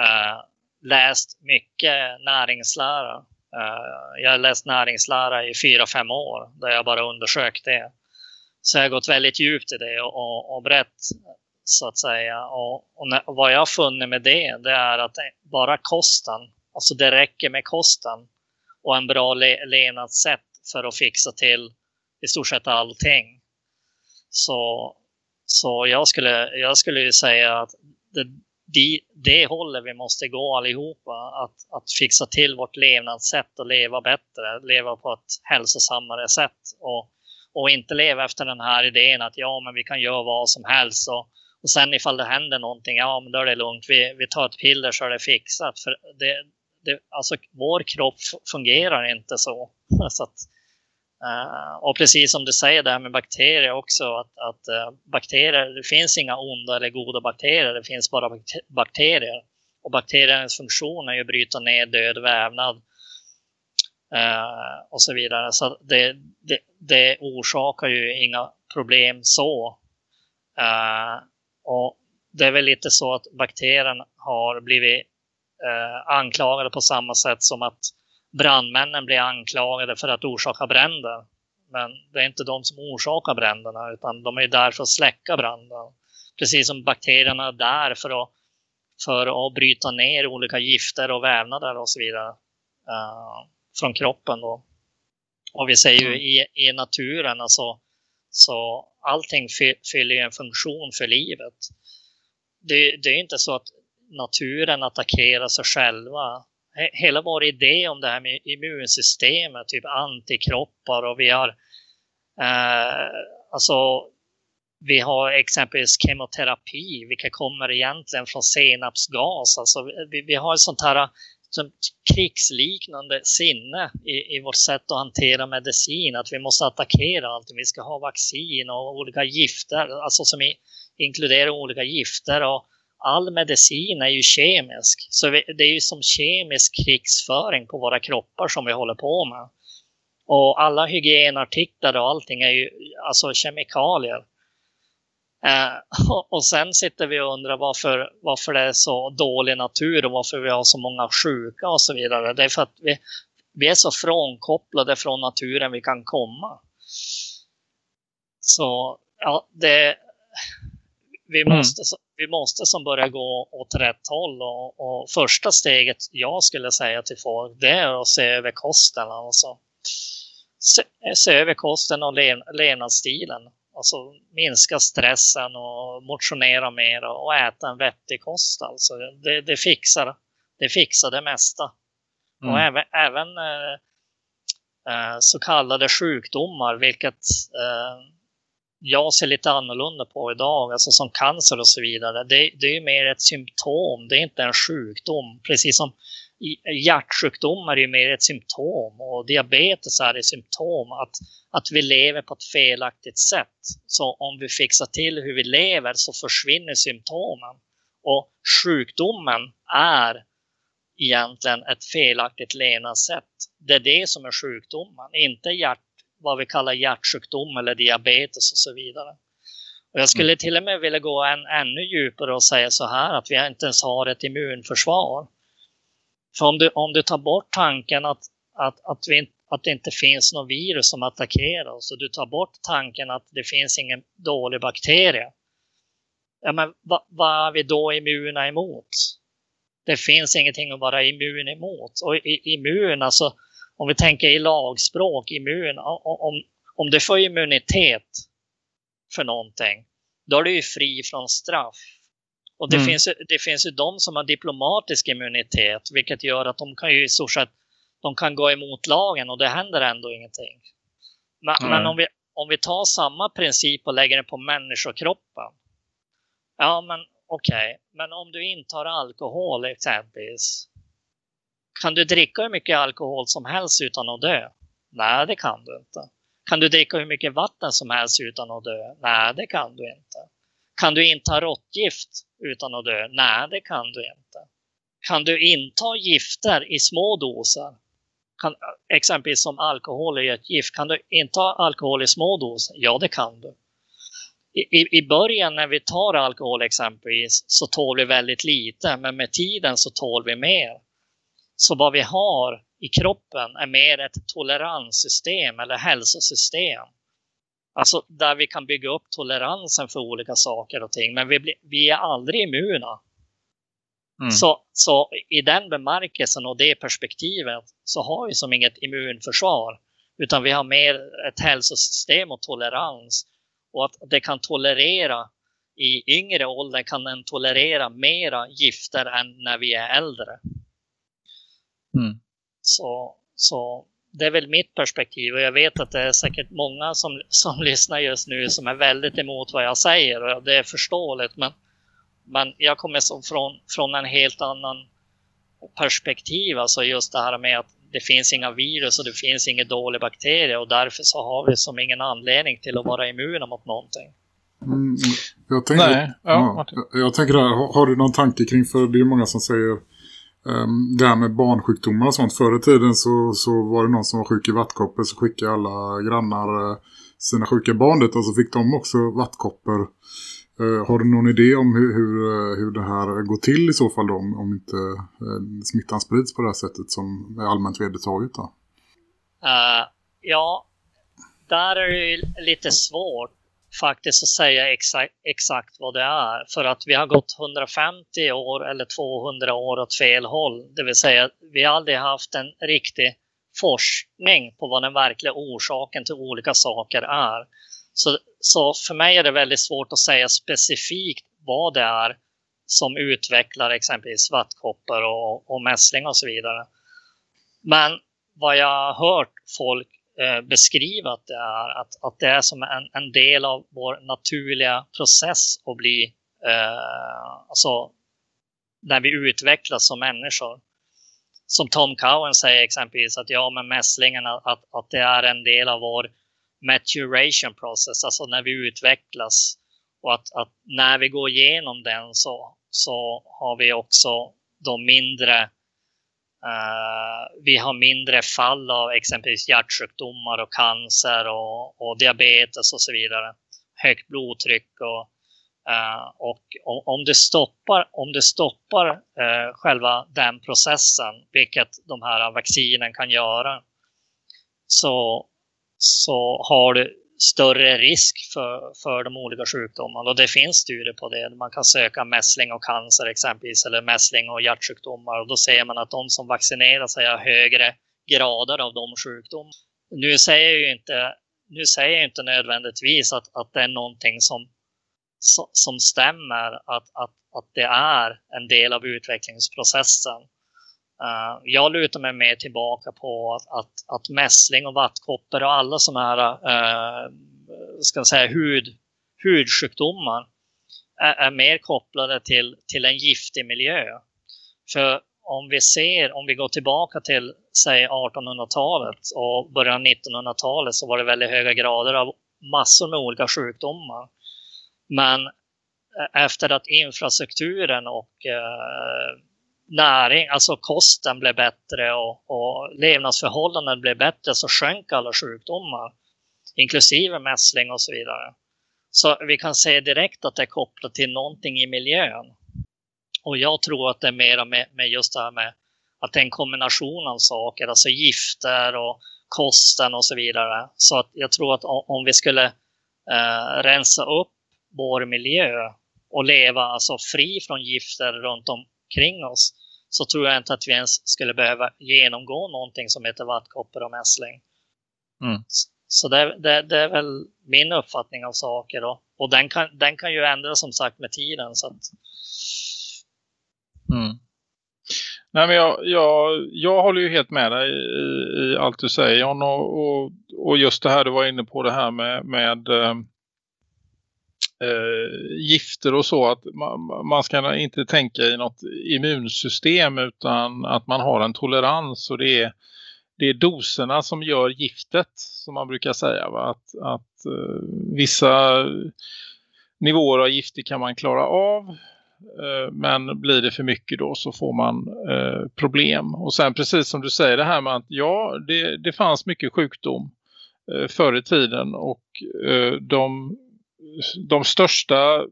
D: Eh, läst mycket näringslära. Eh, jag har läst näringslära i fyra, fem år där jag bara undersökt det. Så jag har gått väldigt djupt i det och, och, och brett så att säga. Och, och, när, och, vad jag har funnit med det, det är att bara kosten, alltså det räcker med kosten och en bra le levnadssätt för att fixa till i stort sett allting. Så, så jag, skulle, jag skulle ju säga att det, det, det hållet vi måste gå allihopa. Att, att fixa till vårt levnadssätt och leva bättre, leva på ett hälsosammare sätt. Och, och inte leva efter den här idén att ja, men vi kan göra vad som helst och och sen ifall det händer någonting, ja men då är det lugnt. Vi, vi tar ett piller så är det fixat. För det, det, alltså vår kropp fungerar inte så. så att, Eh, och precis som du säger där med bakterier också, att, att eh, bakterier, det finns inga onda eller goda bakterier, det finns bara bakterier. Och bakteriernas funktion är ju att bryta ner död vävnad eh, och så vidare. Så det, det, det orsakar ju inga problem så. Och det är väl lite så att bakterien har blivit anklagade på samma sätt som att brandmännen blir anklagade för att orsaka bränder. Men det är inte de som orsakar bränderna utan de är där för att släcka branden. Precis som bakterierna är där för att, för att bryta ner olika gifter och vävnader och så vidare uh, från kroppen. Då. Och vi ser ju mm. i, i naturen, alltså, så allting fyller en funktion för livet. Det, det är inte så att naturen attackerar sig själva. Hela vår idé om det här med immunsystemet, typ antikroppar och vi har eh, alltså vi har exempelvis kemoterapi, vilka kommer egentligen från senapsgas. Alltså vi, vi har ett sånt här som krigsliknande sinne i, i vårt sätt att hantera medicin. Att vi måste attackera allt. Vi ska ha vaccin och olika gifter, alltså som i, inkluderar olika gifter. Och all medicin är ju kemisk. Så det är ju som kemisk krigsföring på våra kroppar som vi håller på med. Och alla hygienartiklar och allting är ju alltså kemikalier. Eh, och, och sen sitter vi och undrar varför, varför det är så dålig natur och varför vi har så många sjuka och så vidare. Det är för att vi, vi är så frånkopplade från naturen vi kan komma. Så ja, det, vi,
E: Mm.
D: måste, vi måste som börja gå åt rätt håll. Och, och första steget jag skulle säga till folk det är att se över kosten. Alltså. Se, se över kosten och lev, levnadsstilen. Alltså minska stressen och motionera mer och äta en vettig kost. Alltså. Det, det, fixar, det fixar det mesta. Och
E: Mm.
D: även, även eh, eh, så kallade sjukdomar, vilket eh, jag ser lite annorlunda på idag, alltså som cancer och så vidare. Det, det är ju mer ett symptom, det är inte en sjukdom. Precis som hjärtsjukdomar är ju mer ett symptom och diabetes är ett symptom. Att, att vi lever på ett felaktigt sätt. Så om vi fixar till hur vi lever så försvinner symptomen. Och sjukdomen är egentligen ett felaktigt levnadssätt. Det är det som är sjukdomen, inte hjärt, vad vi kallar hjärtsjukdom eller diabetes och så vidare. Och jag skulle till och med vilja gå en, ännu djupare och säga så här att vi inte ens har ett immunförsvar. För om du, om du tar bort tanken att, att, att, vi, att det inte finns något virus som attackerar oss och du tar bort tanken att det finns ingen dålig bakterie. Ja, men vad, vad är vi då immuna emot? Det finns ingenting att vara immun emot. Och i, immun, alltså om vi tänker i lagspråk, immun, om, om du får immunitet för någonting, då är du ju fri från straff. Och det,
E: Mm.
D: finns, det finns ju de som har diplomatisk immunitet, vilket gör att de kan ju i stort sett de kan gå emot lagen och det händer ändå ingenting. Men,
E: Nej.
D: men om, vi, om vi tar samma princip och lägger den på människokroppen. Ja, men okej. Men om du intar alkohol exempelvis. Kan du dricka hur mycket alkohol som helst utan att dö? Nej, det kan du inte. Kan du dricka hur mycket vatten som helst utan att dö? Nej, det kan du inte. Kan du inta råttgift utan att dö? Nej, det kan du inte. Kan du inta gifter i små doser? Kan, exempelvis som alkohol är ett gift. Kan du inta alkohol i små doser? Ja, det kan du. I, i, I början när vi tar alkohol exempelvis så tål vi väldigt lite, men med tiden så tål vi mer. Så vad vi har i kroppen är mer ett toleranssystem eller hälsosystem. Alltså där vi kan bygga upp toleransen för olika saker och ting. Men vi, blir, vi är aldrig immuna.
E: Mm.
D: Så, så i den bemärkelsen och det perspektivet så har vi som inget immunförsvar. Utan vi har mer ett hälsosystem och tolerans. Och att det kan tolerera i yngre ålder kan den tolerera mera gifter än när vi är äldre.
E: Mm.
D: Så, så det är väl mitt perspektiv och jag vet att det är säkert många som, som lyssnar just nu som är väldigt emot vad jag säger och det är förståeligt men, men jag kommer som från, från en helt annan perspektiv, alltså just det här med att det finns inga virus och det finns ingen dålig bakterie och därför så har vi som ingen anledning till att vara immuna mot någonting.
C: Mm, jag tänker,
E: Nej, ja, Martin.
C: jag, jag tänker där, har, har du någon tanke kring, för det är många som säger Ehm, det här med barnsjukdomar och sånt. Förr i tiden så, så var det någon som var sjuk i vattkoppor så skickade alla grannar eh, sina sjuka barn dit och så fick de också vattkoppor. Ehm, har du någon idé om hur, hur, eh, hur det här går till i så fall då, om, om inte eh, smittan sprids på det här sättet som är allmänt vedertaget då?
D: Uh, ja, där är det ju lite svårt faktiskt att säga exakt, exakt vad det är. För att vi har gått 150 år eller 200 år åt fel håll. Det vill säga vi har aldrig haft en riktig forskning på vad den verkliga orsaken till olika saker är. Så, så för mig är det väldigt svårt att säga specifikt vad det är som utvecklar exempelvis vattkoppor och, och mässling och så vidare. Men vad jag har hört folk Eh, beskriva att det är, att, att det är som en, en del av vår naturliga process att bli, eh, alltså när vi utvecklas som människor. Som Tom Cowan säger exempelvis att ja, men mässlingen att, att, det är en del av vår maturation process, alltså när vi utvecklas och att, att när vi går igenom den så, så har vi också de mindre Eh, vi har mindre fall av exempelvis hjärtsjukdomar och cancer och, och diabetes och så vidare. Högt blodtryck och Uh, och om, om stoppar, om det stoppar uh, själva den processen, vilket de här vaccinen kan göra, så, så har du större risk för, för de olika sjukdomarna. Och det finns studier på det. Man kan söka mässling och cancer exempelvis, eller mässling och hjärtsjukdomar. Och då ser man att de som vaccinerar sig har högre grader av de sjukdomarna. Nu säger jag ju inte, nu säger jag inte nödvändigtvis att, att det är någonting som, som stämmer, att, att, att det är en del av utvecklingsprocessen. Uh, jag lutar mig mer tillbaka på att, att, att mässling och vattkoppor och alla sådana här uh, ska säga, hud, hudsjukdomar är, är, mer kopplade till, till en giftig miljö. För om vi ser, om vi går tillbaka till säg 1800-talet och början av 1900-talet så var det väldigt höga grader av massor med olika sjukdomar. Men eh, efter att infrastrukturen och eh, näring, alltså kosten blev bättre och, och levnadsförhållanden blev bättre så sjönk alla sjukdomar, inklusive mässling och så vidare. Så vi kan se direkt att det är kopplat till någonting i miljön. Och jag tror att det är mer med, med just det här med att det är en kombination av saker, alltså gifter och kosten och så vidare. Så att jag tror att om vi skulle eh, rensa upp vår miljö och leva alltså fri från gifter runt om omkring oss så tror jag inte att vi ens skulle behöva genomgå någonting som heter vattkoppor och mässling. Mm. Så det, det, det, är väl min uppfattning av saker då. Och den kan, den kan ju ändras som sagt med tiden. Så att...
E: mm. Nej, men jag, jag, jag håller ju helt med dig i, i allt du säger John och, och, och, just det här du var inne på det här med, med eh, gifter och så att man, man, ska inte tänka i något immunsystem utan att man har en tolerans och det är, det är doserna som gör giftet som man brukar säga va? att, att eh, vissa nivåer av gifter kan man klara av eh, men blir det för mycket då så får man eh, problem. Och sen precis som du säger det här med att ja, det, det fanns mycket sjukdom eh, förr i tiden och eh, de, de största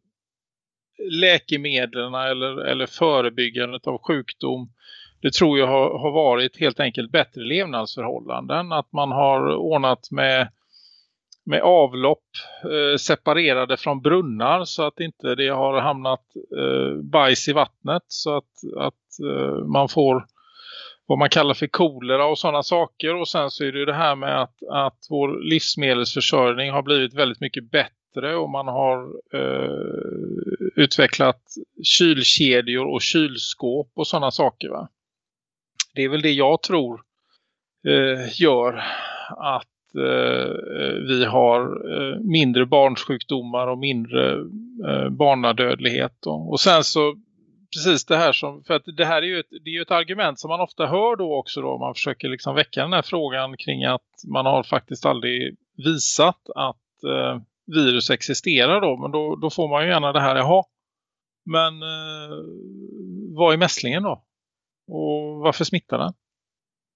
E: läkemedlen eller, eller förebyggandet av sjukdom det tror jag har, har varit helt enkelt bättre levnadsförhållanden. Att man har ordnat med med avlopp eh, separerade från brunnar så att inte det har hamnat eh, bajs i vattnet så att, att eh, man får vad man kallar för kolera och sådana saker och sen så är det ju det här med att, att vår livsmedelsförsörjning har blivit väldigt mycket bättre och man har eh, utvecklat kylkedjor och kylskåp och sådana saker va. Det är väl det jag tror eh, gör att eh, vi har eh, mindre barnsjukdomar och mindre eh, barnadödlighet. Och, och sen så precis det här som, för att det här är ju ett, det är ju ett argument som man ofta hör då också då man försöker liksom väcka den här frågan kring att man har faktiskt aldrig visat att eh, virus existerar då, men då, då får man ju gärna det här, jaha, men eh, vad är mässlingen då? Och varför smittar den?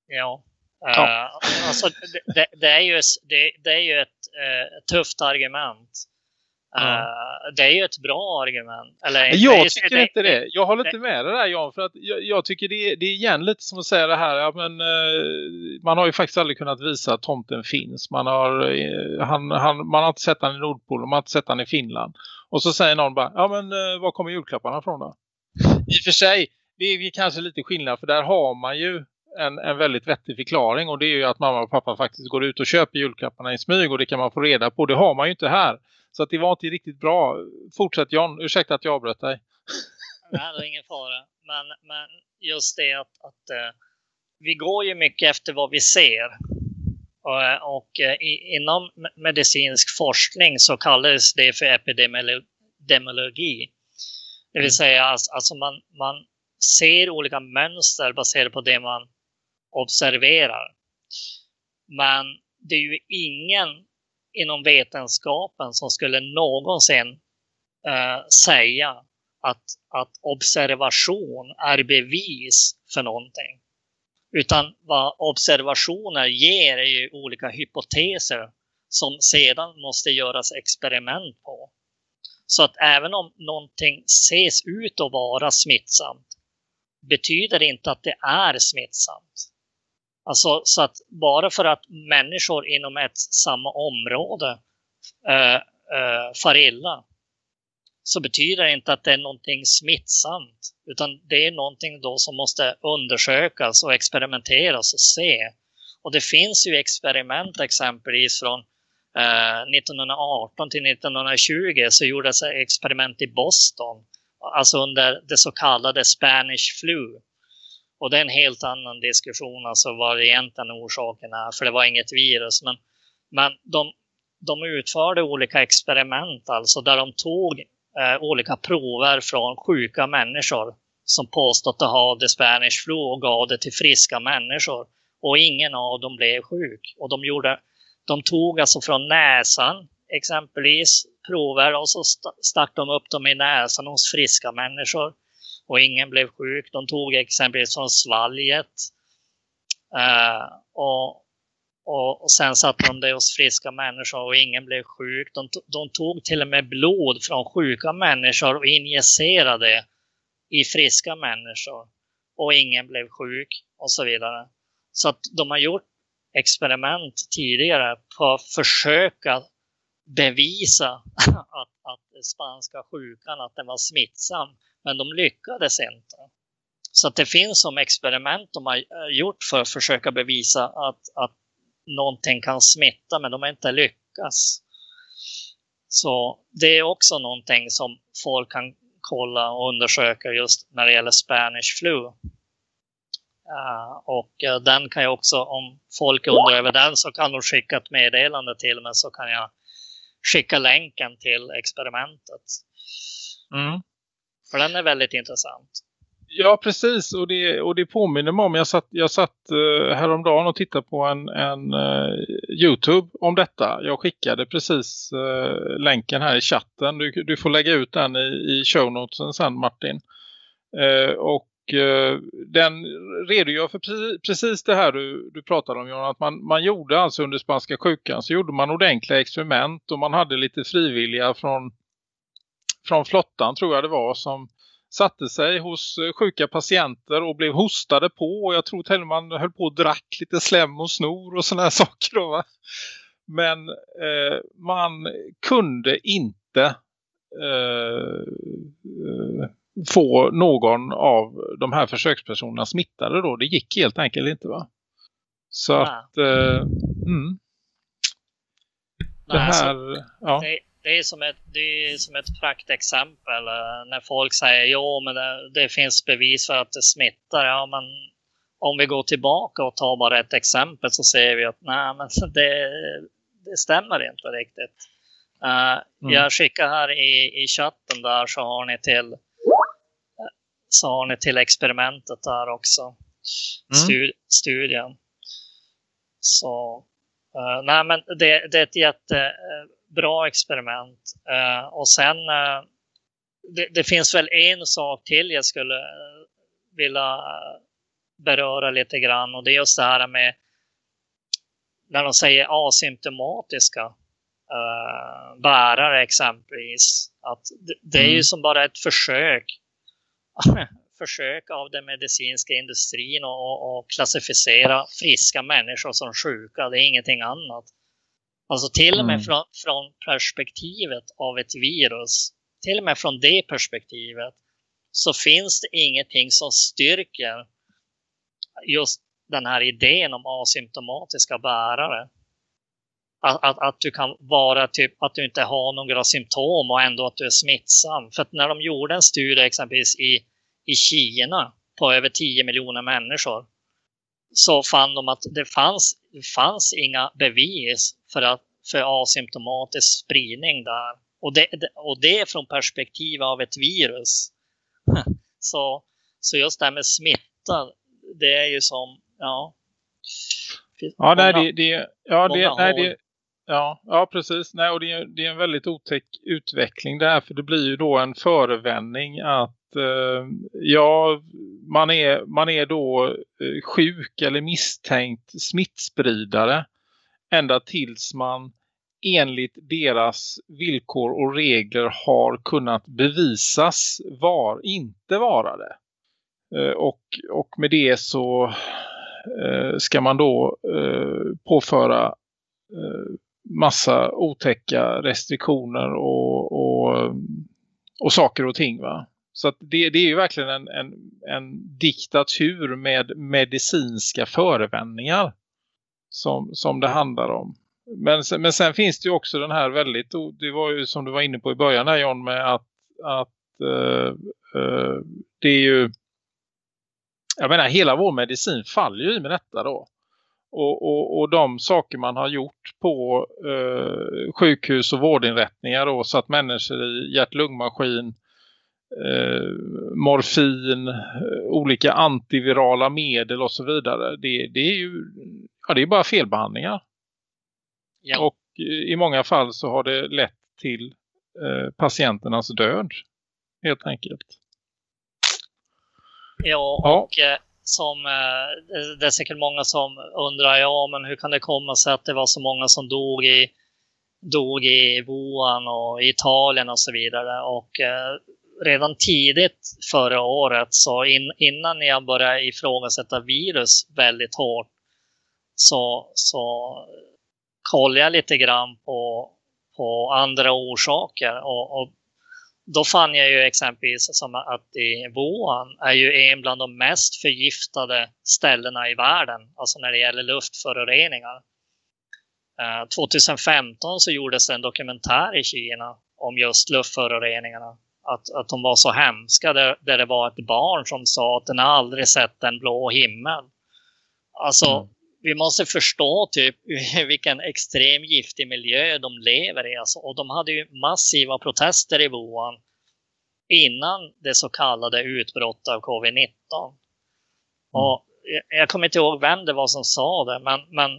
D: Ja, Ja. Uh, alltså, det, det, är ju, det, det är ju ett uh, tufft argument. Uh, Det är ju ett bra argument. Eller,
E: jag det, tycker inte det. Jag håller inte med det där Jan. För att jag, jag tycker det, det är igen lite som att säga det här. Ja, men, man har ju faktiskt aldrig kunnat visa att tomten finns. Man har, han, han, man har inte sett han i Nordpolen. Man har inte sett han i Finland. Och så säger någon bara. Ja men var kommer julklapparna från då? I och för sig. Det är kanske lite skillnad. För där har man ju en, en väldigt vettig förklaring och det är ju att mamma och pappa faktiskt går ut och köper julklapparna i smyg och det kan man få reda på. Det har man ju inte här. Så att det var inte riktigt bra. Fortsätt John, ursäkta att jag avbröt dig.
D: Nej, det är ingen fara. Men, men just det att, att uh, vi går ju mycket efter vad vi ser. Och, och uh, inom medicinsk forskning så kallas det för epidemiologi. Det vill mm. säga alltså man, man ser olika mönster baserat på det man observerar. Men det är ju ingen inom vetenskapen som skulle någonsin eh, säga att, att observation är bevis för någonting. Utan vad observationer ger är ju olika hypoteser som sedan måste göras experiment på. Så att även om någonting ses ut att vara smittsamt betyder det inte att det är smittsamt. Alltså så att bara för att människor inom ett samma område eh, eh, far illa så betyder det inte att det är någonting smittsamt. Utan det är någonting då som måste undersökas och experimenteras och se. Och det finns ju experiment exempelvis från eh, 1918 till 1920 så gjordes experiment i Boston. Alltså under det så kallade Spanish flu. Och det är en helt annan diskussion, alltså vad egentligen orsaken är, för det var inget virus. Men, men de, de utförde olika experiment, alltså där de tog eh, olika prover från sjuka människor som påstått att ha the Spanish flu och gav det till friska människor. Och ingen av dem blev sjuk. Och de, gjorde, de tog alltså från näsan exempelvis prover och så stack de upp dem i näsan hos friska människor. Och ingen blev sjuk. De tog exempelvis från svalget. Uh, och, och, och, sen satte de det hos friska människor och ingen blev sjuk. De, de tog till och med blod från sjuka människor och injicerade i friska människor. Och ingen blev sjuk och så vidare. Så att de har gjort experiment tidigare på att försöka bevisa att, att spanska sjukan att den var smittsam. Men de lyckades inte. Så att det finns som experiment de har eh, gjort för att försöka bevisa att, att någonting kan smitta, men de har inte lyckats. Så det är också någonting som folk kan kolla och undersöka just när det gäller Spanish flu. Uh, och uh, den kan jag också, om folk undrar över den så kan de skicka ett meddelande till mig så kan jag skicka länken till experimentet. Mm. För den är väldigt intressant.
E: Ja, precis. Och det, och det påminner mig om, jag satt, jag satt uh, häromdagen och tittade på en, en uh, Youtube om detta. Jag skickade precis uh, länken här i chatten. Du, du får lägga ut den i, i show notesen sen Martin. Uh, och den redogör för precis, precis det här du, du pratade om Johan. att man, man gjorde alltså under spanska sjukan så gjorde man ordentliga experiment och man hade lite frivilliga från, från flottan tror jag det var som satte sig hos eh, sjuka patienter och blev hostade på. Och jag tror till och med man höll på och drack lite slem och snor och sådana här saker. Då, va? Men eh, man kunde inte eh, eh, få någon av de här försökspersonerna smittade då. Det gick helt enkelt inte va? Så ja. att... Eh, mm.
D: Det här... Alltså, ja. det, det är som ett, det är som ett praktexempel eh, när folk säger jo men det, det, finns bevis för att det smittar. Ja men om vi går tillbaka och tar bara ett exempel så ser vi att nej men det, det stämmer inte riktigt. Uh, mm. Jag skickar här i, i chatten där så har ni till så har ni till experimentet där också. Mm. Stud, studien. Så uh, nej men det, det är ett jätte bra experiment. Uh, och sen, uh, det, det, finns väl en sak till jag skulle uh, vilja beröra lite grann och det är just det här med när de säger asymptomatiska bärare exempelvis. Att det, det är ju mm. som bara ett försök försök av den medicinska industrin att klassificera friska människor som sjuka. Det är ingenting annat. Alltså till och med mm. från, från perspektivet av ett virus, till och med från det perspektivet, så finns det ingenting som styrker just den här idén om asymptomatiska bärare. Att, att, att, du kan vara typ att du inte har några symptom och ändå att du är smittsam. För att när de gjorde en studie exempelvis i, i Kina på över 10 miljoner människor så fann de att det fanns, det fanns inga bevis för, att, för asymptomatisk spridning där. Och det, och det är från perspektiv av ett virus. Så, så just det här med smitta, det är ju som, ja.
E: Ja, nej, det, det, ja, det, nej, det, ja, ja, precis. Nej, och det, det är en väldigt otäck utveckling där, för det blir ju då en förevändning att eh, ja, man är, man är då eh, sjuk eller misstänkt smittspridare ända tills man enligt deras villkor och regler har kunnat bevisas var, inte vara det. Eh, och, och med det så eh, ska man då eh, påföra massa otäcka restriktioner och, och, och saker och ting va. Så att det, det är ju verkligen en, en, en diktatur med medicinska förevändningar som, som det handlar om. Men, men sen finns det ju också den här väldigt, det var ju som du var inne på i början här John med att, att uh, uh, det är ju, jag menar hela vår medicin faller ju i med detta då. Och, och, och de saker man har gjort på uh, sjukhus och vårdinrättningar då, så att människor i hjärt-lungmaskin eh, morfin, olika antivirala medel och så vidare. Det, det är ju ja, det är bara felbehandlingar.
D: Ja.
E: Och i många fall så har det lett till eh, patienternas död. Helt enkelt.
D: Ja,
E: Ja.
D: och eh, som, eh, det- är säkert många som undrar, ja men hur kan det komma sig att det var så många som dog i, dog i Wuhan och Italien och så vidare. Och eh, redan tidigt förra året, så in, innan jag började ifrågasätta virus väldigt hårt, så, så kollade jag lite grann på, på andra orsaker. Och, och då fann jag ju exempelvis som att i Wuhan är ju en bland de mest förgiftade ställena i världen, alltså när det gäller luftföroreningar. Eh, 2015 så gjordes det en dokumentär i Kina om just luftföroreningarna. Att, att de var så hemska, där, där det var ett barn som sa att den har aldrig sett en blå himmel. Alltså,
E: Mm
D: vi måste förstå typ vilken extrem giftig miljö de lever i. Alltså, och de hade ju massiva protester i Wuhan innan det så kallade utbrottet av covid-19. Och jag, kommer inte ihåg vem det var som sa det, men, men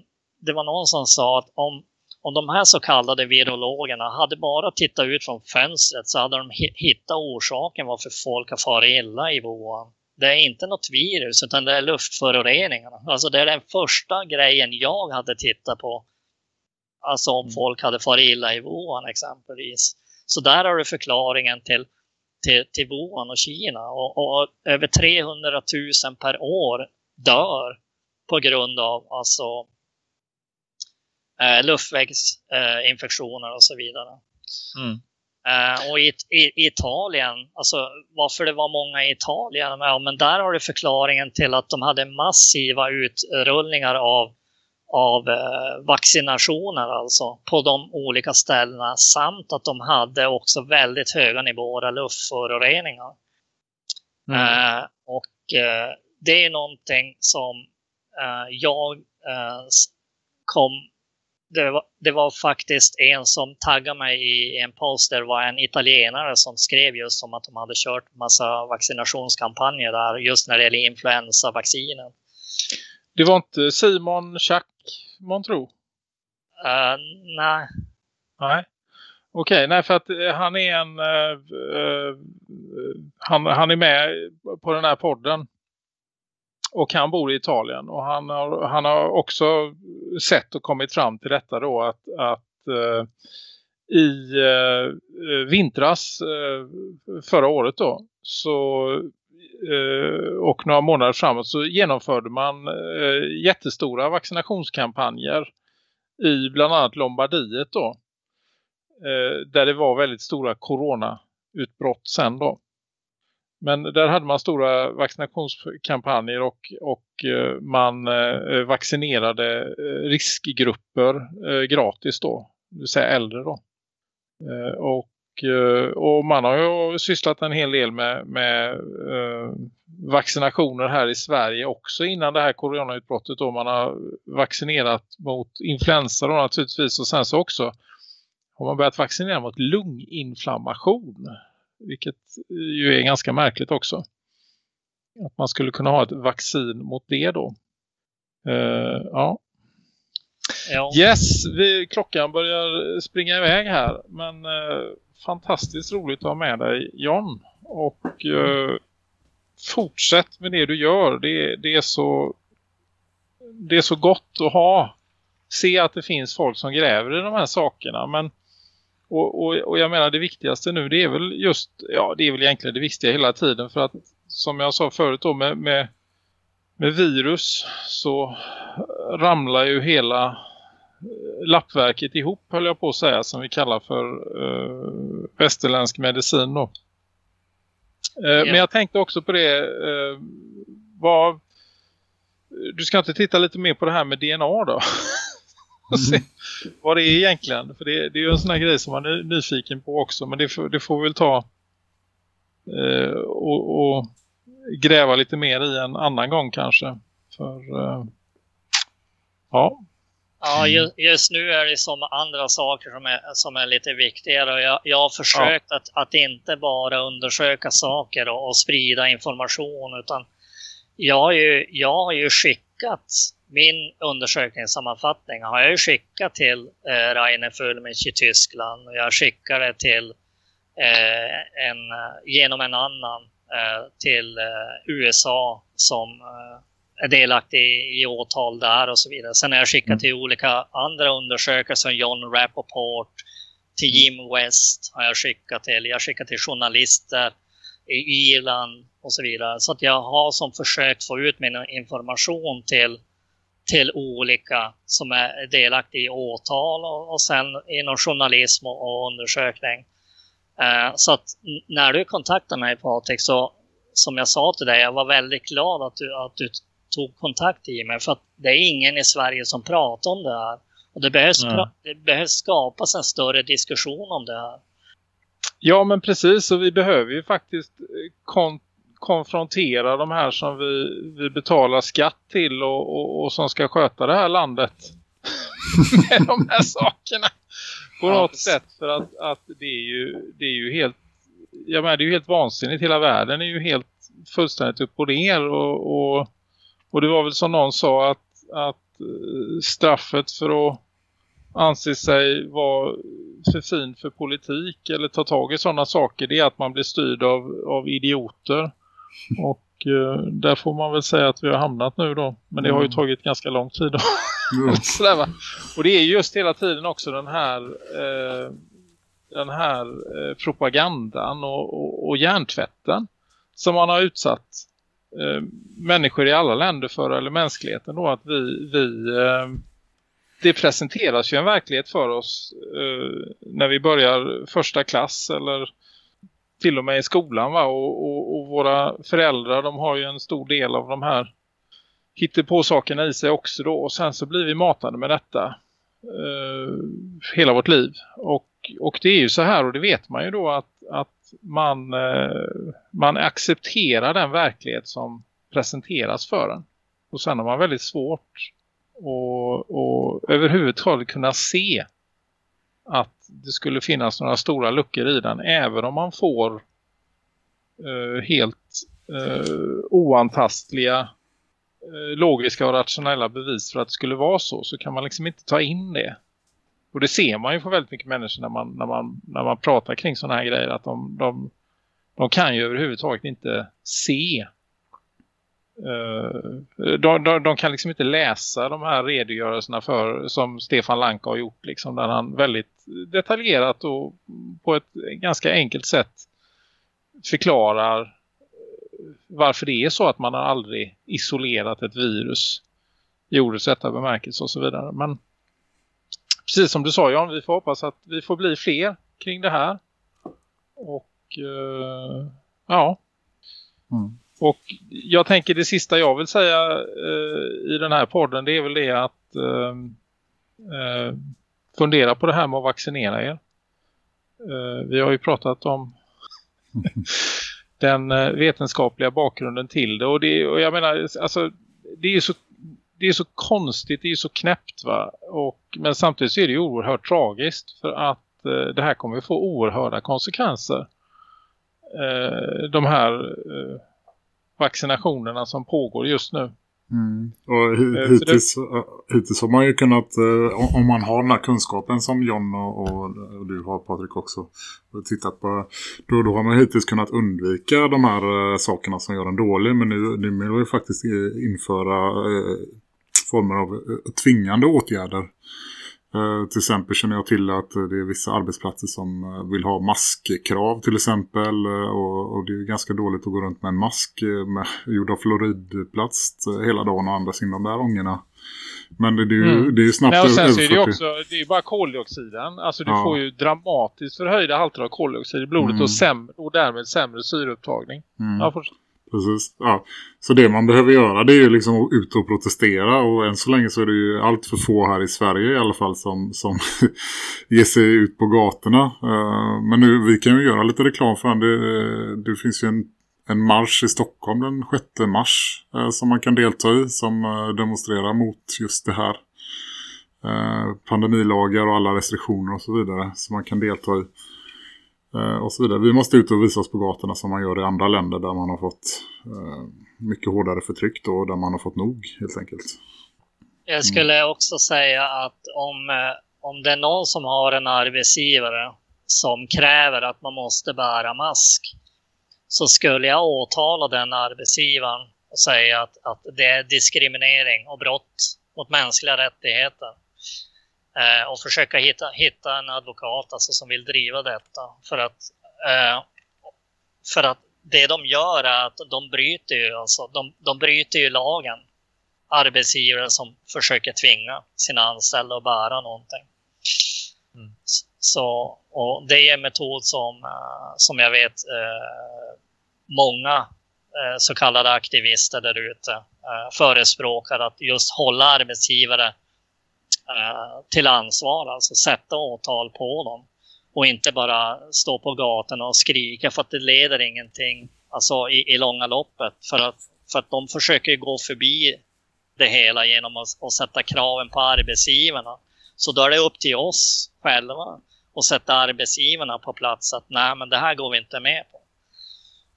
D: det var någon som sa att om, om de här så kallade virologerna hade bara tittat ut från fönstret så hade de hi- hittat orsaken varför folk har farit illa i Wuhan. Det är inte något virus utan det är luftföroreningarna. Alltså det är den första grejen jag hade tittat på. Alltså om folk hade farit illa i Wuhan exempelvis. Så där har du förklaringen till, till, till Wuhan och Kina. Och, och över 300 000 per år dör på grund av alltså eh, luftvägsinfektioner och så vidare.
E: Mm.
D: Eh, och i, i, Italien, alltså varför det var många i Italien, ja, men där har du förklaringen till att de hade massiva utrullningar av, av eh, vaccinationer alltså på de olika ställena samt att de hade också väldigt höga nivåer av luftföroreningar.
E: Mm.
D: Eh, och eh, det är någonting som jag kom... Det var, det var faktiskt en som taggade mig i en post där det var en italienare som skrev just om att de hade kört massa vaccinationskampanjer där just när det gäller influensavaccinen.
E: Det var inte Simon Schack, man tror.
D: Eh, nej,
E: Nej. Okej, nej för att eh, han är en eh, eh, han, han är med på den här podden och han bor i Italien och han har, han har också sett och kommit fram till detta då att, att eh, i eh, vintras eh, förra året då så eh, och några månader framåt så genomförde man eh, jättestora vaccinationskampanjer i bland annat Lombardiet då eh, där det var väldigt stora coronautbrott sen då. Men där hade man stora vaccinationskampanjer och, och eh, man eh, vaccinerade eh, riskgrupper gratis då. Det vill säga äldre då. Och, och man har ju sysslat en hel del med, med vaccinationer här i Sverige också innan det här coronautbrottet då. Man har vaccinerat mot influensa då naturligtvis och sen så också har man börjat vaccinera mot lunginflammation. Vilket ju är ganska märkligt också. Att man skulle kunna ha ett vaccin mot det då. Eh, ja.
D: ja.
E: Yes, vi, klockan börjar springa iväg här. Men eh, fantastiskt roligt att ha med dig John. Och eh, fortsätt med det du gör. Det, det, är så, det är så gott att ha se att det finns folk som gräver i de här sakerna. Men, och, och, och jag menar det viktigaste nu det är väl just, ja det är väl egentligen det viktiga hela tiden. För att som jag sa förut då med, med, med virus så ramlar ju hela eh, lappverket ihop höll jag på att säga som vi kallar för uh, västerländsk medicin då. Uh,
D: Ja.
E: Men jag tänkte också på det uh, vad, du ska inte titta lite mer på det här med DNA då? Och se vad det är egentligen. För det, det är ju en sån här grej som man är nyfiken på också. Men det, får- det får vi väl ta eh, och, och gräva lite mer i en annan gång kanske. För eh, ja,
D: Ja, ju, just nu är det som andra saker som är, som är lite viktigare. Och Jag, jag har försökt att, att inte bara undersöka saker och, och sprida information utan jag har, ju, jag har ju skickat min undersökningssammanfattning har jag skickat till eh, Rainer Fulmich i Tyskland och jag skickar det till eh, en, eh, genom en annan eh, till eh, USA som eh, är delaktig i, i åtal där och så vidare. Sen har jag skickat
C: Mm.
D: till olika andra undersökare som John Rappaport, till Jim West har jag skickat till. Jag har skickat till journalister i Irland och så vidare. Så att jag har som försökt få ut min information till, till olika som är delaktiga i åtal och, och sen inom journalism och, och undersökning. Eh, så att när du kontaktade mig Patrik så som jag sa till dig, jag var väldigt glad att du, att du tog kontakt i mig för att det är ingen i Sverige som pratar om det här. Och det behövs, pra- det behövs skapas en större diskussion om det här.
E: ja men precis. Och vi behöver ju faktiskt eh, kon konfrontera de här som vi, vi betalar skatt till och, och, och som ska sköta det här landet med de här sakerna. På
D: Ja,
E: något
D: precis.
E: sätt för att, att det, är ju, det är ju helt jag menar, det är ju helt vansinnigt. Hela världen är ju helt fullständigt upp och ner och, och, och det var väl som någon sa att, att eh, straffet för att anse sig vara för fin för politik eller ta tag i sådana saker det är att man blir styrd av, av idioter och eh, där får man väl säga att vi har hamnat nu då men det har ju
C: Mm.
E: tagit ganska lång tid då. Va? Och det är just hela tiden också den här eh, den här eh, propagandan och, och, och hjärntvätten som man har utsatt eh, människor i alla länder för eller mänskligheten då att vi, vi eh, det presenteras ju en verklighet för oss eh, när vi börjar första klass eller till och med i skolan va? Och, och, och våra föräldrar de har ju en stor del av de här hittar på sakerna i sig också då. Och sen så blir vi matade med detta eh, hela vårt liv. Och, och det är ju så här och det vet man ju då att, att man, eh, man accepterar den verklighet som presenteras för en. Och sen har man väldigt svårt att och överhuvudtaget kunna se att det skulle finnas några stora luckor i den även om man får eh, helt eh, oantastliga eh, logiska och rationella bevis för att det skulle vara så så kan man liksom inte ta in det. Och det ser man ju på väldigt mycket människor när man, när man, när man pratar kring sådana här grejer att de, de, de kan ju överhuvudtaget inte se eh, de, de, de kan liksom inte läsa de här redogörelserna för som Stefan Lanka har gjort liksom, där han väldigt detaljerat och på ett ganska enkelt sätt förklarar eh, varför det är så att man har aldrig isolerat ett virus i ordets rätta bemärkelse och så vidare. Men precis som du sa Jan, vi får hoppas att vi får bli fler kring det här. Och eh, ja,
C: Mm.
E: och jag tänker det sista jag vill säga eh, i den här podden det är väl det att eh, eh, fundera på det här med att vaccinera er. Eh, vi har ju pratat om den eh, vetenskapliga bakgrunden till det och, det och jag menar alltså det är ju så det är så konstigt, det är ju så knäppt va och, men samtidigt så är det ju oerhört tragiskt för att eh, det här kommer få oerhörda konsekvenser eh, de här eh, vaccinationerna som pågår just nu.
C: Mm. Och
E: Eh,
C: hittills, eh, hittills har man ju kunnat, eh, om- man har den här kunskapen som John och, och, du har Patrik också tittat på, då, då har man hittills kunnat undvika de här sakerna som gör en dålig. Men nu, nu vill vi faktiskt införa eh, former av tvingande åtgärder. Eh, till exempel känner jag till att eh, det är vissa arbetsplatser som eh, vill ha maskkrav till exempel. Och, och det är ganska dåligt att gå runt med en mask med, gjord av fluoridplast eh, hela dagen och andas in de där ångorna. Men det, det, är ju,
E: Mm.
C: det är ju snabbt
E: Nej, och sen så är det också, det är bara koldioxiden. Alltså du
C: Ja.
E: får ju dramatiskt förhöjda halter av koldioxid i blodet
C: Mm.
E: och, sämre, och därmed sämre syreupptagning.
C: Mm.
E: Ja.
C: Precis, ja. Så det man behöver göra det är ju liksom att ut och protestera och än så länge så är det ju allt för få här i Sverige i alla fall som, som ger sig ut på gatorna. Eh, men nu, vi kan ju göra lite reklam för den. Det, det finns ju en, en marsch i Stockholm den 6 mars eh, som man kan delta i som eh, demonstrerar mot just det här. Pandemilagar och alla restriktioner och så vidare som man kan delta i. Eh, och så vidare. Vi måste ut och visa oss på gatorna som man gör i andra länder där man har fått eh, mycket hårdare förtryck då, och där man har fått nog helt enkelt.
D: Jag skulle också säga att om, eh, om det är någon som har en arbetsgivare som kräver att man måste bära mask så skulle jag åtala den arbetsgivaren och säga att, att det är diskriminering och brott mot mänskliga rättigheter. Eh, och försöka hitta, hitta en advokat alltså, som vill driva detta. För att, eh, för att det de gör är att de bryter ju, alltså, de, de bryter ju lagen arbetsgivare som försöker tvinga sina anställda att bära någonting.
E: Mm.
D: Så, och det är en metod som, eh, som jag vet eh, många eh, så kallade aktivister där ute eh, förespråkar att just hålla arbetsgivare Eh, till ansvar, alltså sätta åtal på dem och inte bara stå på gatorna och skrika för att det leder ingenting alltså i, i långa loppet för att, för att de försöker gå förbi det hela genom att, att sätta kraven på arbetsgivarna. Så då är det upp till oss själva att sätta arbetsgivarna på plats att nej men det här går vi inte med på.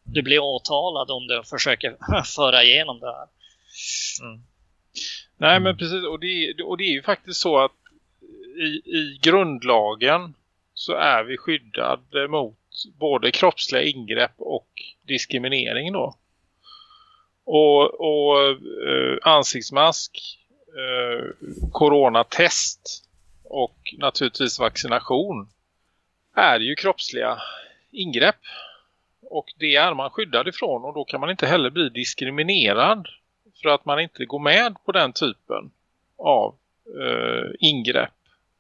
D: Du blir åtalad om du försöker föra igenom det här. Mm.
E: Nej men precis och det, är- och det är ju faktiskt så att i, i grundlagen så är vi skyddade mot både kroppsliga ingrepp och diskriminering då. Och, och eh, ansiktsmask, eh, coronatest och naturligtvis vaccination är ju kroppsliga ingrepp. Och det är man skyddad ifrån och då kan man inte heller bli diskriminerad för att man inte går med på den typen av eh, ingrepp.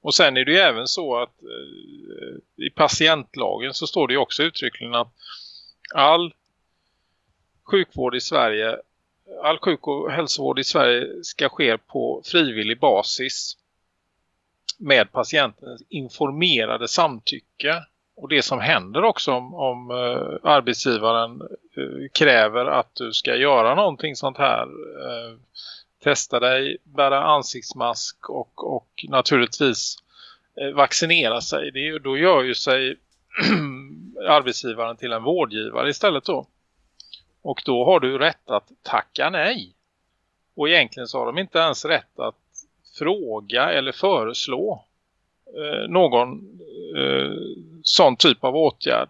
E: Och sen är det ju även så att eh, i patientlagen så står det ju också uttryckligen att all sjukvård i Sverige, all sjuk- och hälsovård i Sverige ska ske på frivillig basis med patientens informerade samtycke. Och det som händer också om, om eh, arbetsgivaren eh, kräver att du ska göra någonting sånt här. Eh, testa dig, bära ansiktsmask och, och naturligtvis eh, vaccinera sig. Det är, då gör ju sig arbetsgivaren till en vårdgivare istället då. Och då har du rätt att tacka nej. Och egentligen så har de inte ens rätt att fråga eller föreslå eh, någon eh, sån typ av åtgärd.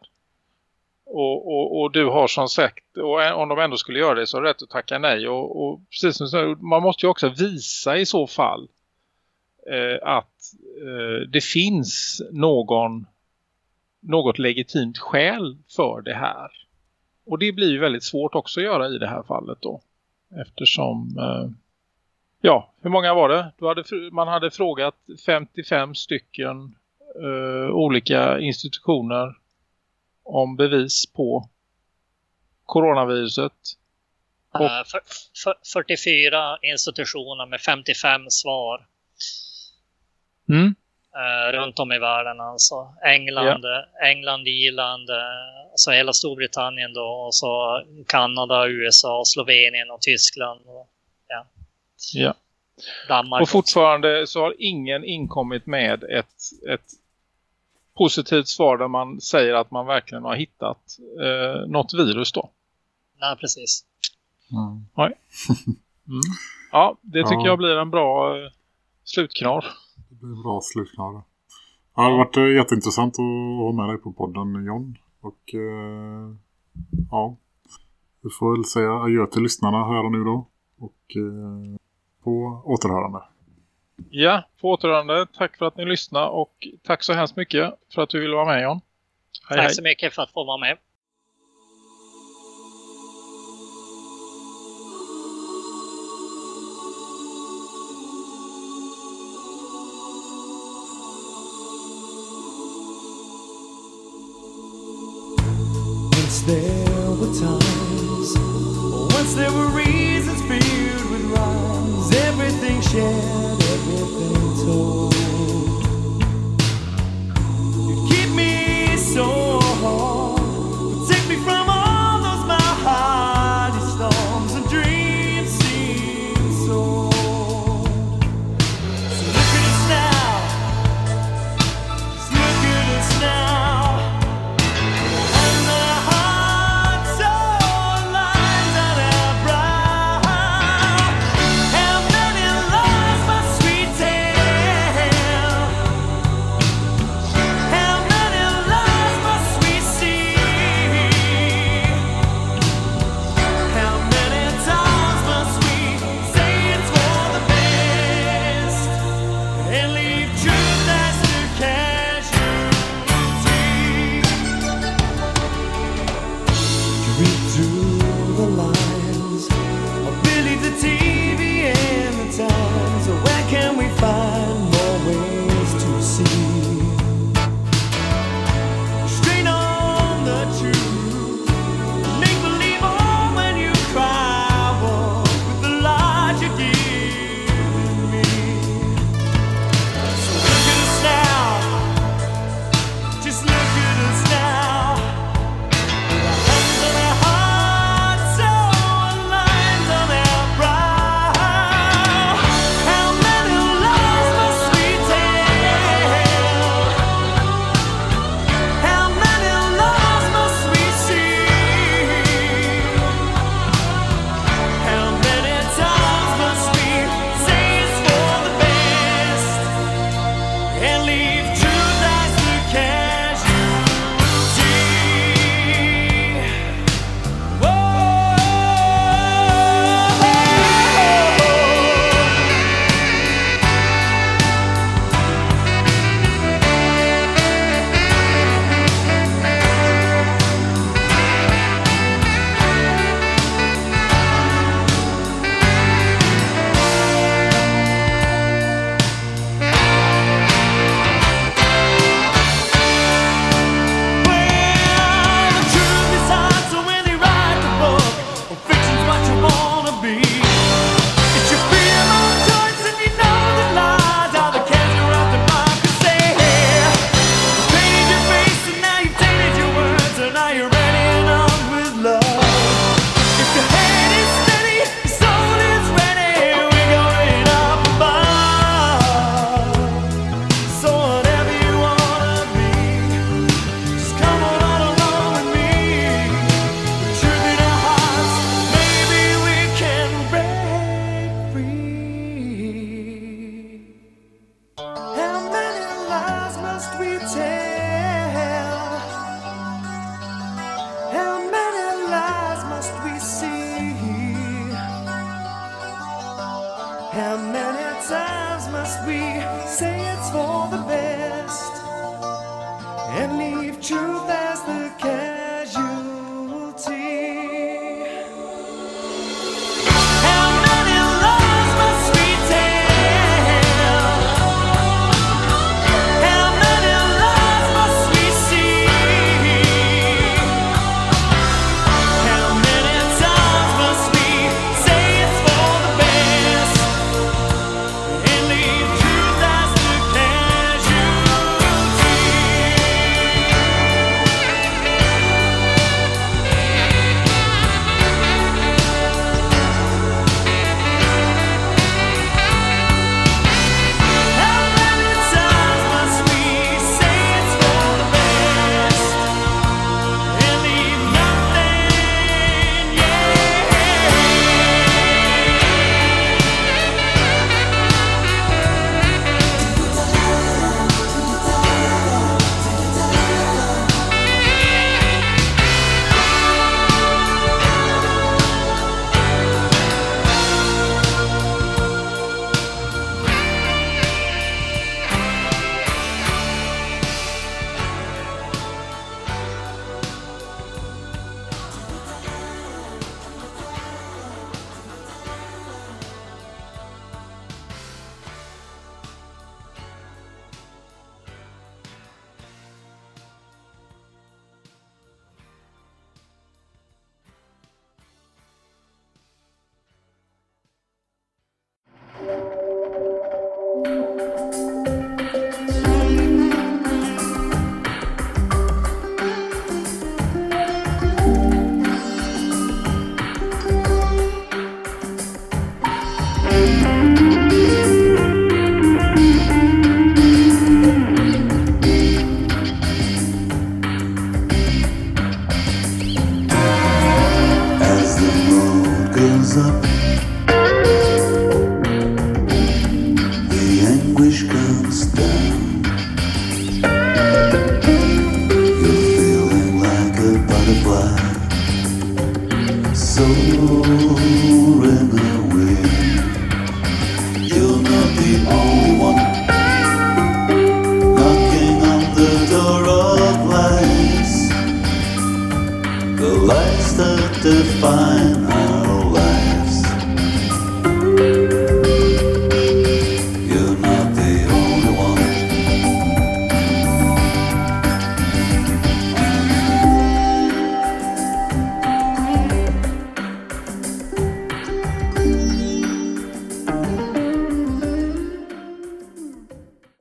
E: Och, och, och du har som sagt, och om de ändå skulle göra det så har du rätt att tacka nej. Och, och precis som du säger, man måste ju också visa i så fall eh, att eh, det finns någon något legitimt skäl för det här. Och det blir ju väldigt svårt också att göra i det här fallet då. Eftersom, eh, ja, hur många var det? Du hade, man hade frågat 55 stycken eh, olika institutioner om bevis på coronaviruset. Och-
D: Eh, för, för, 44 institutioner med 55 svar
E: Mm.
D: eh, runt om i världen. Alltså England, eh, England, Irland, eh, alltså hela Storbritannien då och så Kanada, USA, Slovenien och Tyskland. Och, ja.
E: Ja.
D: Danmark.
E: Och fortfarande så har ingen inkommit med ett, ett positivt svar där man säger att man verkligen har hittat eh, något virus då.
D: Ja, precis.
C: Mm. Nej. Mm.
E: Ja, det tycker
C: ja.
E: jag blir en bra eh, slutknar.
C: Det blir en bra slutknar. Det har varit eh, jätteintressant att ha med dig på podden, John. Och eh, ja, vi får väl säga adjö till lyssnarna här och nu då. Och eh, på återhörande.
E: Ja, på återhållande, Tack för att ni lyssnade och tack så hemskt mycket för att du ville vara med John. Hej,
D: tack
E: hej.
D: så mycket för att få vara med.
B: there were times once there were reasons filled with rhymes everything shared